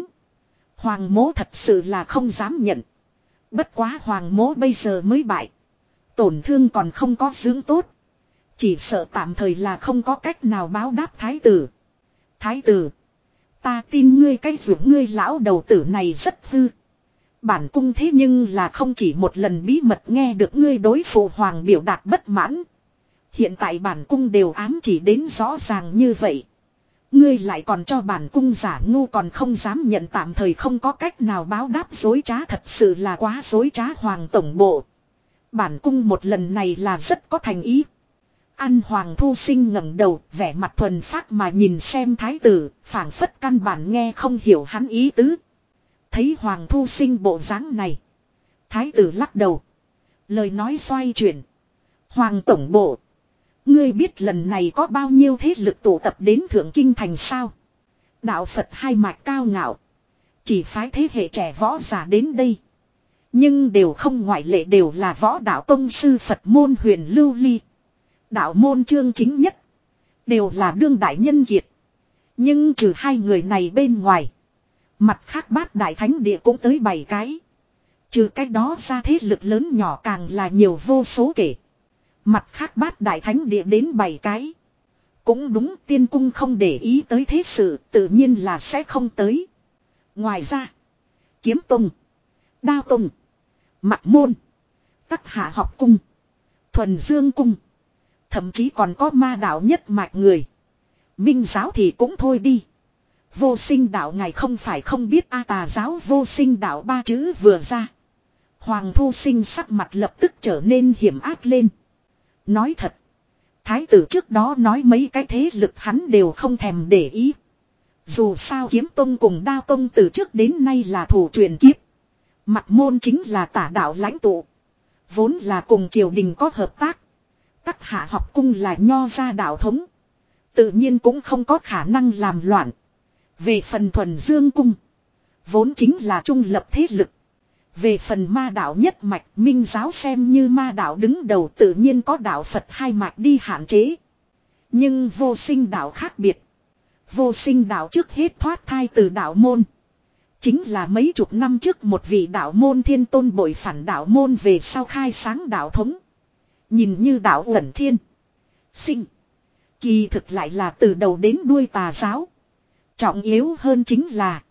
Hoàng mố thật sự là không dám nhận. Bất quá hoàng mố bây giờ mới bại. Tổn thương còn không có dưỡng tốt. Chỉ sợ tạm thời là không có cách nào báo đáp thái tử. Thái tử. Ta tin ngươi cái ruột ngươi lão đầu tử này rất hư. Bản cung thế nhưng là không chỉ một lần bí mật nghe được ngươi đối phụ hoàng biểu đạt bất mãn. Hiện tại bản cung đều ám chỉ đến rõ ràng như vậy. Ngươi lại còn cho bản cung giả ngu còn không dám nhận tạm thời không có cách nào báo đáp dối trá thật sự là quá dối trá hoàng tổng bộ. Bản cung một lần này là rất có thành ý. An hoàng thu sinh ngẩng đầu, vẻ mặt thuần phát mà nhìn xem thái tử, phảng phất căn bản nghe không hiểu hắn ý tứ. Thấy hoàng thu sinh bộ dáng này. Thái tử lắc đầu. Lời nói xoay chuyển. Hoàng tổng bộ. Ngươi biết lần này có bao nhiêu thế lực tụ tập đến thượng kinh thành sao? Đạo Phật hai mạch cao ngạo. Chỉ phái thế hệ trẻ võ giả đến đây. Nhưng đều không ngoại lệ đều là võ đạo tông sư Phật môn huyền lưu ly. Đạo môn chương chính nhất. Đều là đương đại nhân kiệt. Nhưng trừ hai người này bên ngoài. Mặt khác bát đại thánh địa cũng tới bảy cái. Trừ cách đó ra thế lực lớn nhỏ càng là nhiều vô số kể. Mặt khác bát đại thánh địa đến bảy cái. Cũng đúng, tiên cung không để ý tới thế sự, tự nhiên là sẽ không tới. Ngoài ra. Kiếm tùng. Đao tùng. Mặt môn. Tắc hạ học cung. Thuần dương cung. Thậm chí còn có ma đạo nhất mạch người. Minh giáo thì cũng thôi đi. Vô sinh đạo ngài không phải không biết, A tà giáo vô sinh đạo ba chữ vừa ra. Hoàng thu sinh sắc mặt lập tức trở nên hiểm ác lên. Nói thật. Thái tử trước đó nói mấy cái thế lực hắn đều không thèm để ý. Dù sao kiếm tông cùng đao tông từ trước đến nay là thủ truyền kiếp. Mặt môn chính là tả đạo lãnh tụ. Vốn là cùng triều đình có hợp tác. Tắc hạ học cung là nho gia đạo thống. Tự nhiên cũng không có khả năng làm loạn. Về phần thuần dương cung. Vốn chính là trung lập thế lực. Về phần ma đạo nhất mạch, minh giáo xem như ma đạo đứng đầu tự nhiên có đạo Phật hai mạch đi hạn chế. Nhưng vô sinh đạo khác biệt. Vô sinh đạo trước hết thoát thai từ đạo môn. Chính là mấy chục năm trước một vị đạo môn thiên tôn bội phản đạo môn về sau khai sáng đạo thống. Nhìn như đạo ẩn thiên. Sinh. Kỳ thực lại là từ đầu đến đuôi tà giáo. Trọng yếu hơn chính là.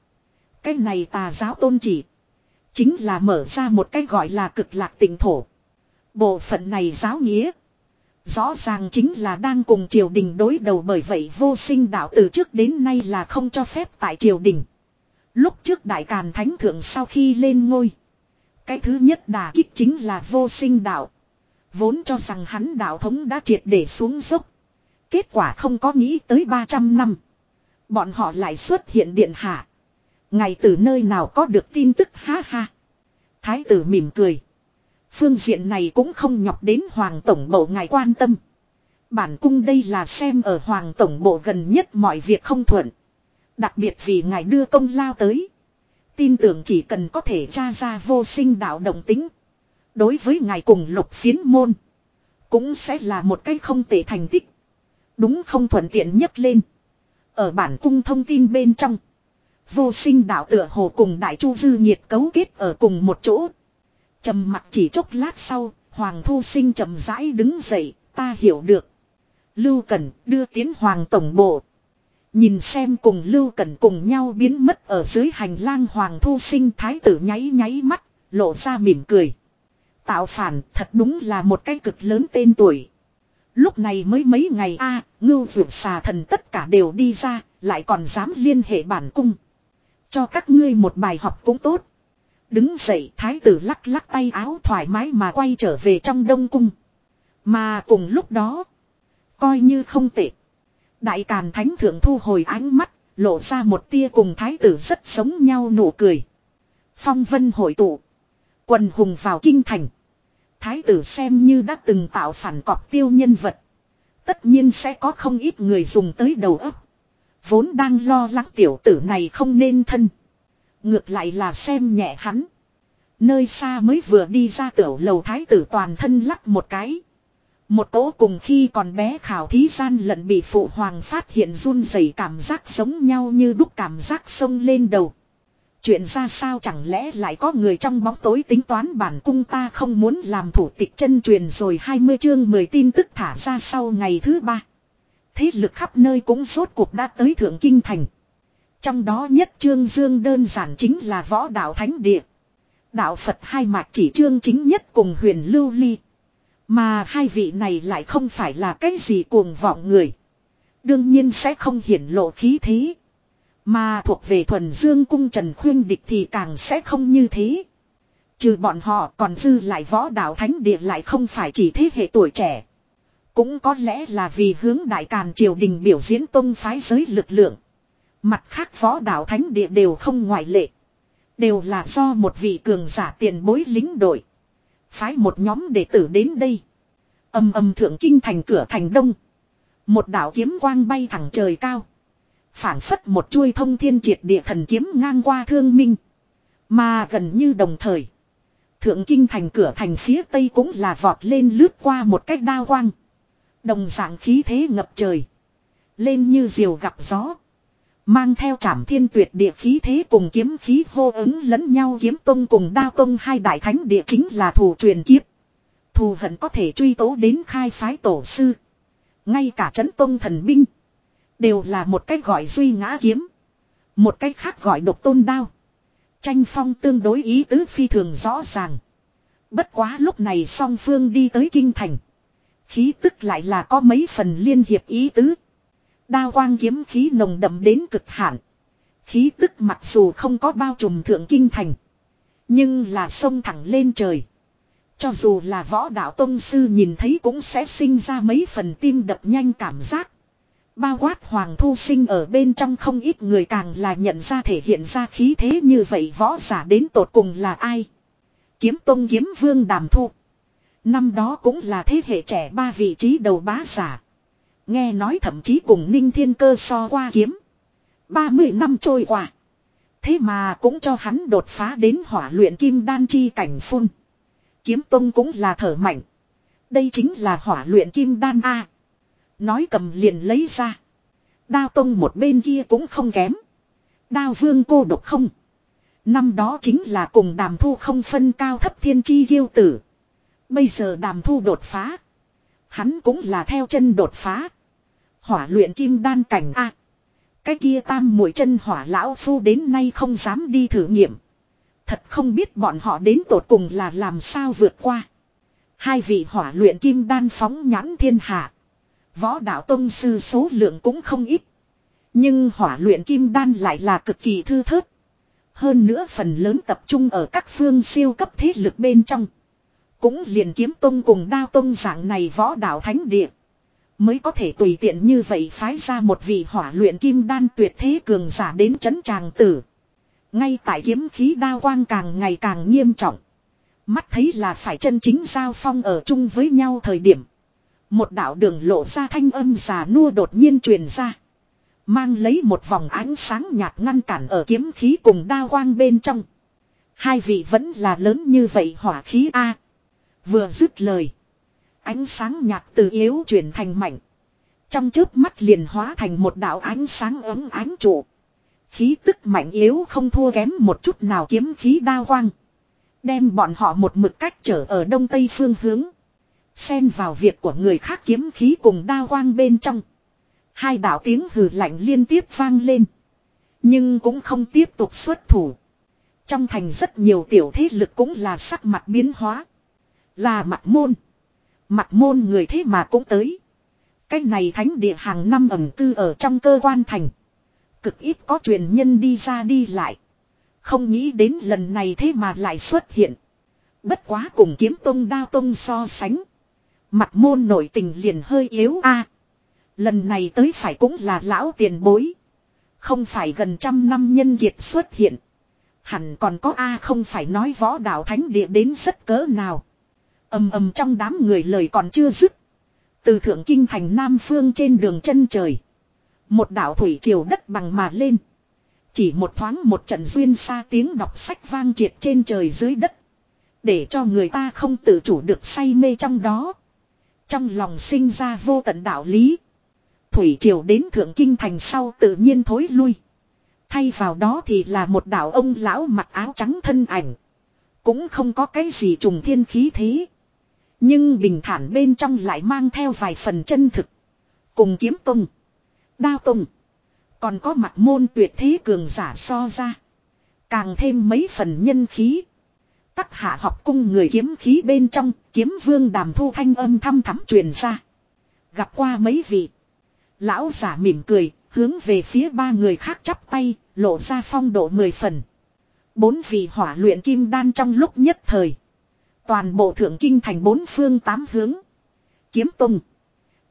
Cái này tà giáo tôn chỉ. Chính là mở ra một cái gọi là cực lạc tỉnh thổ. Bộ phận này giáo nghĩa. Rõ ràng chính là đang cùng triều đình đối đầu bởi vậy vô sinh đạo từ trước đến nay là không cho phép tại triều đình. Lúc trước đại càn thánh thượng sau khi lên ngôi. Cái thứ nhất đà kích chính là vô sinh đạo. Vốn cho rằng hắn đạo thống đã triệt để xuống dốc. Kết quả không có nghĩ tới 300 năm. Bọn họ lại xuất hiện điện hạ. Ngày từ nơi nào có được tin tức ha ha. Thái tử mỉm cười. Phương diện này cũng không nhọc đến Hoàng Tổng Bộ ngài quan tâm. Bản cung đây là xem ở Hoàng Tổng Bộ gần nhất mọi việc không thuận. Đặc biệt vì ngài đưa công lao tới. Tin tưởng chỉ cần có thể tra ra vô sinh đạo động tính. Đối với ngài cùng lục phiến môn. Cũng sẽ là một cái không tệ thành tích. Đúng không thuận tiện nhất lên. Ở bản cung thông tin bên trong. Vô sinh đạo tựa hồ cùng đại chu dư nhiệt cấu kết ở cùng một chỗ. trầm mặt chỉ chốc lát sau, Hoàng Thu Sinh chậm rãi đứng dậy, ta hiểu được. Lưu Cẩn đưa tiến hoàng tổng bộ. Nhìn xem cùng Lưu Cẩn cùng nhau biến mất ở dưới hành lang hoàng thu sinh thái tử nháy nháy mắt, lộ ra mỉm cười. Tạo phản thật đúng là một cái cực lớn tên tuổi. Lúc này mới mấy ngày a ngưu vượt xà thần tất cả đều đi ra, lại còn dám liên hệ bản cung. Cho các ngươi một bài học cũng tốt. Đứng dậy thái tử lắc lắc tay áo thoải mái mà quay trở về trong đông cung. Mà cùng lúc đó, coi như không tệ. Đại Càn Thánh Thượng thu hồi ánh mắt, lộ ra một tia cùng thái tử rất giống nhau nụ cười. Phong vân hội tụ. Quần hùng vào kinh thành. Thái tử xem như đã từng tạo phản cọp tiêu nhân vật. Tất nhiên sẽ có không ít người dùng tới đầu óc. Vốn đang lo lắng tiểu tử này không nên thân. Ngược lại là xem nhẹ hắn. Nơi xa mới vừa đi ra tiểu lầu thái tử toàn thân lắc một cái. Một cỗ cùng khi còn bé khảo thí gian lận bị phụ hoàng phát hiện run rẩy cảm giác giống nhau như đúc cảm giác sông lên đầu. Chuyện ra sao chẳng lẽ lại có người trong bóng tối tính toán bản cung ta không muốn làm thủ tịch chân truyền rồi 20 chương 10 tin tức thả ra sau ngày thứ ba. Thế lực khắp nơi cũng rốt cuộc đã tới thượng kinh thành. Trong đó nhất trương dương đơn giản chính là võ đạo thánh địa. Đạo Phật hai mạch chỉ trương chính nhất cùng huyền lưu ly. Mà hai vị này lại không phải là cái gì cuồng vọng người. Đương nhiên sẽ không hiển lộ khí thế. Mà thuộc về thuần dương cung Trần Khuyên Địch thì càng sẽ không như thế. Trừ bọn họ còn dư lại võ đạo thánh địa lại không phải chỉ thế hệ tuổi trẻ. Cũng có lẽ là vì hướng đại càn triều đình biểu diễn tông phái giới lực lượng. Mặt khác võ đạo thánh địa đều không ngoại lệ. Đều là do một vị cường giả tiền bối lính đội. Phái một nhóm đệ tử đến đây. Âm âm thượng kinh thành cửa thành đông. Một đạo kiếm quang bay thẳng trời cao. phảng phất một chuôi thông thiên triệt địa thần kiếm ngang qua thương minh. Mà gần như đồng thời. Thượng kinh thành cửa thành phía tây cũng là vọt lên lướt qua một cách đao quang. Đồng dạng khí thế ngập trời. Lên như diều gặp gió. Mang theo trảm thiên tuyệt địa khí thế cùng kiếm khí hô ứng lẫn nhau kiếm tông cùng đao tông hai đại thánh địa chính là thủ truyền kiếp. Thù hận có thể truy tố đến khai phái tổ sư. Ngay cả trấn tông thần binh. Đều là một cách gọi duy ngã kiếm. Một cách khác gọi độc tôn đao. Tranh phong tương đối ý tứ phi thường rõ ràng. Bất quá lúc này song phương đi tới kinh thành. Khí tức lại là có mấy phần liên hiệp ý tứ. Đao quang kiếm khí nồng đậm đến cực hạn. Khí tức mặc dù không có bao trùm thượng kinh thành. Nhưng là sông thẳng lên trời. Cho dù là võ đạo tông sư nhìn thấy cũng sẽ sinh ra mấy phần tim đập nhanh cảm giác. Bao quát hoàng thu sinh ở bên trong không ít người càng là nhận ra thể hiện ra khí thế như vậy võ giả đến tột cùng là ai. Kiếm tông kiếm vương đàm thu. Năm đó cũng là thế hệ trẻ ba vị trí đầu bá giả. Nghe nói thậm chí cùng ninh thiên cơ so qua kiếm. 30 năm trôi qua. Thế mà cũng cho hắn đột phá đến hỏa luyện kim đan chi cảnh phun. Kiếm tông cũng là thở mạnh. Đây chính là hỏa luyện kim đan A. Nói cầm liền lấy ra. Đao tông một bên kia cũng không kém. Đao vương cô độc không. Năm đó chính là cùng đàm thu không phân cao thấp thiên chi yêu tử. Bây giờ đàm thu đột phá. Hắn cũng là theo chân đột phá. Hỏa luyện kim đan cảnh A. Cái kia tam mũi chân hỏa lão phu đến nay không dám đi thử nghiệm. Thật không biết bọn họ đến tột cùng là làm sao vượt qua. Hai vị hỏa luyện kim đan phóng nhãn thiên hạ. Võ đạo tông sư số lượng cũng không ít. Nhưng hỏa luyện kim đan lại là cực kỳ thư thớt. Hơn nữa phần lớn tập trung ở các phương siêu cấp thế lực bên trong. Cũng liền kiếm tông cùng đao tông dạng này võ đạo thánh địa. Mới có thể tùy tiện như vậy phái ra một vị hỏa luyện kim đan tuyệt thế cường giả đến chấn tràng tử. Ngay tại kiếm khí đao quang càng ngày càng nghiêm trọng. Mắt thấy là phải chân chính giao phong ở chung với nhau thời điểm. Một đạo đường lộ ra thanh âm già nua đột nhiên truyền ra. Mang lấy một vòng ánh sáng nhạt ngăn cản ở kiếm khí cùng đao quang bên trong. Hai vị vẫn là lớn như vậy hỏa khí A. Vừa dứt lời. Ánh sáng nhạt từ yếu chuyển thành mạnh. Trong chớp mắt liền hóa thành một đạo ánh sáng ấm ánh trụ. Khí tức mạnh yếu không thua kém một chút nào kiếm khí đao quang. Đem bọn họ một mực cách trở ở đông tây phương hướng. Xen vào việc của người khác kiếm khí cùng đao quang bên trong. Hai đạo tiếng hừ lạnh liên tiếp vang lên. Nhưng cũng không tiếp tục xuất thủ. Trong thành rất nhiều tiểu thế lực cũng là sắc mặt biến hóa. Là mặt môn. Mặt môn người thế mà cũng tới. Cái này thánh địa hàng năm ẩm cư ở trong cơ quan thành. Cực ít có truyền nhân đi ra đi lại. Không nghĩ đến lần này thế mà lại xuất hiện. Bất quá cùng kiếm tông đao tông so sánh. Mặt môn nổi tình liền hơi yếu a. lần này tới phải cũng là lão tiền bối. Không phải gần trăm năm nhân kiệt xuất hiện. Hẳn còn có A không phải nói võ đạo thánh địa đến rất cỡ nào ầm ầm trong đám người lời còn chưa dứt. Từ thượng kinh thành Nam Phương trên đường chân trời. Một đảo thủy triều đất bằng mà lên. Chỉ một thoáng một trận duyên xa tiếng đọc sách vang triệt trên trời dưới đất. Để cho người ta không tự chủ được say mê trong đó. Trong lòng sinh ra vô tận đạo lý. Thủy triều đến thượng kinh thành sau tự nhiên thối lui. Thay vào đó thì là một đạo ông lão mặc áo trắng thân ảnh. Cũng không có cái gì trùng thiên khí thế. Nhưng bình thản bên trong lại mang theo vài phần chân thực. Cùng kiếm tung. Đao tung. Còn có mặt môn tuyệt thế cường giả so ra. Càng thêm mấy phần nhân khí. Tắc hạ học cung người kiếm khí bên trong, kiếm vương đàm thu thanh âm thăm thắm truyền ra. Gặp qua mấy vị. Lão giả mỉm cười, hướng về phía ba người khác chắp tay, lộ ra phong độ mười phần. Bốn vị hỏa luyện kim đan trong lúc nhất thời. Toàn bộ thượng kinh thành bốn phương tám hướng. Kiếm tùng.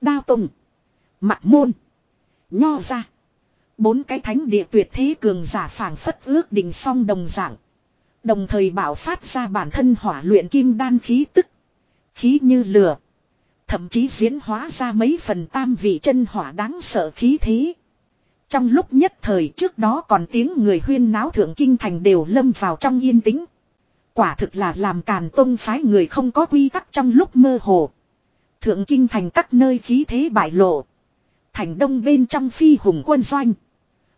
Đao tùng. Mặt môn. Nho ra. Bốn cái thánh địa tuyệt thế cường giả phảng phất ước định song đồng dạng. Đồng thời bảo phát ra bản thân hỏa luyện kim đan khí tức. Khí như lửa. Thậm chí diễn hóa ra mấy phần tam vị chân hỏa đáng sợ khí thế. Trong lúc nhất thời trước đó còn tiếng người huyên náo thượng kinh thành đều lâm vào trong yên tĩnh. Quả thực là làm càn tông phái người không có quy tắc trong lúc mơ hồ. Thượng kinh thành các nơi khí thế bại lộ. Thành đông bên trong phi hùng quân doanh.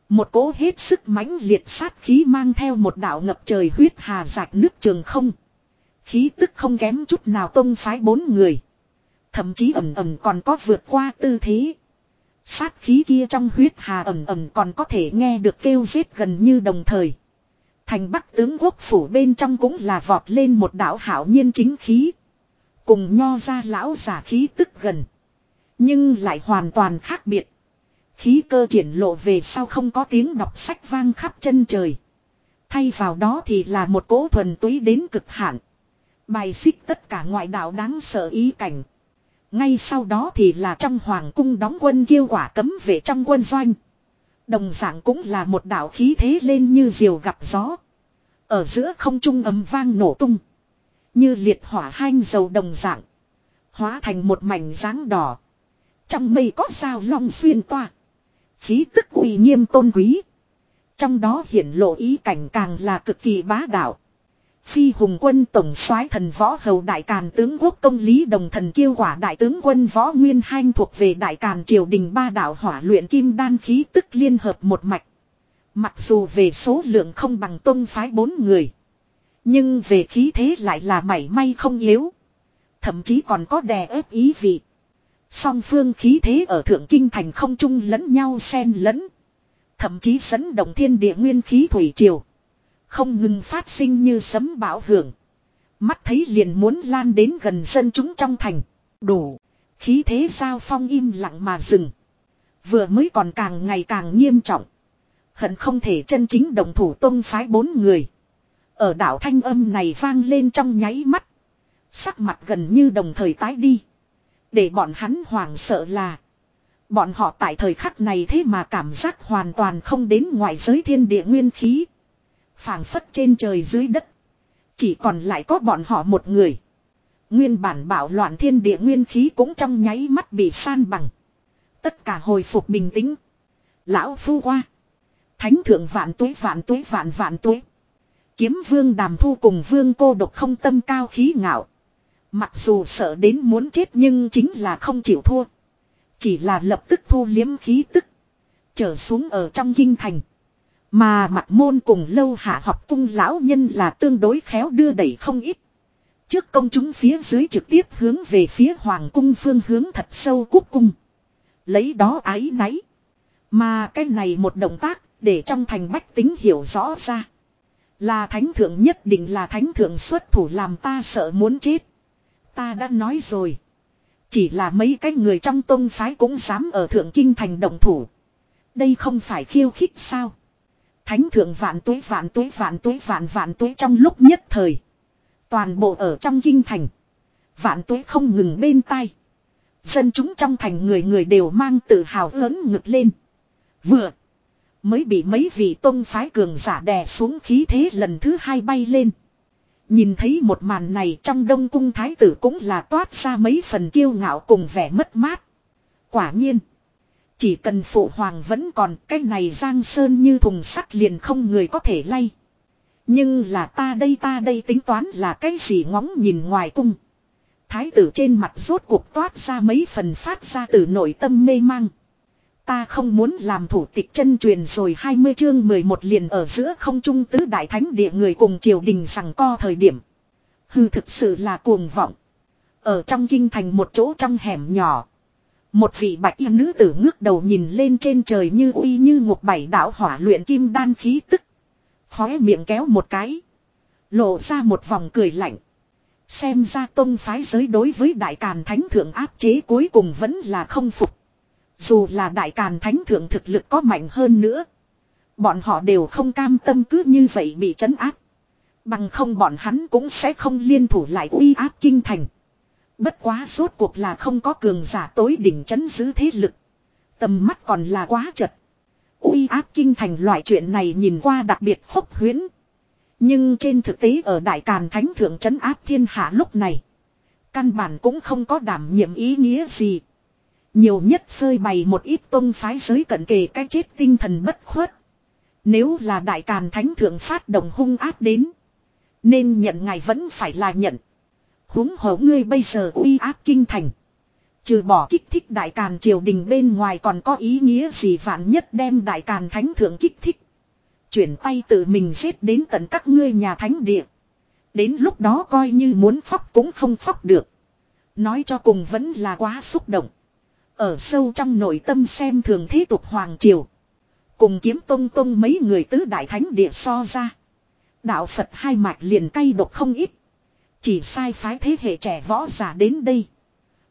Một cỗ hết sức mãnh liệt sát khí mang theo một đạo ngập trời huyết hà giạc nước trường không. Khí tức không kém chút nào tông phái bốn người. Thậm chí ẩm ẩm còn có vượt qua tư thế. Sát khí kia trong huyết hà ẩm ẩm còn có thể nghe được kêu giết gần như đồng thời. Thành bắc tướng quốc phủ bên trong cũng là vọt lên một đạo hảo nhiên chính khí. Cùng nho ra lão giả khí tức gần. Nhưng lại hoàn toàn khác biệt. Khí cơ triển lộ về sau không có tiếng đọc sách vang khắp chân trời. Thay vào đó thì là một cỗ thuần túy đến cực hạn. Bài xích tất cả ngoại đạo đáng sợ ý cảnh. Ngay sau đó thì là trong hoàng cung đóng quân kêu quả cấm về trong quân doanh. Đồng dạng cũng là một đạo khí thế lên như diều gặp gió. Ở giữa không trung ấm vang nổ tung. Như liệt hỏa hanh dầu đồng dạng. Hóa thành một mảnh dáng đỏ. Trong mây có sao long xuyên toa. Khí tức uy nghiêm tôn quý. Trong đó hiển lộ ý cảnh càng là cực kỳ bá đạo. Phi hùng quân tổng soái thần võ hầu đại càn tướng quốc công lý đồng thần kêu quả đại tướng quân võ nguyên hanh thuộc về đại càn triều đình ba đạo hỏa luyện kim đan khí tức liên hợp một mạch. Mặc dù về số lượng không bằng tôn phái bốn người. Nhưng về khí thế lại là mảy may không yếu. Thậm chí còn có đè ép ý vị. Song phương khí thế ở thượng kinh thành không chung lẫn nhau xen lẫn. Thậm chí dẫn động thiên địa nguyên khí thủy triều. Không ngừng phát sinh như sấm bão hưởng. Mắt thấy liền muốn lan đến gần dân chúng trong thành. Đủ. Khí thế sao phong im lặng mà dừng. Vừa mới còn càng ngày càng nghiêm trọng. Hận không thể chân chính đồng thủ tông phái bốn người. Ở đảo thanh âm này vang lên trong nháy mắt. Sắc mặt gần như đồng thời tái đi. Để bọn hắn hoảng sợ là. Bọn họ tại thời khắc này thế mà cảm giác hoàn toàn không đến ngoại giới thiên địa nguyên khí phảng phất trên trời dưới đất. Chỉ còn lại có bọn họ một người. Nguyên bản bảo loạn thiên địa nguyên khí cũng trong nháy mắt bị san bằng. Tất cả hồi phục bình tĩnh. Lão phu qua. Thánh thượng vạn tuế vạn tuế, vạn vạn tuế. Kiếm vương đàm thu cùng vương cô độc không tâm cao khí ngạo. Mặc dù sợ đến muốn chết nhưng chính là không chịu thua. Chỉ là lập tức thu liếm khí tức. Trở xuống ở trong kinh thành. Mà mặt môn cùng lâu hạ học cung lão nhân là tương đối khéo đưa đẩy không ít. Trước công chúng phía dưới trực tiếp hướng về phía hoàng cung phương hướng thật sâu cúc cung. Lấy đó ái náy. Mà cái này một động tác để trong thành bách tính hiểu rõ ra. Là thánh thượng nhất định là thánh thượng xuất thủ làm ta sợ muốn chết. Ta đã nói rồi. Chỉ là mấy cái người trong tôn phái cũng dám ở thượng kinh thành động thủ. Đây không phải khiêu khích sao. Thánh thượng vạn tuế vạn tuế vạn tuế vạn vạn tuế trong lúc nhất thời. Toàn bộ ở trong kinh thành. Vạn tuế không ngừng bên tai. Dân chúng trong thành người người đều mang tự hào lớn ngực lên. Vừa. Mới bị mấy vị tôn phái cường giả đè xuống khí thế lần thứ hai bay lên. Nhìn thấy một màn này trong đông cung thái tử cũng là toát ra mấy phần kiêu ngạo cùng vẻ mất mát. Quả nhiên. Chỉ cần phụ hoàng vẫn còn, cái này giang sơn như thùng sắt liền không người có thể lay. Nhưng là ta đây ta đây tính toán là cái gì ngóng nhìn ngoài cung. Thái tử trên mặt rốt cuộc toát ra mấy phần phát ra từ nội tâm mê mang. Ta không muốn làm thủ tịch chân truyền rồi 20 chương 11 liền ở giữa không trung tứ đại thánh địa người cùng triều đình rằng co thời điểm. Hư thực sự là cuồng vọng. Ở trong kinh thành một chỗ trong hẻm nhỏ. Một vị bạch y nữ tử ngước đầu nhìn lên trên trời như uy như ngục bảy đạo hỏa luyện kim đan khí tức. Khóe miệng kéo một cái. Lộ ra một vòng cười lạnh. Xem ra tông phái giới đối với đại càn thánh thượng áp chế cuối cùng vẫn là không phục. Dù là đại càn thánh thượng thực lực có mạnh hơn nữa. Bọn họ đều không cam tâm cứ như vậy bị trấn áp. Bằng không bọn hắn cũng sẽ không liên thủ lại uy áp kinh thành. Bất quá suốt cuộc là không có cường giả tối đỉnh chấn giữ thế lực. Tầm mắt còn là quá chật. uy áp kinh thành loại chuyện này nhìn qua đặc biệt khốc huyễn. Nhưng trên thực tế ở Đại Càn Thánh Thượng chấn áp thiên hạ lúc này. Căn bản cũng không có đảm nhiệm ý nghĩa gì. Nhiều nhất phơi bày một ít tôn phái giới cận kề cái chết tinh thần bất khuất. Nếu là Đại Càn Thánh Thượng phát động hung áp đến. Nên nhận ngài vẫn phải là nhận huống hồ ngươi bây giờ uy áp kinh thành. Trừ bỏ kích thích đại càn triều đình bên ngoài còn có ý nghĩa gì vạn nhất đem đại càn thánh thượng kích thích. Chuyển tay tự mình giết đến tận các ngươi nhà thánh địa. Đến lúc đó coi như muốn phóc cũng không phóc được. Nói cho cùng vẫn là quá xúc động. Ở sâu trong nội tâm xem thường thế tục hoàng triều. Cùng kiếm tông tông mấy người tứ đại thánh địa so ra. Đạo Phật hai mạch liền cay độc không ít. Chỉ sai phái thế hệ trẻ võ giả đến đây.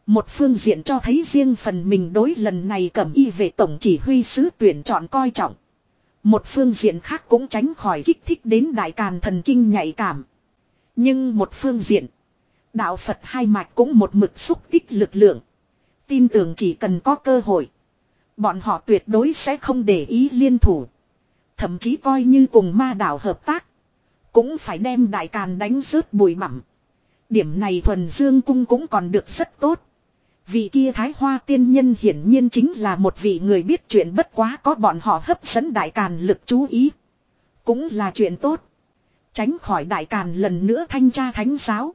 Một phương diện cho thấy riêng phần mình đối lần này cầm y về tổng chỉ huy sứ tuyển chọn coi trọng. Một phương diện khác cũng tránh khỏi kích thích đến đại càn thần kinh nhạy cảm. Nhưng một phương diện, đạo Phật hai mạch cũng một mực xúc tích lực lượng. Tin tưởng chỉ cần có cơ hội, bọn họ tuyệt đối sẽ không để ý liên thủ. Thậm chí coi như cùng ma đạo hợp tác, cũng phải đem đại càn đánh rớt bụi bặm. Điểm này thuần dương cung cũng còn được rất tốt. Vị kia thái hoa tiên nhân hiển nhiên chính là một vị người biết chuyện bất quá có bọn họ hấp dẫn đại càn lực chú ý. Cũng là chuyện tốt. Tránh khỏi đại càn lần nữa thanh tra thánh giáo.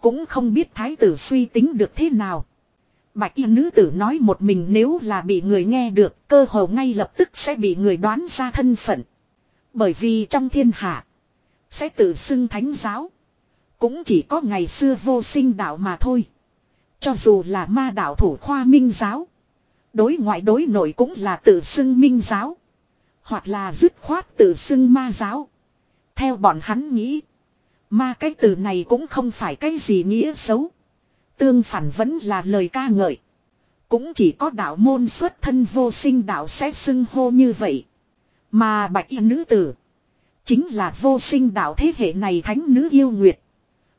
Cũng không biết thái tử suy tính được thế nào. Bạch y nữ tử nói một mình nếu là bị người nghe được, cơ hồ ngay lập tức sẽ bị người đoán ra thân phận. Bởi vì trong thiên hạ, sẽ tự xưng thánh giáo. Cũng chỉ có ngày xưa vô sinh đạo mà thôi. Cho dù là ma đạo thủ khoa minh giáo. Đối ngoại đối nội cũng là tự xưng minh giáo. Hoặc là dứt khoát tự xưng ma giáo. Theo bọn hắn nghĩ. Ma cái từ này cũng không phải cái gì nghĩa xấu. Tương phản vẫn là lời ca ngợi. Cũng chỉ có đạo môn xuất thân vô sinh đạo sẽ xưng hô như vậy. Mà bạch y nữ tử. Chính là vô sinh đạo thế hệ này thánh nữ yêu nguyệt.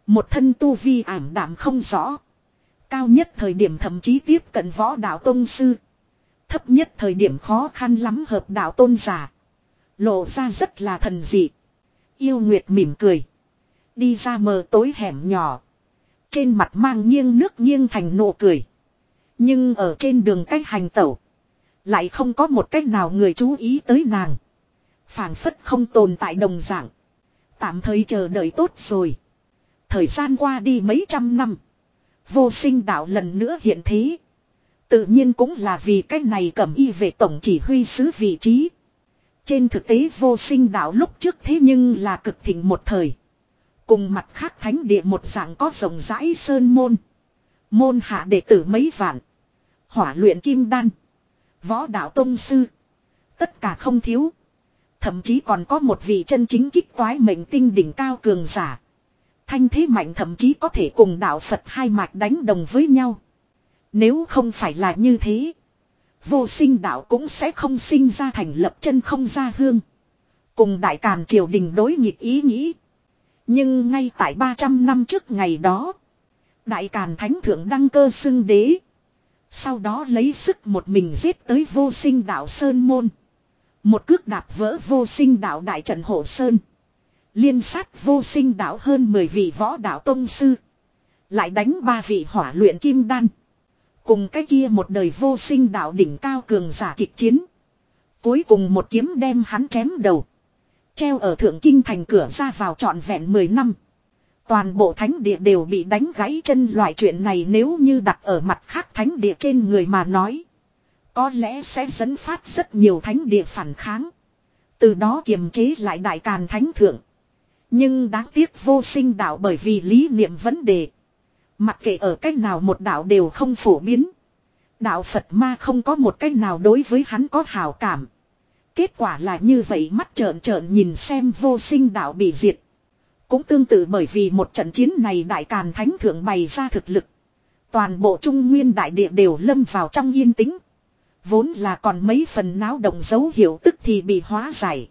Một thân tu vi ảm đạm không rõ. Cao nhất thời điểm thậm chí tiếp cận võ đạo tôn sư. Thấp nhất thời điểm khó khăn lắm hợp đạo tôn giả. Lộ ra rất là thần dị. Yêu Nguyệt mỉm cười. Đi ra mờ tối hẻm nhỏ. Trên mặt mang nghiêng nước nghiêng thành nụ cười. Nhưng ở trên đường cách hành tẩu. Lại không có một cách nào người chú ý tới nàng. phảng phất không tồn tại đồng dạng. Tạm thời chờ đợi tốt rồi. Thời gian qua đi mấy trăm năm. Vô sinh đạo lần nữa hiện thế. Tự nhiên cũng là vì cái này cầm y về tổng chỉ huy sứ vị trí. Trên thực tế vô sinh đạo lúc trước thế nhưng là cực thịnh một thời. Cùng mặt khác thánh địa một dạng có rộng rãi sơn môn. Môn hạ đệ tử mấy vạn. Hỏa luyện kim đan. Võ đạo tông sư. Tất cả không thiếu. Thậm chí còn có một vị chân chính kích toái mệnh tinh đỉnh cao cường giả. Thanh thế mạnh thậm chí có thể cùng đạo Phật hai mạch đánh đồng với nhau. Nếu không phải là như thế. Vô sinh đạo cũng sẽ không sinh ra thành lập chân không ra hương. Cùng đại càn triều đình đối nghịch ý nghĩ. Nhưng ngay tại 300 năm trước ngày đó. Đại càn thánh thượng đăng cơ xưng đế. Sau đó lấy sức một mình giết tới vô sinh đạo Sơn Môn. Một cước đạp vỡ vô sinh đạo đại trận hộ Sơn. Liên sát vô sinh đạo hơn 10 vị võ đạo tông sư. Lại đánh ba vị hỏa luyện kim đan. Cùng cái kia một đời vô sinh đạo đỉnh cao cường giả kịch chiến. Cuối cùng một kiếm đem hắn chém đầu. Treo ở thượng kinh thành cửa ra vào trọn vẹn 10 năm. Toàn bộ thánh địa đều bị đánh gãy chân loại chuyện này nếu như đặt ở mặt khác thánh địa trên người mà nói. Có lẽ sẽ dẫn phát rất nhiều thánh địa phản kháng. Từ đó kiềm chế lại đại càn thánh thượng. Nhưng đáng tiếc vô sinh đạo bởi vì lý niệm vấn đề. Mặc kệ ở cách nào một đạo đều không phổ biến. Đạo Phật ma không có một cách nào đối với hắn có hào cảm. Kết quả là như vậy mắt trợn trợn nhìn xem vô sinh đạo bị diệt. Cũng tương tự bởi vì một trận chiến này đại càn thánh thượng bày ra thực lực. Toàn bộ trung nguyên đại địa đều lâm vào trong yên tĩnh. Vốn là còn mấy phần náo động dấu hiệu tức thì bị hóa giải.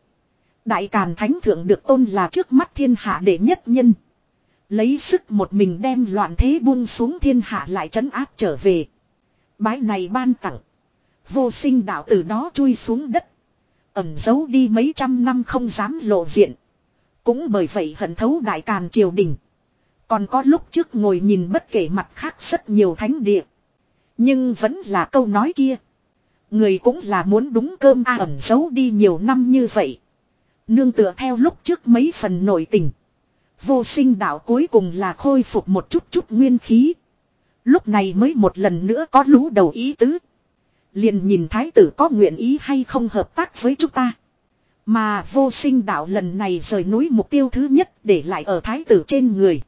Đại càn thánh thượng được tôn là trước mắt thiên hạ đệ nhất nhân. Lấy sức một mình đem loạn thế buông xuống thiên hạ lại trấn áp trở về. Bái này ban tặng. Vô sinh đạo từ đó chui xuống đất. Ẩm giấu đi mấy trăm năm không dám lộ diện. Cũng bởi vậy hận thấu đại càn triều đình. Còn có lúc trước ngồi nhìn bất kể mặt khác rất nhiều thánh địa. Nhưng vẫn là câu nói kia. Người cũng là muốn đúng cơm a ẩn giấu đi nhiều năm như vậy. Nương tựa theo lúc trước mấy phần nổi tình. Vô sinh đạo cuối cùng là khôi phục một chút chút nguyên khí. Lúc này mới một lần nữa có lũ đầu ý tứ. Liền nhìn thái tử có nguyện ý hay không hợp tác với chúng ta. Mà vô sinh đạo lần này rời núi mục tiêu thứ nhất để lại ở thái tử trên người.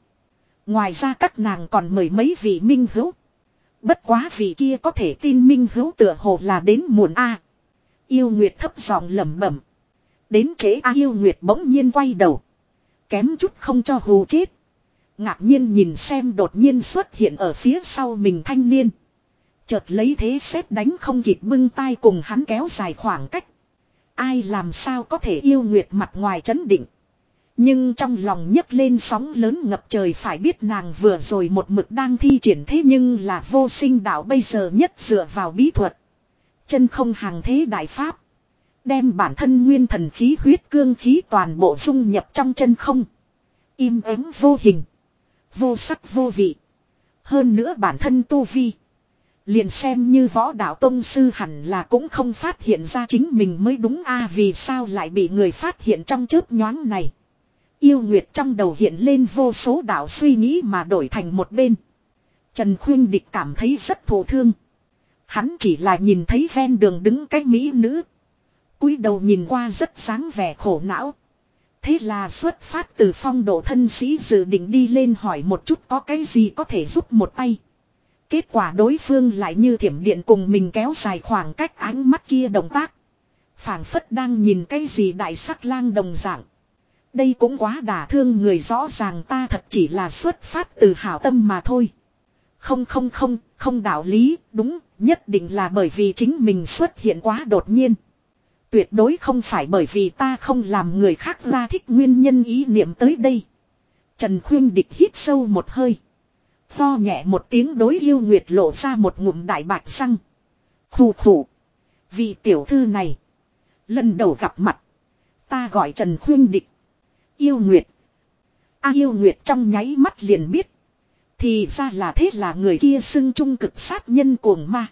Ngoài ra các nàng còn mời mấy vị minh hữu. Bất quá vị kia có thể tin minh hữu tựa hồ là đến muộn A. Yêu Nguyệt thấp giọng lẩm bẩm. Đến chế A Yêu Nguyệt bỗng nhiên quay đầu. Kém chút không cho hù chết. Ngạc nhiên nhìn xem đột nhiên xuất hiện ở phía sau mình thanh niên. Chợt lấy thế xét đánh không kịp bưng tay cùng hắn kéo dài khoảng cách. Ai làm sao có thể yêu nguyệt mặt ngoài chấn định. Nhưng trong lòng nhấc lên sóng lớn ngập trời phải biết nàng vừa rồi một mực đang thi triển thế nhưng là vô sinh đạo bây giờ nhất dựa vào bí thuật. Chân không hàng thế đại pháp. Đem bản thân nguyên thần khí huyết cương khí toàn bộ dung nhập trong chân không. Im ắng vô hình. Vô sắc vô vị. Hơn nữa bản thân tu vi. Liền xem như võ đạo tông sư hẳn là cũng không phát hiện ra chính mình mới đúng a, vì sao lại bị người phát hiện trong chớp nhoáng này. Yêu Nguyệt trong đầu hiện lên vô số đạo suy nghĩ mà đổi thành một bên. Trần Khuyên Địch cảm thấy rất thổ thương. Hắn chỉ là nhìn thấy ven đường đứng cái mỹ nữ cúi đầu nhìn qua rất sáng vẻ khổ não. Thế là xuất phát từ phong độ thân sĩ dự định đi lên hỏi một chút có cái gì có thể giúp một tay. Kết quả đối phương lại như thiểm điện cùng mình kéo dài khoảng cách ánh mắt kia động tác. phảng phất đang nhìn cái gì đại sắc lang đồng dạng. Đây cũng quá đả thương người rõ ràng ta thật chỉ là xuất phát từ hảo tâm mà thôi. Không không không, không đạo lý, đúng, nhất định là bởi vì chính mình xuất hiện quá đột nhiên. Tuyệt đối không phải bởi vì ta không làm người khác ra thích nguyên nhân ý niệm tới đây. Trần Khuyên Địch hít sâu một hơi. Tho nhẹ một tiếng đối yêu nguyệt lộ ra một ngụm đại bạc xăng. Khủ khủ. Vì tiểu thư này. Lần đầu gặp mặt. Ta gọi Trần Khuyên Địch. Yêu nguyệt. A à, yêu nguyệt trong nháy mắt liền biết. Thì ra là thế là người kia xưng trung cực sát nhân cuồng ma.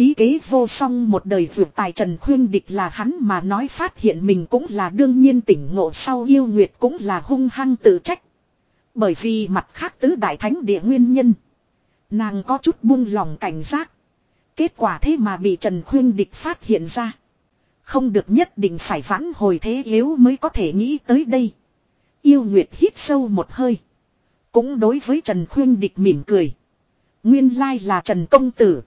Chí kế vô song một đời vượt tài Trần Khuyên Địch là hắn mà nói phát hiện mình cũng là đương nhiên tỉnh ngộ sau yêu nguyệt cũng là hung hăng tự trách. Bởi vì mặt khác tứ đại thánh địa nguyên nhân. Nàng có chút buông lòng cảnh giác. Kết quả thế mà bị Trần Khuyên Địch phát hiện ra. Không được nhất định phải vãn hồi thế yếu mới có thể nghĩ tới đây. Yêu Nguyệt hít sâu một hơi. Cũng đối với Trần Khuyên Địch mỉm cười. Nguyên lai là Trần Công Tử.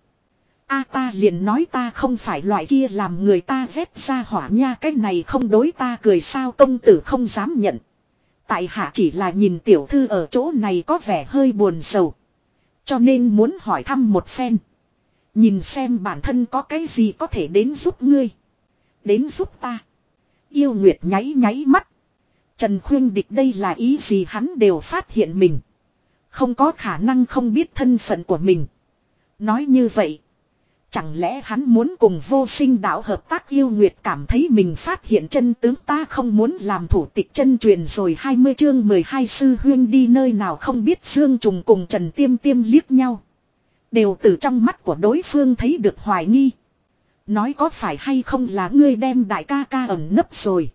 A ta liền nói ta không phải loại kia làm người ta rét ra hỏa nha, cái này không đối ta cười sao, công tử không dám nhận. Tại hạ chỉ là nhìn tiểu thư ở chỗ này có vẻ hơi buồn sầu. Cho nên muốn hỏi thăm một phen. Nhìn xem bản thân có cái gì có thể đến giúp ngươi. Đến giúp ta. Yêu Nguyệt nháy nháy mắt. Trần Khuyên Địch đây là ý gì hắn đều phát hiện mình. Không có khả năng không biết thân phận của mình. Nói như vậy. Chẳng lẽ hắn muốn cùng vô sinh đạo hợp tác yêu nguyệt cảm thấy mình phát hiện chân tướng ta không muốn làm thủ tịch chân truyền rồi 20 chương 12 sư huyên đi nơi nào không biết Dương Trùng cùng Trần Tiêm Tiêm liếc nhau. Đều từ trong mắt của đối phương thấy được hoài nghi. Nói có phải hay không là ngươi đem đại ca ca ẩn nấp rồi.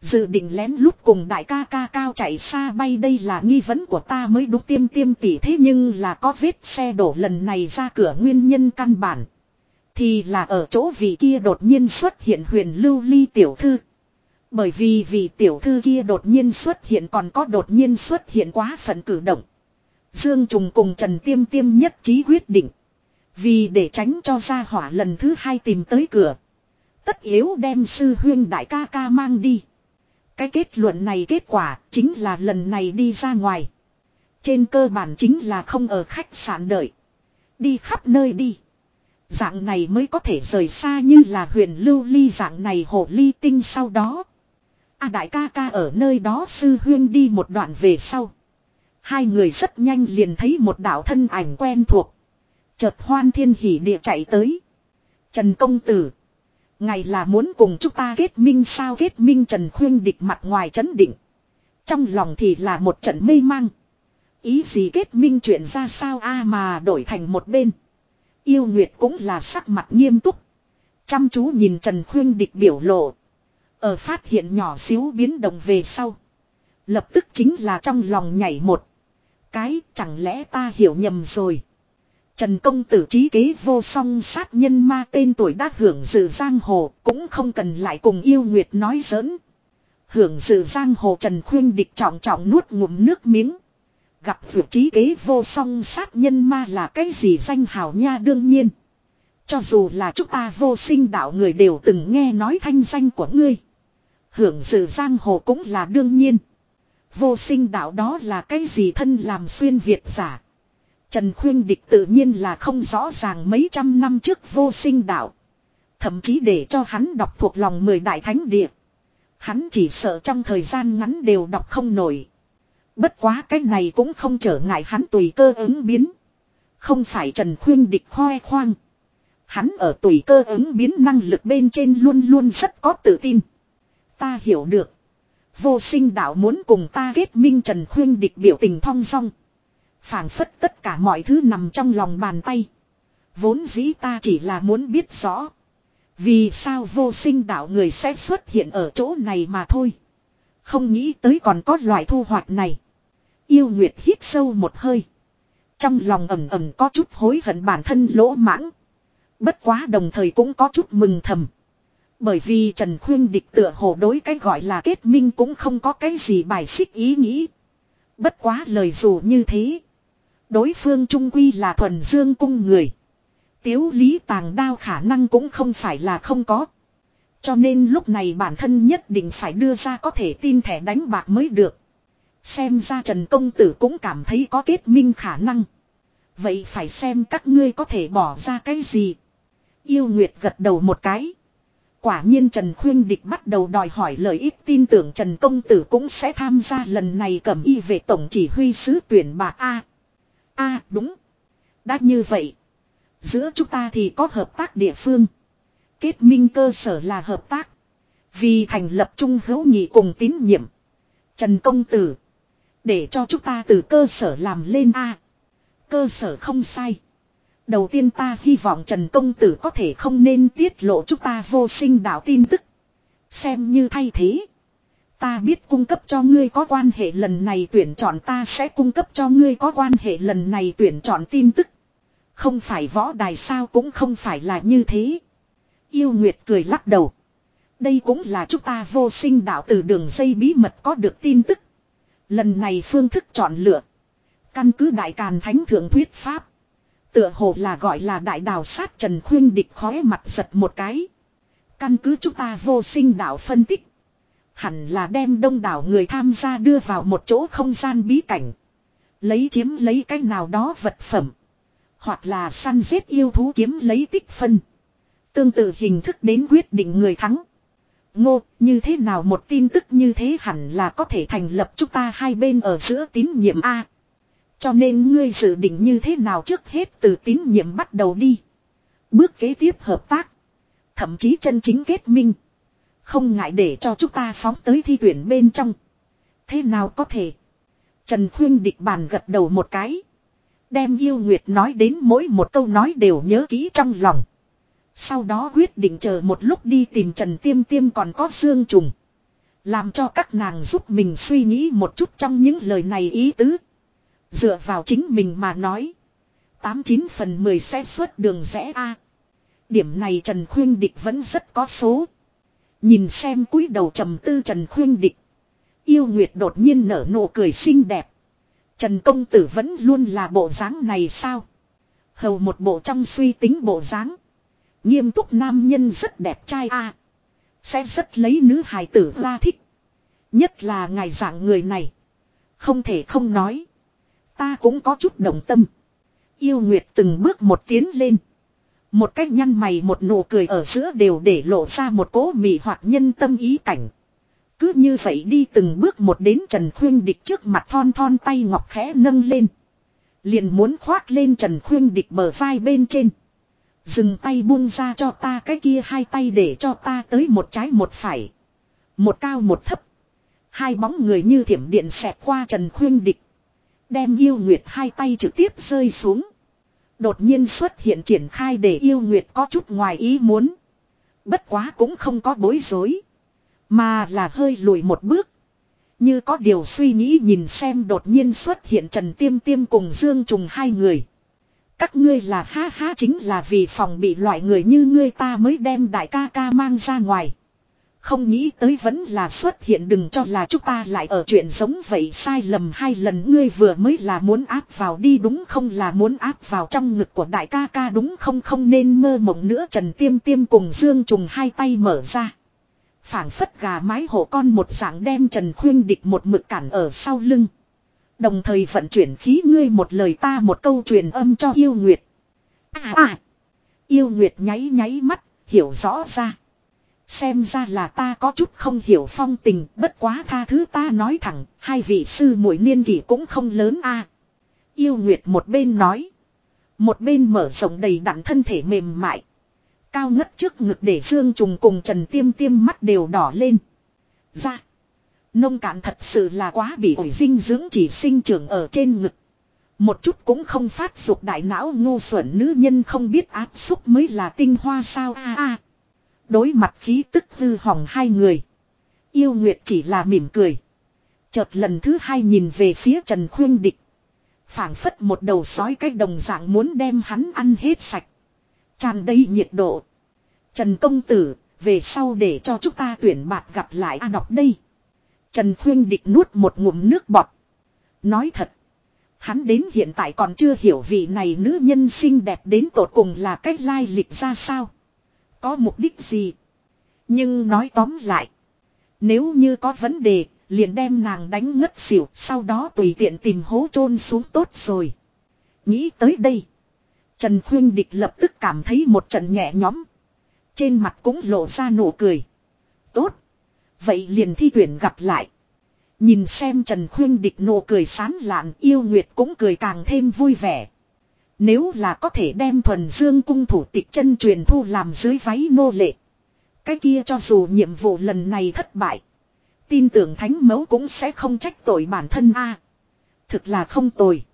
Dự định lén lút cùng đại ca ca cao chạy xa bay đây là nghi vấn của ta mới đúng tiêm tiêm tỉ thế nhưng là có vết xe đổ lần này ra cửa nguyên nhân căn bản. Thì là ở chỗ vị kia đột nhiên xuất hiện huyền lưu ly tiểu thư. Bởi vì vị tiểu thư kia đột nhiên xuất hiện còn có đột nhiên xuất hiện quá phận cử động. Dương Trùng cùng Trần Tiêm Tiêm nhất trí quyết định. Vì để tránh cho gia hỏa lần thứ hai tìm tới cửa. Tất yếu đem sư huyên đại ca ca mang đi. Cái kết luận này kết quả chính là lần này đi ra ngoài. Trên cơ bản chính là không ở khách sạn đợi. Đi khắp nơi đi. Dạng này mới có thể rời xa như là huyền lưu ly dạng này hồ ly tinh sau đó. A đại ca ca ở nơi đó sư huyên đi một đoạn về sau. Hai người rất nhanh liền thấy một đạo thân ảnh quen thuộc. Chợt hoan thiên hỉ địa chạy tới. Trần công tử. Ngày là muốn cùng chúng ta kết minh sao kết minh Trần Khuyên địch mặt ngoài chấn định. Trong lòng thì là một trận mê mang. Ý gì kết minh chuyện ra sao a mà đổi thành một bên. Yêu Nguyệt cũng là sắc mặt nghiêm túc. Chăm chú nhìn Trần Khuyên địch biểu lộ. Ở phát hiện nhỏ xíu biến động về sau. Lập tức chính là trong lòng nhảy một. Cái chẳng lẽ ta hiểu nhầm rồi. Trần công tử trí kế vô song sát nhân ma tên tuổi đã hưởng dự giang hồ cũng không cần lại cùng yêu nguyệt nói giỡn. Hưởng dự giang hồ Trần Khuyên địch trọng trọng nuốt ngụm nước miếng. Gặp vượt trí kế vô song sát nhân ma là cái gì danh hào nha đương nhiên. Cho dù là chúng ta vô sinh đạo người đều từng nghe nói thanh danh của ngươi. Hưởng dự giang hồ cũng là đương nhiên. Vô sinh đạo đó là cái gì thân làm xuyên Việt giả. Trần Khuyên Địch tự nhiên là không rõ ràng mấy trăm năm trước vô sinh đạo. Thậm chí để cho hắn đọc thuộc lòng mười đại thánh địa. Hắn chỉ sợ trong thời gian ngắn đều đọc không nổi. Bất quá cái này cũng không trở ngại hắn tùy cơ ứng biến. Không phải Trần Khuyên Địch khoe khoang. Hắn ở tùy cơ ứng biến năng lực bên trên luôn luôn rất có tự tin. Ta hiểu được. Vô sinh đạo muốn cùng ta kết minh Trần Khuyên Địch biểu tình thong song phảng phất tất cả mọi thứ nằm trong lòng bàn tay. Vốn dĩ ta chỉ là muốn biết rõ. Vì sao vô sinh đạo người sẽ xuất hiện ở chỗ này mà thôi. Không nghĩ tới còn có loại thu hoạch này. Yêu Nguyệt hít sâu một hơi. Trong lòng ẩm ẩm có chút hối hận bản thân lỗ mãng. Bất quá đồng thời cũng có chút mừng thầm. Bởi vì Trần Khuyên địch tựa hồ đối cái gọi là kết minh cũng không có cái gì bài xích ý nghĩ. Bất quá lời dù như thế. Đối phương trung quy là thuần dương cung người. Tiếu lý tàng đao khả năng cũng không phải là không có. Cho nên lúc này bản thân nhất định phải đưa ra có thể tin thẻ đánh bạc mới được. Xem ra Trần Công Tử cũng cảm thấy có kết minh khả năng. Vậy phải xem các ngươi có thể bỏ ra cái gì. Yêu Nguyệt gật đầu một cái. Quả nhiên Trần Khuyên Địch bắt đầu đòi hỏi lợi ích tin tưởng Trần Công Tử cũng sẽ tham gia lần này cầm y về tổng chỉ huy sứ tuyển bà A a, đúng. Đã như vậy. Giữa chúng ta thì có hợp tác địa phương. Kết minh cơ sở là hợp tác. Vì thành lập trung hữu nhị cùng tín nhiệm. Trần Công Tử. Để cho chúng ta từ cơ sở làm lên A. Cơ sở không sai. Đầu tiên ta hy vọng Trần Công Tử có thể không nên tiết lộ chúng ta vô sinh đạo tin tức. Xem như thay thế. Ta biết cung cấp cho ngươi có quan hệ lần này tuyển chọn ta sẽ cung cấp cho ngươi có quan hệ lần này tuyển chọn tin tức. Không phải võ đài sao cũng không phải là như thế. Yêu Nguyệt cười lắc đầu. Đây cũng là chúng ta vô sinh đạo từ đường dây bí mật có được tin tức. Lần này phương thức chọn lựa. Căn cứ đại càn thánh thượng thuyết pháp. Tựa hồ là gọi là đại đào sát Trần Khuyên địch khóe mặt giật một cái. Căn cứ chúng ta vô sinh đạo phân tích. Hẳn là đem đông đảo người tham gia đưa vào một chỗ không gian bí cảnh. Lấy chiếm lấy cái nào đó vật phẩm. Hoặc là săn giết yêu thú kiếm lấy tích phân. Tương tự hình thức đến quyết định người thắng. Ngô, như thế nào một tin tức như thế hẳn là có thể thành lập chúng ta hai bên ở giữa tín nhiệm A. Cho nên ngươi dự định như thế nào trước hết từ tín nhiệm bắt đầu đi. Bước kế tiếp hợp tác. Thậm chí chân chính kết minh. Không ngại để cho chúng ta phóng tới thi tuyển bên trong. Thế nào có thể? Trần Khuyên địch bàn gật đầu một cái. Đem yêu nguyệt nói đến mỗi một câu nói đều nhớ kỹ trong lòng. Sau đó quyết định chờ một lúc đi tìm Trần Tiêm Tiêm còn có Dương Trùng. Làm cho các nàng giúp mình suy nghĩ một chút trong những lời này ý tứ. Dựa vào chính mình mà nói. 89 phần 10 sẽ xuất đường rẽ A. Điểm này Trần Khuyên Địch vẫn rất có số. Nhìn xem cúi đầu trầm tư Trần Khuyên Địch. Yêu Nguyệt đột nhiên nở nụ cười xinh đẹp. Trần Công Tử vẫn luôn là bộ dáng này sao? Hầu một bộ trong suy tính bộ dáng. Nghiêm túc nam nhân rất đẹp trai a Sẽ rất lấy nữ hài tử ra thích. Nhất là ngài dạng người này. Không thể không nói. Ta cũng có chút đồng tâm. Yêu Nguyệt từng bước một tiến lên. Một cách nhăn mày một nụ cười ở giữa đều để lộ ra một cố mị hoặc nhân tâm ý cảnh. Cứ như vậy đi từng bước một đến Trần Khuyên Địch trước mặt thon thon tay ngọc khẽ nâng lên. Liền muốn khoác lên Trần Khuyên Địch bờ vai bên trên. Dừng tay buông ra cho ta cái kia hai tay để cho ta tới một trái một phải. Một cao một thấp. Hai bóng người như thiểm điện xẹt qua Trần Khuyên Địch. Đem yêu nguyệt hai tay trực tiếp rơi xuống. Đột nhiên xuất hiện triển khai để yêu nguyệt có chút ngoài ý muốn. Bất quá cũng không có bối rối. Mà là hơi lùi một bước. Như có điều suy nghĩ nhìn xem đột nhiên xuất hiện Trần Tiêm Tiêm cùng Dương Trùng hai người. Các ngươi là ha ha chính là vì phòng bị loại người như ngươi ta mới đem đại ca ca mang ra ngoài. Không nghĩ tới vẫn là xuất hiện đừng cho là chúng ta lại ở chuyện giống vậy sai lầm hai lần ngươi vừa mới là muốn áp vào đi đúng không là muốn áp vào trong ngực của đại ca ca đúng không không nên mơ mộng nữa Trần Tiêm Tiêm cùng Dương Trùng hai tay mở ra. phảng phất gà mái hổ con một dạng đem Trần Khuyên địch một mực cản ở sau lưng. Đồng thời vận chuyển khí ngươi một lời ta một câu truyền âm cho yêu nguyệt. À à. Yêu nguyệt nháy nháy mắt, hiểu rõ ra. Xem ra là ta có chút không hiểu phong tình, bất quá tha thứ ta nói thẳng, hai vị sư muội niên kỷ cũng không lớn a. Yêu Nguyệt một bên nói, một bên mở rộng đầy đặn thân thể mềm mại. Cao ngất trước ngực để Dương Trùng cùng Trần Tiêm Tiêm mắt đều đỏ lên. Ra. Nông cạn thật sự là quá bị ổi dinh dưỡng chỉ sinh trưởng ở trên ngực. Một chút cũng không phát dục đại não ngu xuẩn nữ nhân không biết áp xúc mới là tinh hoa sao a a. Đối mặt khí tức hư hỏng hai người. Yêu Nguyệt chỉ là mỉm cười. Chợt lần thứ hai nhìn về phía Trần Khuyên Địch. phảng phất một đầu sói cách đồng dạng muốn đem hắn ăn hết sạch. Tràn đầy nhiệt độ. Trần Công Tử, về sau để cho chúng ta tuyển bạt gặp lại A đọc đây. Trần Khuyên Địch nuốt một ngụm nước bọt. Nói thật. Hắn đến hiện tại còn chưa hiểu vị này nữ nhân xinh đẹp đến tột cùng là cách lai lịch ra sao. Có mục đích gì. Nhưng nói tóm lại. Nếu như có vấn đề, liền đem nàng đánh ngất xỉu, sau đó tùy tiện tìm hố chôn xuống tốt rồi. Nghĩ tới đây. Trần Khuyên Địch lập tức cảm thấy một trận nhẹ nhõm. Trên mặt cũng lộ ra nụ cười. Tốt. Vậy liền thi tuyển gặp lại. Nhìn xem Trần Khuyên Địch nụ cười sán lạn, yêu nguyệt cũng cười càng thêm vui vẻ. Nếu là có thể đem thuần dương cung thủ tịch chân truyền thu làm dưới váy nô lệ. Cái kia cho dù nhiệm vụ lần này thất bại. Tin tưởng thánh mẫu cũng sẽ không trách tội bản thân a Thực là không tồi.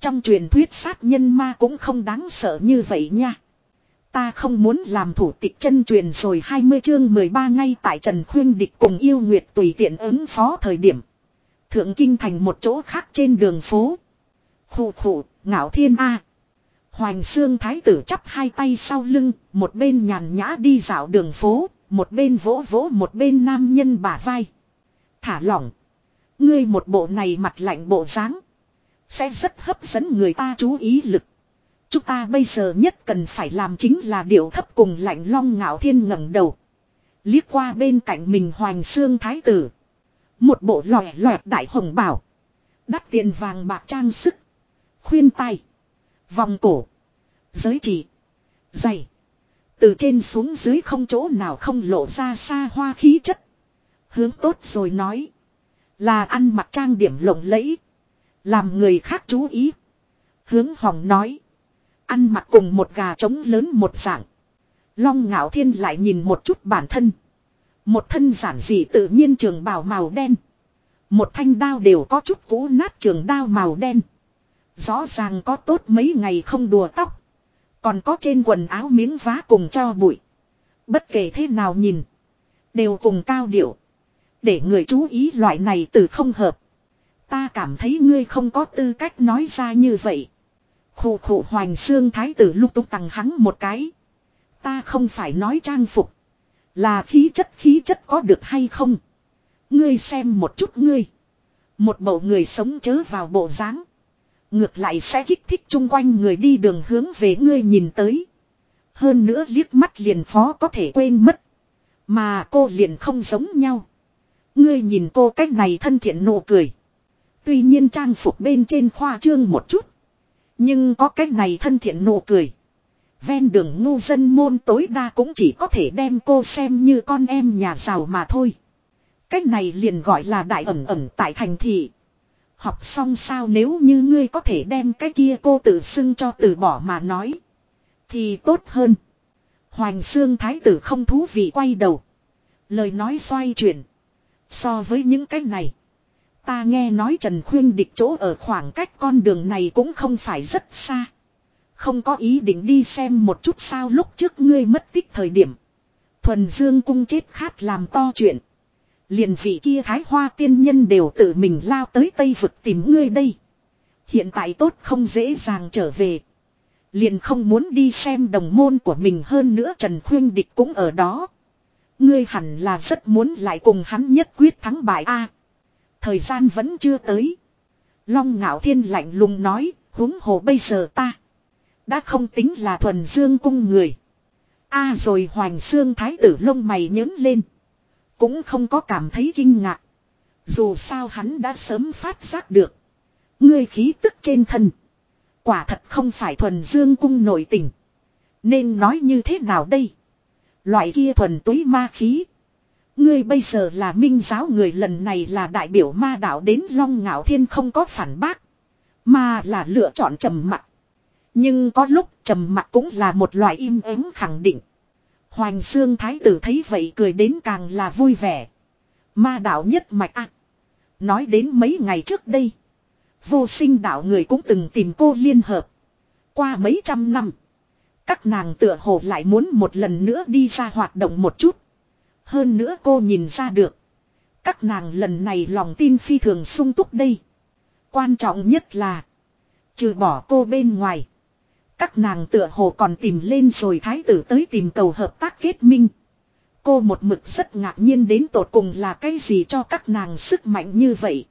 Trong truyền thuyết sát nhân ma cũng không đáng sợ như vậy nha. Ta không muốn làm thủ tịch chân truyền rồi 20 chương 13 ngay tại Trần Khuyên Địch cùng yêu nguyệt tùy tiện ứng phó thời điểm. Thượng Kinh thành một chỗ khác trên đường phố. Khủ khủ, ngạo thiên A. Hoành xương thái tử chắp hai tay sau lưng, một bên nhàn nhã đi dạo đường phố, một bên vỗ vỗ một bên nam nhân bả vai. Thả lỏng. Ngươi một bộ này mặt lạnh bộ dáng Sẽ rất hấp dẫn người ta chú ý lực. Chúng ta bây giờ nhất cần phải làm chính là điệu thấp cùng lạnh long ngạo thiên ngẩng đầu. Liếc qua bên cạnh mình hoành xương thái tử. Một bộ lòe loẹt đại hồng bảo. Đắt tiền vàng bạc trang sức. Khuyên tay. Vòng cổ. Giới chỉ. giày Từ trên xuống dưới không chỗ nào không lộ ra xa hoa khí chất. Hướng tốt rồi nói. Là ăn mặc trang điểm lộng lẫy. Làm người khác chú ý. Hướng hỏng nói. Ăn mặc cùng một gà trống lớn một dạng. Long ngạo thiên lại nhìn một chút bản thân. Một thân giản dị tự nhiên trường bào màu đen. Một thanh đao đều có chút cũ nát trường đao màu đen. Rõ ràng có tốt mấy ngày không đùa tóc. Còn có trên quần áo miếng vá cùng cho bụi. Bất kể thế nào nhìn. Đều cùng cao điệu. Để người chú ý loại này từ không hợp. Ta cảm thấy ngươi không có tư cách nói ra như vậy khụ khụ hoành xương thái tử lúc túc tặng hắn một cái. Ta không phải nói trang phục. Là khí chất khí chất có được hay không. Ngươi xem một chút ngươi. Một bầu người sống chớ vào bộ dáng Ngược lại sẽ kích thích chung quanh người đi đường hướng về ngươi nhìn tới. Hơn nữa liếc mắt liền phó có thể quên mất. Mà cô liền không giống nhau. Ngươi nhìn cô cách này thân thiện nụ cười. Tuy nhiên trang phục bên trên khoa trương một chút. Nhưng có cách này thân thiện nụ cười. Ven đường ngu dân môn tối đa cũng chỉ có thể đem cô xem như con em nhà giàu mà thôi. Cách này liền gọi là đại ẩn ẩn tại thành thị. Học xong sao nếu như ngươi có thể đem cái kia cô tự xưng cho từ bỏ mà nói. Thì tốt hơn. Hoành xương thái tử không thú vị quay đầu. Lời nói xoay chuyển. So với những cái này. Ta nghe nói Trần Khuyên địch chỗ ở khoảng cách con đường này cũng không phải rất xa. Không có ý định đi xem một chút sao lúc trước ngươi mất tích thời điểm. Thuần Dương cung chết khát làm to chuyện. Liền vị kia thái hoa tiên nhân đều tự mình lao tới Tây vực tìm ngươi đây. Hiện tại tốt không dễ dàng trở về. Liền không muốn đi xem đồng môn của mình hơn nữa Trần Khuyên Địch cũng ở đó. Ngươi hẳn là rất muốn lại cùng hắn nhất quyết thắng bại a thời gian vẫn chưa tới. Long ngạo thiên lạnh lùng nói, huống hồ bây giờ ta. Đã không tính là thuần dương cung người. a rồi hoành xương thái tử lông mày nhớn lên. Cũng không có cảm thấy kinh ngạc. Dù sao hắn đã sớm phát giác được. Ngươi khí tức trên thân. Quả thật không phải thuần dương cung nội tình. Nên nói như thế nào đây? Loại kia thuần túy ma khí. Ngươi bây giờ là minh giáo người, lần này là đại biểu ma đạo đến long ngạo thiên không có phản bác. Mà là lựa chọn trầm mặc. Nhưng có lúc trầm mặc cũng là một loại im ắng khẳng định. Hoành xương thái tử thấy vậy cười đến càng là vui vẻ. Ma đạo nhất mạch ạ. nói đến mấy ngày trước đây. Vô sinh đạo người cũng từng tìm cô liên hợp. Qua mấy trăm năm. Các nàng tựa hồ lại muốn một lần nữa đi ra hoạt động một chút. Hơn nữa cô nhìn ra được. Các nàng lần này lòng tin phi thường sung túc đây. Quan trọng nhất là. Trừ bỏ cô bên ngoài. Các nàng tựa hồ còn tìm lên rồi thái tử tới tìm cầu hợp tác kết minh. Cô một mực rất ngạc nhiên đến tột cùng là cái gì cho các nàng sức mạnh như vậy.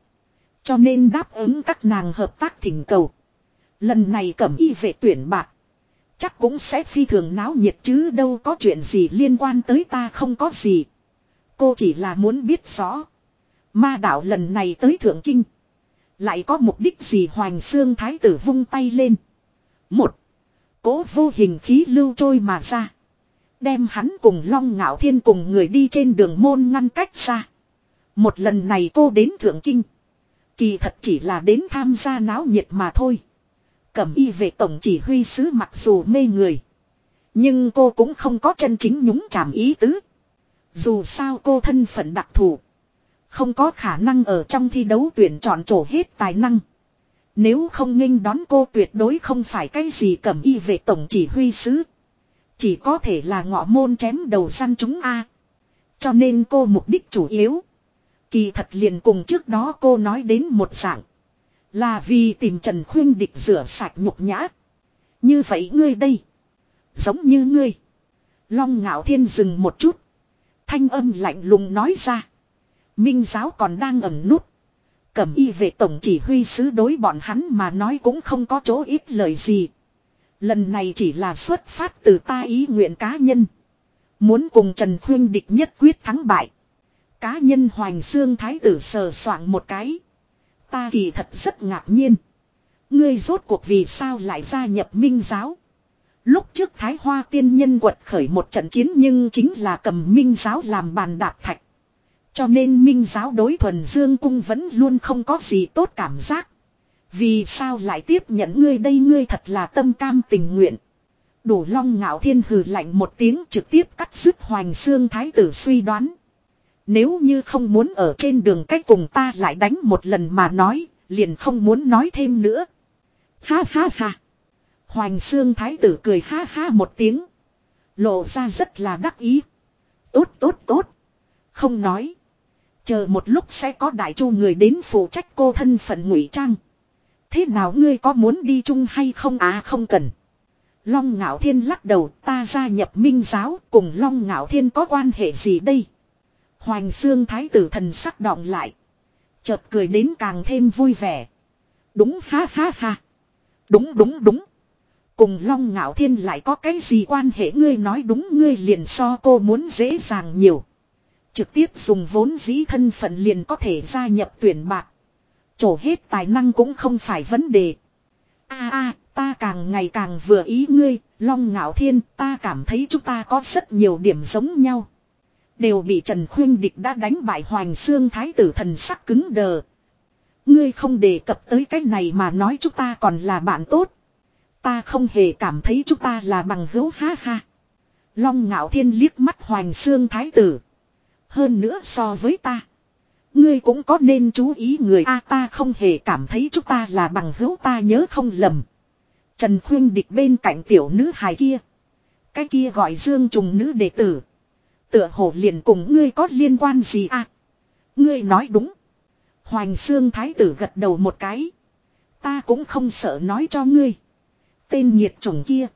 Cho nên đáp ứng các nàng hợp tác thỉnh cầu. Lần này cẩm y vệ tuyển bạc. Chắc cũng sẽ phi thường náo nhiệt chứ đâu có chuyện gì liên quan tới ta không có gì. Cô chỉ là muốn biết rõ. Ma đạo lần này tới Thượng Kinh. Lại có mục đích gì Hoành Xương Thái tử vung tay lên. Một. Cố vô hình khí lưu trôi mà ra. Đem hắn cùng long ngạo thiên cùng người đi trên đường môn ngăn cách xa Một lần này cô đến Thượng Kinh. Kỳ thật chỉ là đến tham gia náo nhiệt mà thôi. Cẩm y về tổng chỉ huy sứ mặc dù mê người. Nhưng cô cũng không có chân chính nhúng chàm ý tứ. Dù sao cô thân phận đặc thù. Không có khả năng ở trong thi đấu tuyển chọn trổ hết tài năng. Nếu không nghênh đón cô tuyệt đối không phải cái gì cẩm y về tổng chỉ huy sứ. Chỉ có thể là ngọ môn chém đầu săn chúng A. Cho nên cô mục đích chủ yếu. Kỳ thật liền cùng trước đó cô nói đến một dạng. Là vì tìm Trần Khuyên địch rửa sạch nhục nhã. Như vậy ngươi đây. Giống như ngươi. Long ngạo thiên dừng một chút. Thanh âm lạnh lùng nói ra. Minh giáo còn đang ẩn nút. Cẩm y về tổng chỉ huy sứ đối bọn hắn mà nói cũng không có chỗ ít lời gì. Lần này chỉ là xuất phát từ ta ý nguyện cá nhân. Muốn cùng Trần Khuyên địch nhất quyết thắng bại. Cá nhân Hoành Xương Thái tử sờ soạng một cái. Ta kỳ thật rất ngạc nhiên. Ngươi rốt cuộc vì sao lại gia nhập minh giáo. Lúc trước Thái Hoa tiên nhân quật khởi một trận chiến nhưng chính là cầm minh giáo làm bàn đạp thạch. Cho nên minh giáo đối thuần dương cung vẫn luôn không có gì tốt cảm giác. Vì sao lại tiếp nhận ngươi đây ngươi thật là tâm cam tình nguyện. Đủ long ngạo thiên hừ lạnh một tiếng trực tiếp cắt dứt hoành xương thái tử suy đoán. Nếu như không muốn ở trên đường cách cùng ta lại đánh một lần mà nói, liền không muốn nói thêm nữa. Ha ha ha. Hoành xương thái tử cười ha ha một tiếng. Lộ ra rất là đắc ý. Tốt tốt tốt. Không nói. Chờ một lúc sẽ có đại chu người đến phụ trách cô thân phận ngụy trang. Thế nào ngươi có muốn đi chung hay không à không cần. Long Ngạo Thiên lắc đầu ta gia nhập minh giáo cùng Long Ngạo Thiên có quan hệ gì đây. Hoành xương thái tử thần sắc đọng lại. Chợt cười đến càng thêm vui vẻ. Đúng ha ha ha. Đúng đúng đúng. Cùng Long Ngạo Thiên lại có cái gì quan hệ ngươi nói đúng ngươi liền so cô muốn dễ dàng nhiều. Trực tiếp dùng vốn dĩ thân phận liền có thể gia nhập tuyển bạc. Trổ hết tài năng cũng không phải vấn đề. a a ta càng ngày càng vừa ý ngươi, Long Ngạo Thiên, ta cảm thấy chúng ta có rất nhiều điểm giống nhau. Đều bị Trần Khuyên Địch đã đánh bại Hoành Xương Thái tử thần sắc cứng đờ. Ngươi không đề cập tới cái này mà nói chúng ta còn là bạn tốt. Ta không hề cảm thấy chúng ta là bằng hữu, ha ha. Long Ngạo Thiên liếc mắt Hoành Xương Thái tử. Hơn nữa so với ta. Ngươi cũng có nên chú ý người A, ta không hề cảm thấy chúng ta là bằng hữu, ta nhớ không lầm. Trần Khuyên địch bên cạnh tiểu nữ hài kia. Cái kia gọi Dương Trùng nữ đệ tử. Tựa hồ liền cùng ngươi có liên quan gì à? Ngươi nói đúng. Hoành xương Thái tử gật đầu một cái. Ta cũng không sợ nói cho ngươi. Tên nhiệt chủng kia.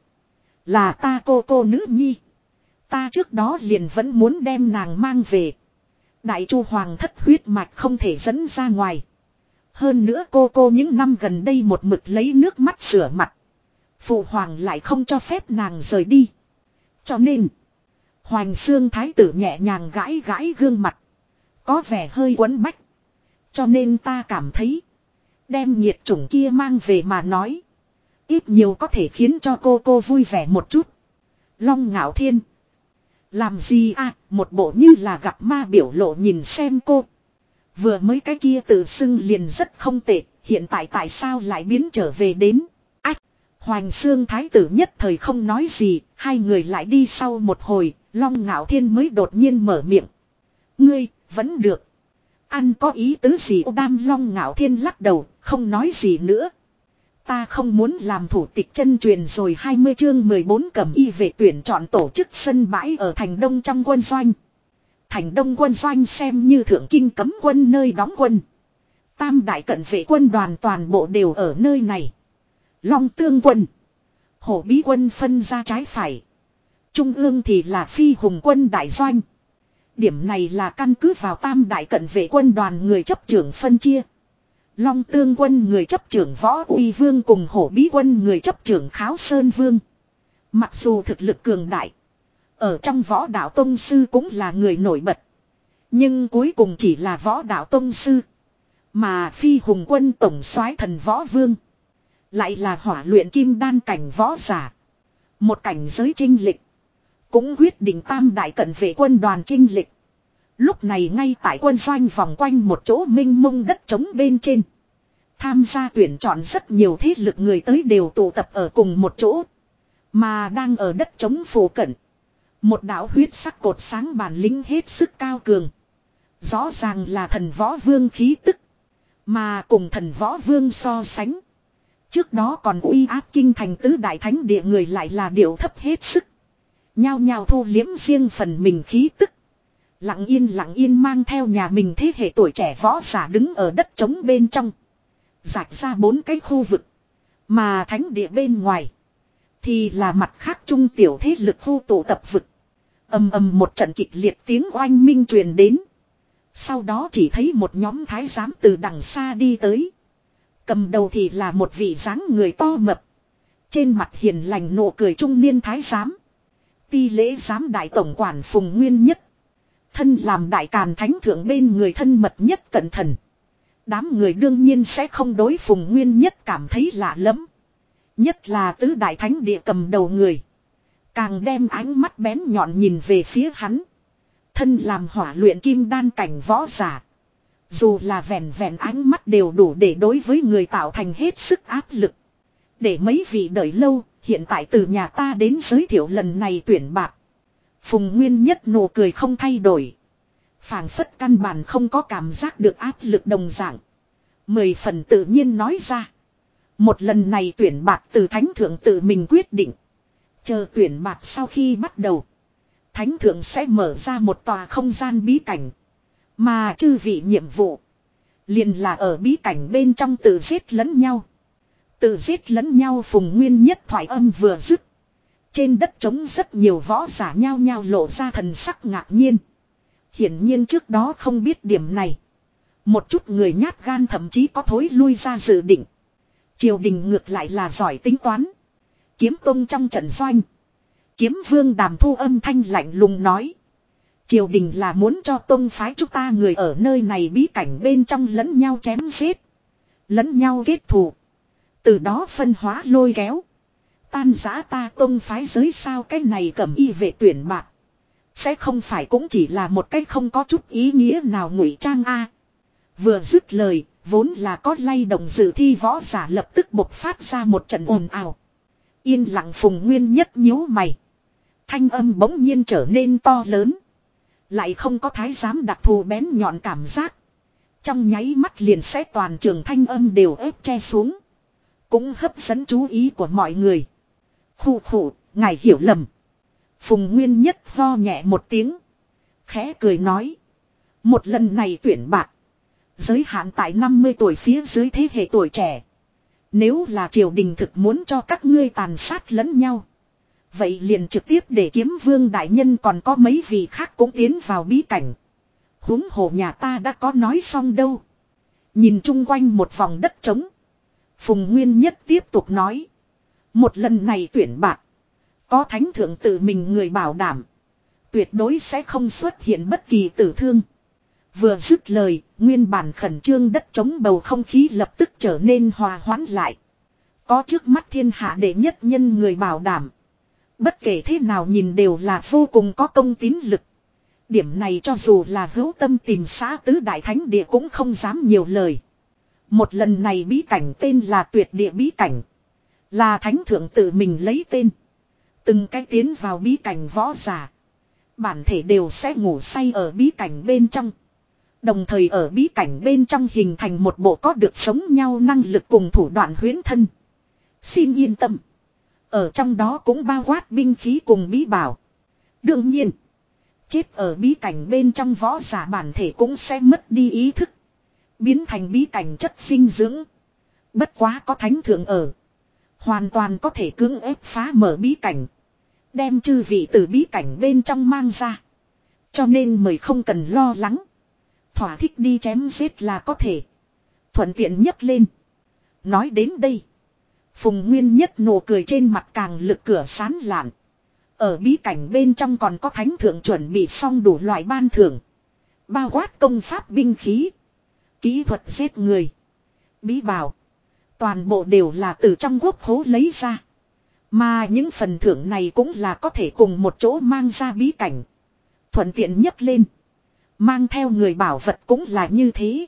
Là ta cô cô nữ nhi. Ta trước đó liền vẫn muốn đem nàng mang về. Đại chu hoàng thất huyết mạch không thể dẫn ra ngoài. Hơn nữa cô cô những năm gần đây một mực lấy nước mắt sửa mặt. Phụ hoàng lại không cho phép nàng rời đi. Cho nên. Hoành xương thái tử nhẹ nhàng gãi gãi gương mặt. Có vẻ hơi quấn bách. Cho nên ta cảm thấy. Đem nhiệt chủng kia mang về mà nói. Ít nhiều có thể khiến cho cô cô vui vẻ một chút. Long ngạo thiên. Làm gì à, một bộ như là gặp ma biểu lộ nhìn xem cô. Vừa mới cái kia tự xưng liền rất không tệ, hiện tại tại sao lại biến trở về đến. Ách, Hoành Xương Thái tử nhất thời không nói gì, hai người lại đi sau một hồi, Long Ngạo Thiên mới đột nhiên mở miệng. Ngươi, vẫn được. Ăn có ý tứ gì ô đam Long Ngạo Thiên lắc đầu, không nói gì nữa. Ta không muốn làm thủ tịch chân truyền rồi 20 chương 14 cầm y về tuyển chọn tổ chức sân bãi ở thành đông trong quân doanh. Thành đông quân doanh xem như thượng kinh cấm quân nơi đóng quân. Tam đại cận vệ quân đoàn toàn bộ đều ở nơi này. Long tương quân. Hổ bí quân phân ra trái phải. Trung ương thì là phi hùng quân đại doanh. Điểm này là căn cứ vào tam đại cận vệ quân đoàn người chấp trưởng phân chia. Long tương quân người chấp trưởng võ uy vương cùng hổ bí quân người chấp trưởng kháo sơn vương. Mặc dù thực lực cường đại. Ở trong võ đạo tông sư cũng là người nổi bật. Nhưng cuối cùng chỉ là võ đạo tông sư. Mà phi hùng quân tổng soái thần võ vương. Lại là hỏa luyện kim đan cảnh võ giả. Một cảnh giới trinh lịch. Cũng quyết định tam đại cận vệ quân đoàn trinh lịch. Lúc này ngay tại quân doanh vòng quanh một chỗ minh mông đất trống bên trên. Tham gia tuyển chọn rất nhiều thế lực người tới đều tụ tập ở cùng một chỗ. Mà đang ở đất trống phổ cận. Một đạo huyết sắc cột sáng bản lĩnh hết sức cao cường. Rõ ràng là thần võ vương khí tức. Mà cùng thần võ vương so sánh. Trước đó còn uy áp kinh thành tứ đại thánh địa người lại là điều thấp hết sức. Nhao nhao thu liếm riêng phần mình khí tức. Lặng yên lặng yên mang theo nhà mình thế hệ tuổi trẻ võ giả đứng ở đất trống bên trong. Rạch ra bốn cái khu vực. Mà thánh địa bên ngoài. Thì là mặt khác trung tiểu thế lực khu tụ tập vực. ầm ầm một trận kịch liệt tiếng oanh minh truyền đến. Sau đó chỉ thấy một nhóm thái giám từ đằng xa đi tới. Cầm đầu thì là một vị dáng người to mập. Trên mặt hiền lành nụ cười trung niên thái giám. Ti lễ giám đại tổng quản Phùng Nguyên Nhất. Thân làm đại càn thánh thượng bên người thân mật nhất cẩn thận. Đám người đương nhiên sẽ không đối Phùng Nguyên Nhất cảm thấy lạ lắm. Nhất là tứ đại thánh địa cầm đầu người. Càng đem ánh mắt bén nhọn nhìn về phía hắn. Thân làm hỏa luyện kim đan cảnh võ giả. Dù là vẹn vẹn ánh mắt đều đủ để đối với người tạo thành hết sức áp lực. Để mấy vị đợi lâu, hiện tại từ nhà ta đến giới thiệu lần này tuyển bạc. Phùng Nguyên Nhất nụ cười không thay đổi. phảng phất căn bản không có cảm giác được áp lực đồng dạng. Mười phần tự nhiên nói ra. Một lần này tuyển bạc từ thánh thượng tự mình quyết định. Chờ tuyển bạc sau khi bắt đầu. Thánh thượng sẽ mở ra một tòa không gian bí cảnh. Mà chư vị nhiệm vụ. Liền là ở bí cảnh bên trong tự giết lẫn nhau. Tự giết lẫn nhau phùng nguyên nhất thoại âm vừa dứt. Trên đất trống rất nhiều võ giả nhau nhau lộ ra thần sắc ngạc nhiên. Hiển nhiên trước đó không biết điểm này. Một chút người nhát gan thậm chí có thối lui ra dự định. Triều đình ngược lại là giỏi tính toán. Kiếm tông trong trận doanh. Kiếm vương đàm thu âm thanh lạnh lùng nói. Triều đình là muốn cho tông phái chúng ta người ở nơi này bí cảnh bên trong lẫn nhau chém giết. Lẫn nhau kết thù. Từ đó phân hóa lôi kéo. Tan giã ta tông phái giới sao cái này cầm y vệ tuyển bạc. Sẽ không phải cũng chỉ là một cái không có chút ý nghĩa nào ngụy trang a Vừa dứt lời, vốn là có lay động dự thi võ giả lập tức bộc phát ra một trận ồn ào. Yên lặng phùng nguyên nhất nhíu mày. Thanh âm bỗng nhiên trở nên to lớn. Lại không có thái giám đặc thù bén nhọn cảm giác. Trong nháy mắt liền sẽ toàn trường thanh âm đều ép che xuống. Cũng hấp dẫn chú ý của mọi người. Khu khu, ngài hiểu lầm. Phùng Nguyên Nhất ho nhẹ một tiếng. Khẽ cười nói. Một lần này tuyển bạc. Giới hạn tại 50 tuổi phía dưới thế hệ tuổi trẻ. Nếu là triều đình thực muốn cho các ngươi tàn sát lẫn nhau. Vậy liền trực tiếp để kiếm vương đại nhân còn có mấy vị khác cũng tiến vào bí cảnh. huống hồ nhà ta đã có nói xong đâu. Nhìn chung quanh một vòng đất trống. Phùng Nguyên Nhất tiếp tục nói. Một lần này tuyển bạc. Có thánh thượng tự mình người bảo đảm. Tuyệt đối sẽ không xuất hiện bất kỳ tử thương. Vừa dứt lời, nguyên bản khẩn trương đất chống bầu không khí lập tức trở nên hòa hoãn lại. Có trước mắt thiên hạ đệ nhất nhân người bảo đảm. Bất kể thế nào nhìn đều là vô cùng có công tín lực. Điểm này cho dù là hữu tâm tìm xã tứ đại thánh địa cũng không dám nhiều lời. Một lần này bí cảnh tên là tuyệt địa bí cảnh. Là thánh thượng tự mình lấy tên. Từng cái tiến vào bí cảnh võ giả. Bản thể đều sẽ ngủ say ở bí cảnh bên trong. Đồng thời ở bí cảnh bên trong hình thành một bộ có được sống nhau năng lực cùng thủ đoạn huyến thân. Xin yên tâm. Ở trong đó cũng bao quát binh khí cùng bí bảo. Đương nhiên. Chết ở bí cảnh bên trong võ giả bản thể cũng sẽ mất đi ý thức. Biến thành bí cảnh chất sinh dưỡng. Bất quá có thánh thượng ở. Hoàn toàn có thể cưỡng ép phá mở bí cảnh. Đem chư vị từ bí cảnh bên trong mang ra. Cho nên mời không cần lo lắng. Thỏa thích đi chém giết là có thể. Thuận tiện nhất lên. Nói đến đây. Phùng Nguyên nhất nụ cười trên mặt càng lực cửa sán lạn. Ở bí cảnh bên trong còn có thánh thượng chuẩn bị xong đủ loại ban thưởng. Bao quát công pháp binh khí. Kỹ thuật giết người. Bí bảo. Toàn bộ đều là từ trong quốc hố lấy ra. Mà những phần thưởng này cũng là có thể cùng một chỗ mang ra bí cảnh. Thuận tiện nhất lên. Mang theo người bảo vật cũng là như thế.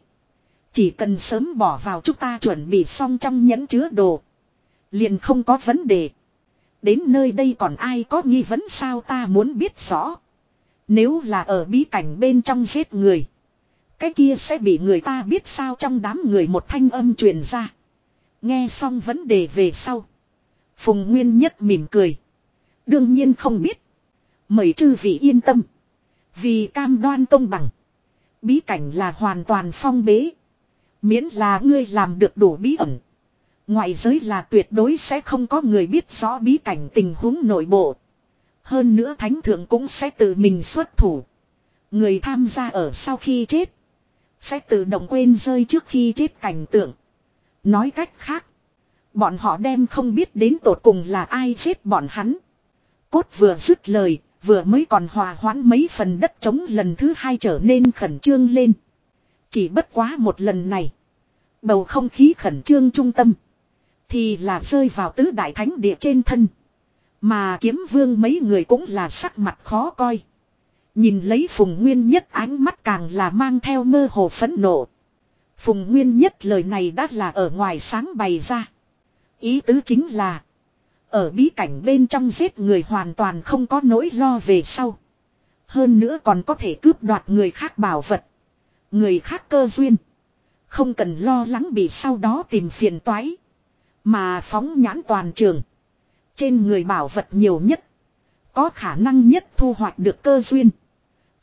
Chỉ cần sớm bỏ vào chúng ta chuẩn bị xong trong nhẫn chứa đồ. Liền không có vấn đề. Đến nơi đây còn ai có nghi vấn sao ta muốn biết rõ. Nếu là ở bí cảnh bên trong giết người. Cái kia sẽ bị người ta biết sao trong đám người một thanh âm truyền ra. Nghe xong vấn đề về sau. Phùng Nguyên Nhất mỉm cười. Đương nhiên không biết. Mời chư vị yên tâm. Vì cam đoan công bằng. Bí cảnh là hoàn toàn phong bế. Miễn là ngươi làm được đủ bí ẩn. Ngoại giới là tuyệt đối sẽ không có người biết rõ bí cảnh tình huống nội bộ. Hơn nữa thánh thượng cũng sẽ tự mình xuất thủ. Người tham gia ở sau khi chết. Sẽ tự động quên rơi trước khi chết cảnh tượng. Nói cách khác. Bọn họ đem không biết đến tột cùng là ai giết bọn hắn. Cốt vừa dứt lời, vừa mới còn hòa hoãn mấy phần đất trống lần thứ hai trở nên khẩn trương lên. Chỉ bất quá một lần này. Bầu không khí khẩn trương trung tâm. Thì là rơi vào tứ đại thánh địa trên thân. Mà kiếm vương mấy người cũng là sắc mặt khó coi. Nhìn lấy phùng nguyên nhất ánh mắt càng là mang theo mơ hồ phẫn nộ. Phùng nguyên nhất lời này đã là ở ngoài sáng bày ra. Ý tứ chính là. Ở bí cảnh bên trong giết người hoàn toàn không có nỗi lo về sau. Hơn nữa còn có thể cướp đoạt người khác bảo vật. Người khác cơ duyên. Không cần lo lắng bị sau đó tìm phiền toái. Mà phóng nhãn toàn trường. Trên người bảo vật nhiều nhất. Có khả năng nhất thu hoạch được cơ duyên.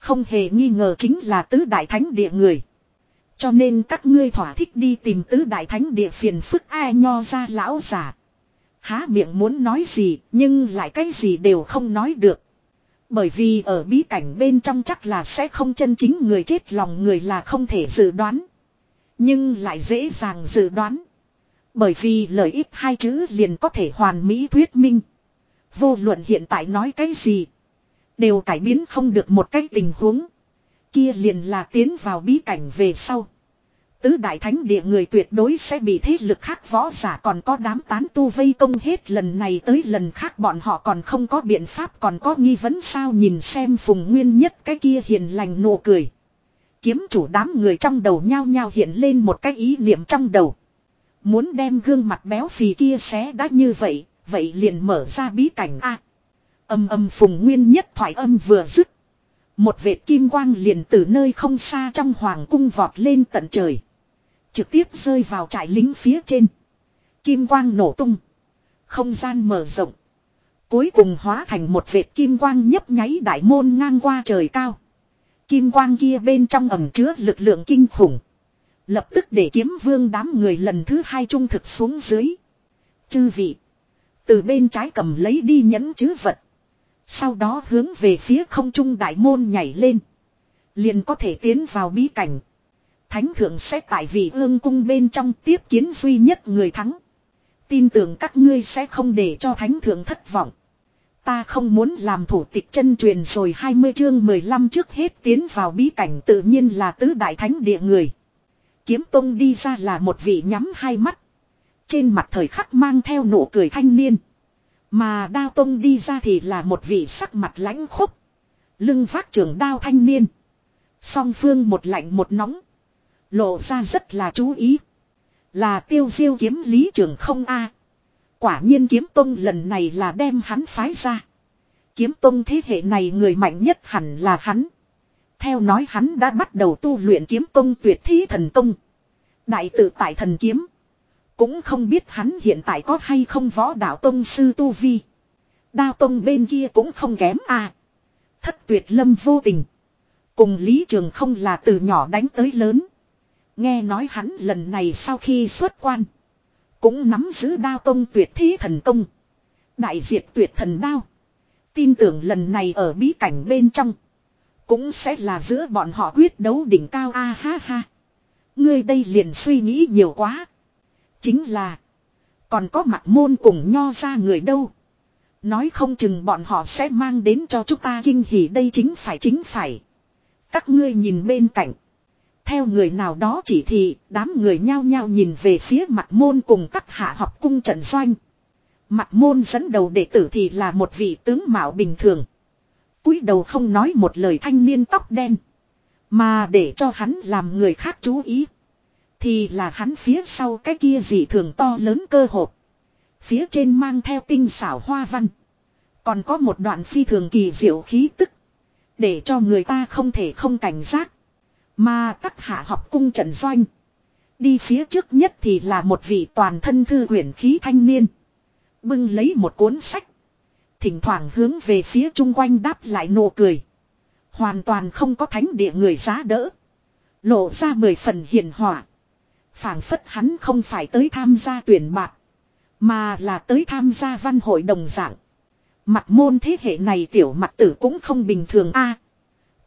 Không hề nghi ngờ chính là tứ đại thánh địa người. Cho nên các ngươi thỏa thích đi tìm tứ đại thánh địa phiền phức ai nho ra lão giả. Há miệng muốn nói gì, nhưng lại cái gì đều không nói được. Bởi vì ở bí cảnh bên trong chắc là sẽ không chân chính người chết lòng người là không thể dự đoán. Nhưng lại dễ dàng dự đoán. Bởi vì lợi ích hai chữ liền có thể hoàn mỹ thuyết minh. Vô luận hiện tại nói cái gì. Đều cải biến không được một cái tình huống. Kia liền là tiến vào bí cảnh về sau. Tứ đại thánh địa người tuyệt đối sẽ bị thế lực khác võ giả còn có đám tán tu vây công hết lần này tới lần khác bọn họ còn không có biện pháp còn có nghi vấn sao nhìn xem phùng nguyên nhất cái kia hiền lành nụ cười. Kiếm chủ đám người trong đầu nhao nhao hiện lên một cái ý niệm trong đầu. Muốn đem gương mặt béo phì kia xé đã như vậy, vậy liền mở ra bí cảnh A. Âm âm phùng nguyên nhất thoại âm vừa dứt. Một vệt kim quang liền từ nơi không xa trong hoàng cung vọt lên tận trời. Trực tiếp rơi vào trại lính phía trên. Kim quang nổ tung. Không gian mở rộng. Cuối cùng hóa thành một vệt kim quang nhấp nháy đại môn ngang qua trời cao. Kim quang kia bên trong ẩm chứa lực lượng kinh khủng. Lập tức để kiếm vương đám người lần thứ hai trung thực xuống dưới. Chư vị. Từ bên trái cầm lấy đi nhẫn chứ vật. Sau đó hướng về phía không trung đại môn nhảy lên. Liền có thể tiến vào bí cảnh. Thánh thượng sẽ tại vị ương cung bên trong tiếp kiến duy nhất người thắng. Tin tưởng các ngươi sẽ không để cho thánh thượng thất vọng. Ta không muốn làm thủ tịch chân truyền rồi 20 chương 15 trước hết tiến vào bí cảnh tự nhiên là tứ đại thánh địa người. Kiếm tông đi ra là một vị nhắm hai mắt. Trên mặt thời khắc mang theo nụ cười thanh niên. Mà đao tông đi ra thì là một vị sắc mặt lãnh khúc. Lưng vác trường đao thanh niên. Song phương một lạnh một nóng. Lộ ra rất là chú ý. Là tiêu diêu kiếm lý trường không a Quả nhiên kiếm tông lần này là đem hắn phái ra. Kiếm tông thế hệ này người mạnh nhất hẳn là hắn. Theo nói hắn đã bắt đầu tu luyện kiếm tông tuyệt thí thần tông, Đại tự tại thần kiếm. Cũng không biết hắn hiện tại có hay không võ đạo tông sư tu vi. Đao tông bên kia cũng không kém a Thất tuyệt lâm vô tình. Cùng Lý Trường không là từ nhỏ đánh tới lớn. Nghe nói hắn lần này sau khi xuất quan. Cũng nắm giữ đao tông tuyệt thế thần công. Đại diệt tuyệt thần đao. Tin tưởng lần này ở bí cảnh bên trong. Cũng sẽ là giữa bọn họ quyết đấu đỉnh cao a ha ha. Ngươi đây liền suy nghĩ nhiều quá. Chính là. Còn có mặt môn cùng nho ra người đâu. Nói không chừng bọn họ sẽ mang đến cho chúng ta kinh hỉ đây chính phải chính phải. Các ngươi nhìn bên cạnh. Theo người nào đó chỉ thị, đám người nhao nhao nhìn về phía mặt môn cùng các hạ học cung trận doanh. Mặt môn dẫn đầu đệ tử thì là một vị tướng mạo bình thường. cúi đầu không nói một lời thanh niên tóc đen. Mà để cho hắn làm người khác chú ý. Thì là hắn phía sau cái kia dị thường to lớn cơ hộp. Phía trên mang theo tinh xảo hoa văn. Còn có một đoạn phi thường kỳ diệu khí tức. Để cho người ta không thể không cảnh giác. Mà các hạ học cung trận doanh. Đi phía trước nhất thì là một vị toàn thân thư quyển khí thanh niên. Bưng lấy một cuốn sách. Thỉnh thoảng hướng về phía chung quanh đáp lại nụ cười. Hoàn toàn không có thánh địa người giá đỡ. Lộ ra mười phần hiền hỏa phảng phất hắn không phải tới tham gia tuyển bạc. Mà là tới tham gia văn hội đồng dạng. Mặt môn thế hệ này tiểu mặt tử cũng không bình thường a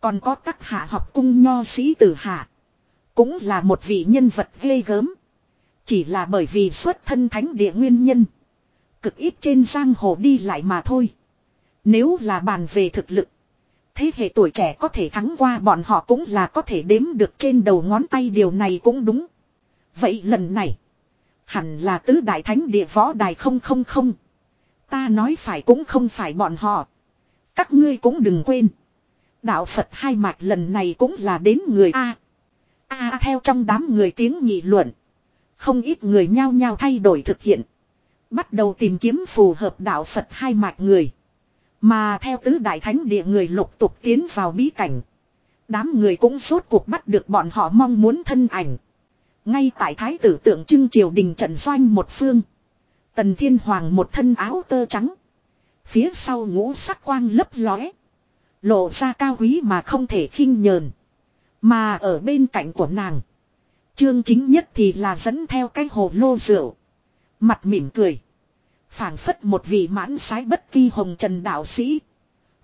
còn có các hạ học cung nho sĩ tử hạ. cũng là một vị nhân vật ghê gớm. Chỉ là bởi vì xuất thân thánh địa nguyên nhân. Cực ít trên giang hồ đi lại mà thôi. Nếu là bàn về thực lực. Thế hệ tuổi trẻ có thể thắng qua bọn họ cũng là có thể đếm được trên đầu ngón tay điều này cũng đúng. Vậy lần này. Hẳn là tứ đại thánh địa võ đài không không không. Ta nói phải cũng không phải bọn họ. Các ngươi cũng đừng quên. Đạo Phật hai mạch lần này cũng là đến người A. A theo trong đám người tiếng nghị luận. Không ít người nhao nhao thay đổi thực hiện. Bắt đầu tìm kiếm phù hợp đạo Phật hai mạch người. Mà theo tứ đại thánh địa người lục tục tiến vào bí cảnh. Đám người cũng suốt cuộc bắt được bọn họ mong muốn thân ảnh. Ngay tại thái tử tượng trưng triều đình trận doanh một phương. Tần Thiên Hoàng một thân áo tơ trắng. Phía sau ngũ sắc quang lấp lóe. Lộ ra cao quý mà không thể khinh nhờn. Mà ở bên cạnh của nàng. Trương chính nhất thì là dẫn theo cái hồ lô rượu. Mặt mỉm cười phảng phất một vị mãn sái bất kỳ hồng trần đạo sĩ.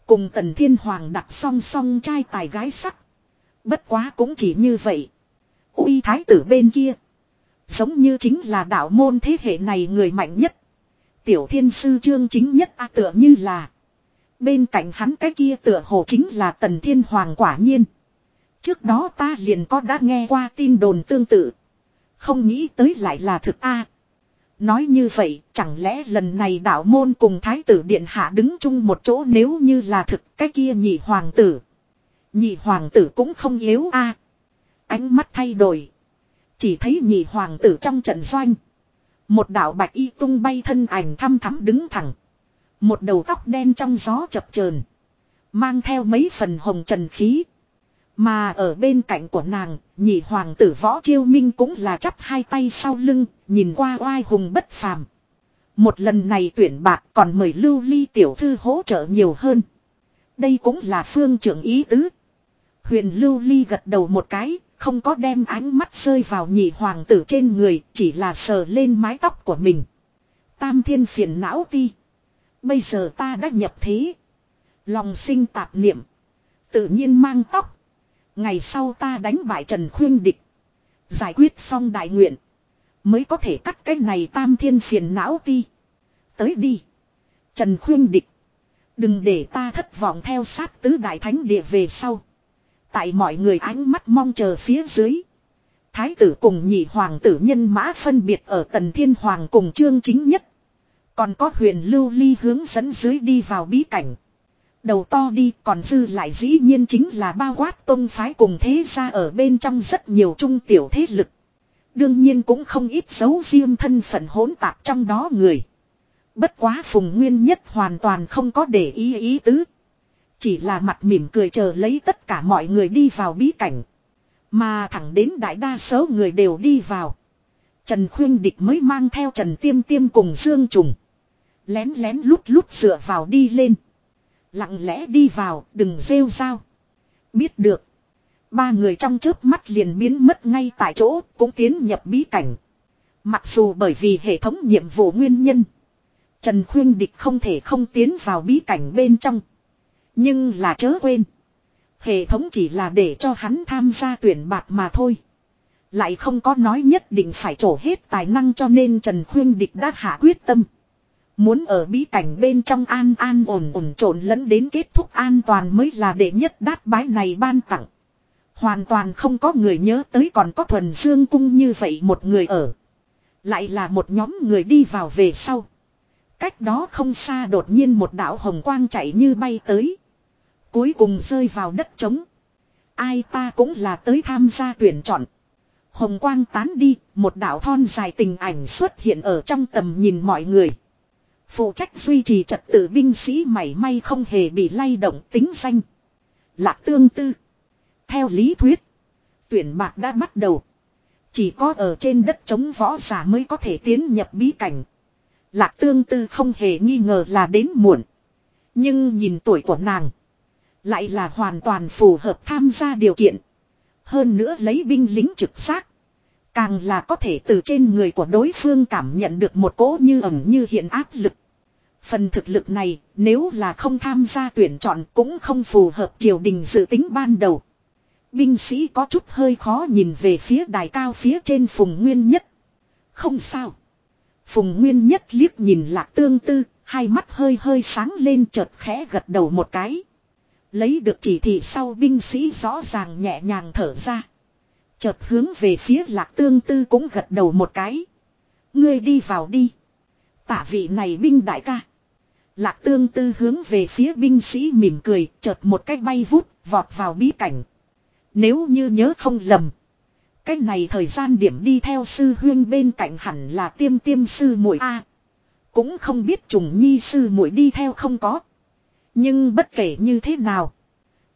Cùng tần thiên hoàng đặt song song trai tài gái sắc. Bất quá cũng chỉ như vậy uy thái tử bên kia. Giống như chính là đạo môn thế hệ này người mạnh nhất. Tiểu thiên sư trương chính nhất a tựa như là. Bên cạnh hắn cái kia tựa hồ chính là tần thiên hoàng quả nhiên. Trước đó ta liền có đã nghe qua tin đồn tương tự. Không nghĩ tới lại là thực a Nói như vậy, chẳng lẽ lần này đạo môn cùng thái tử điện hạ đứng chung một chỗ nếu như là thực cái kia nhị hoàng tử. Nhị hoàng tử cũng không yếu a Ánh mắt thay đổi. Chỉ thấy nhị hoàng tử trong trận doanh. Một đạo bạch y tung bay thân ảnh thăm thắm đứng thẳng. Một đầu tóc đen trong gió chập chờn Mang theo mấy phần hồng trần khí. Mà ở bên cạnh của nàng, nhị hoàng tử võ chiêu minh cũng là chắp hai tay sau lưng, nhìn qua oai hùng bất phàm. Một lần này tuyển bạc còn mời lưu ly tiểu thư hỗ trợ nhiều hơn. Đây cũng là phương trưởng ý tứ. Huyền lưu ly gật đầu một cái, không có đem ánh mắt rơi vào nhị hoàng tử trên người, chỉ là sờ lên mái tóc của mình. Tam thiên phiền não ti. Bây giờ ta đã nhập thế. Lòng sinh tạp niệm. Tự nhiên mang tóc. Ngày sau ta đánh bại Trần Khuyên Địch. Giải quyết xong đại nguyện. Mới có thể cắt cái này tam thiên phiền não ti. Tới đi. Trần Khuyên Địch. Đừng để ta thất vọng theo sát tứ đại thánh địa về sau. Tại mọi người ánh mắt mong chờ phía dưới. Thái tử cùng nhị hoàng tử nhân mã phân biệt ở tần thiên hoàng cùng trương chính nhất. Còn có huyền lưu ly hướng dẫn dưới đi vào bí cảnh đầu to đi còn dư lại dĩ nhiên chính là bao quát tôn phái cùng thế gia ở bên trong rất nhiều trung tiểu thế lực. Đương nhiên cũng không ít dấu riêng thân phận hỗn tạp trong đó người. Bất quá phùng nguyên nhất hoàn toàn không có để ý ý tứ. Chỉ là mặt mỉm cười chờ lấy tất cả mọi người đi vào bí cảnh. Mà thẳng đến đại đa số người đều đi vào. Trần Khuyên Địch mới mang theo Trần Tiêm Tiêm cùng Dương Trùng. Lén lén lút lút dựa vào đi lên. Lặng lẽ đi vào, đừng rêu rao. Biết được. Ba người trong chớp mắt liền biến mất ngay tại chỗ, cũng tiến nhập bí cảnh. Mặc dù bởi vì hệ thống nhiệm vụ nguyên nhân. Trần Khuyên Địch không thể không tiến vào bí cảnh bên trong. Nhưng là chớ quên. Hệ thống chỉ là để cho hắn tham gia tuyển bạc mà thôi. Lại không có nói nhất định phải trổ hết tài năng cho nên Trần Khuyên Địch đã hạ quyết tâm. Muốn ở bí cảnh bên trong an an ổn ổn trộn lẫn đến kết thúc an toàn mới là đệ nhất đát bái này ban tặng. Hoàn toàn không có người nhớ tới còn có thuần dương cung như vậy một người ở. Lại là một nhóm người đi vào về sau. Cách đó không xa đột nhiên một đạo hồng quang chạy như bay tới. Cuối cùng rơi vào đất trống. Ai ta cũng là tới tham gia tuyển chọn. Hồng quang tán đi, một đạo thon dài tình ảnh xuất hiện ở trong tầm nhìn mọi người. Phụ trách duy trì trật tự binh sĩ mảy may không hề bị lay động tính danh. Lạc tương tư. Theo lý thuyết. Tuyển bạc đã bắt đầu. Chỉ có ở trên đất chống võ giả mới có thể tiến nhập bí cảnh. Lạc tương tư không hề nghi ngờ là đến muộn. Nhưng nhìn tuổi của nàng. Lại là hoàn toàn phù hợp tham gia điều kiện. Hơn nữa lấy binh lính trực giác Càng là có thể từ trên người của đối phương cảm nhận được một cỗ như ẩm như hiện áp lực. Phần thực lực này nếu là không tham gia tuyển chọn cũng không phù hợp triều đình dự tính ban đầu. binh sĩ có chút hơi khó nhìn về phía đài cao phía trên Phùng Nguyên Nhất. Không sao. Phùng Nguyên Nhất liếc nhìn lạc tương tư, hai mắt hơi hơi sáng lên chợt khẽ gật đầu một cái. Lấy được chỉ thị sau binh sĩ rõ ràng nhẹ nhàng thở ra. Chợt hướng về phía lạc tương tư cũng gật đầu một cái. Ngươi đi vào đi. Tả vị này binh đại ca. Lạc tương tư hướng về phía binh sĩ mỉm cười, chợt một cách bay vút, vọt vào bí cảnh. Nếu như nhớ không lầm. Cách này thời gian điểm đi theo sư huyên bên cạnh hẳn là tiêm tiêm sư muội A. Cũng không biết trùng nhi sư muội đi theo không có. Nhưng bất kể như thế nào.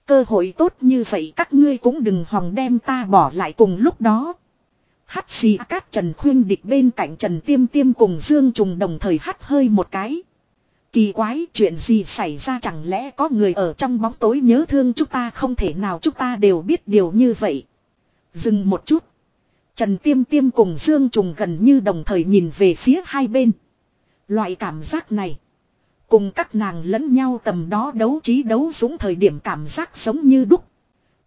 Cơ hội tốt như vậy các ngươi cũng đừng hòng đem ta bỏ lại cùng lúc đó. Hắt xì cát Trần Khuyên địch bên cạnh Trần Tiêm Tiêm cùng Dương Trùng đồng thời hắt hơi một cái. Kỳ quái chuyện gì xảy ra chẳng lẽ có người ở trong bóng tối nhớ thương chúng ta không thể nào chúng ta đều biết điều như vậy. Dừng một chút. Trần Tiêm Tiêm cùng Dương Trùng gần như đồng thời nhìn về phía hai bên. Loại cảm giác này. Cùng các nàng lẫn nhau tầm đó đấu trí đấu dũng thời điểm cảm giác giống như đúc.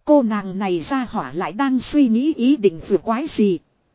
Cô nàng này ra hỏa lại đang suy nghĩ ý định vừa quái gì.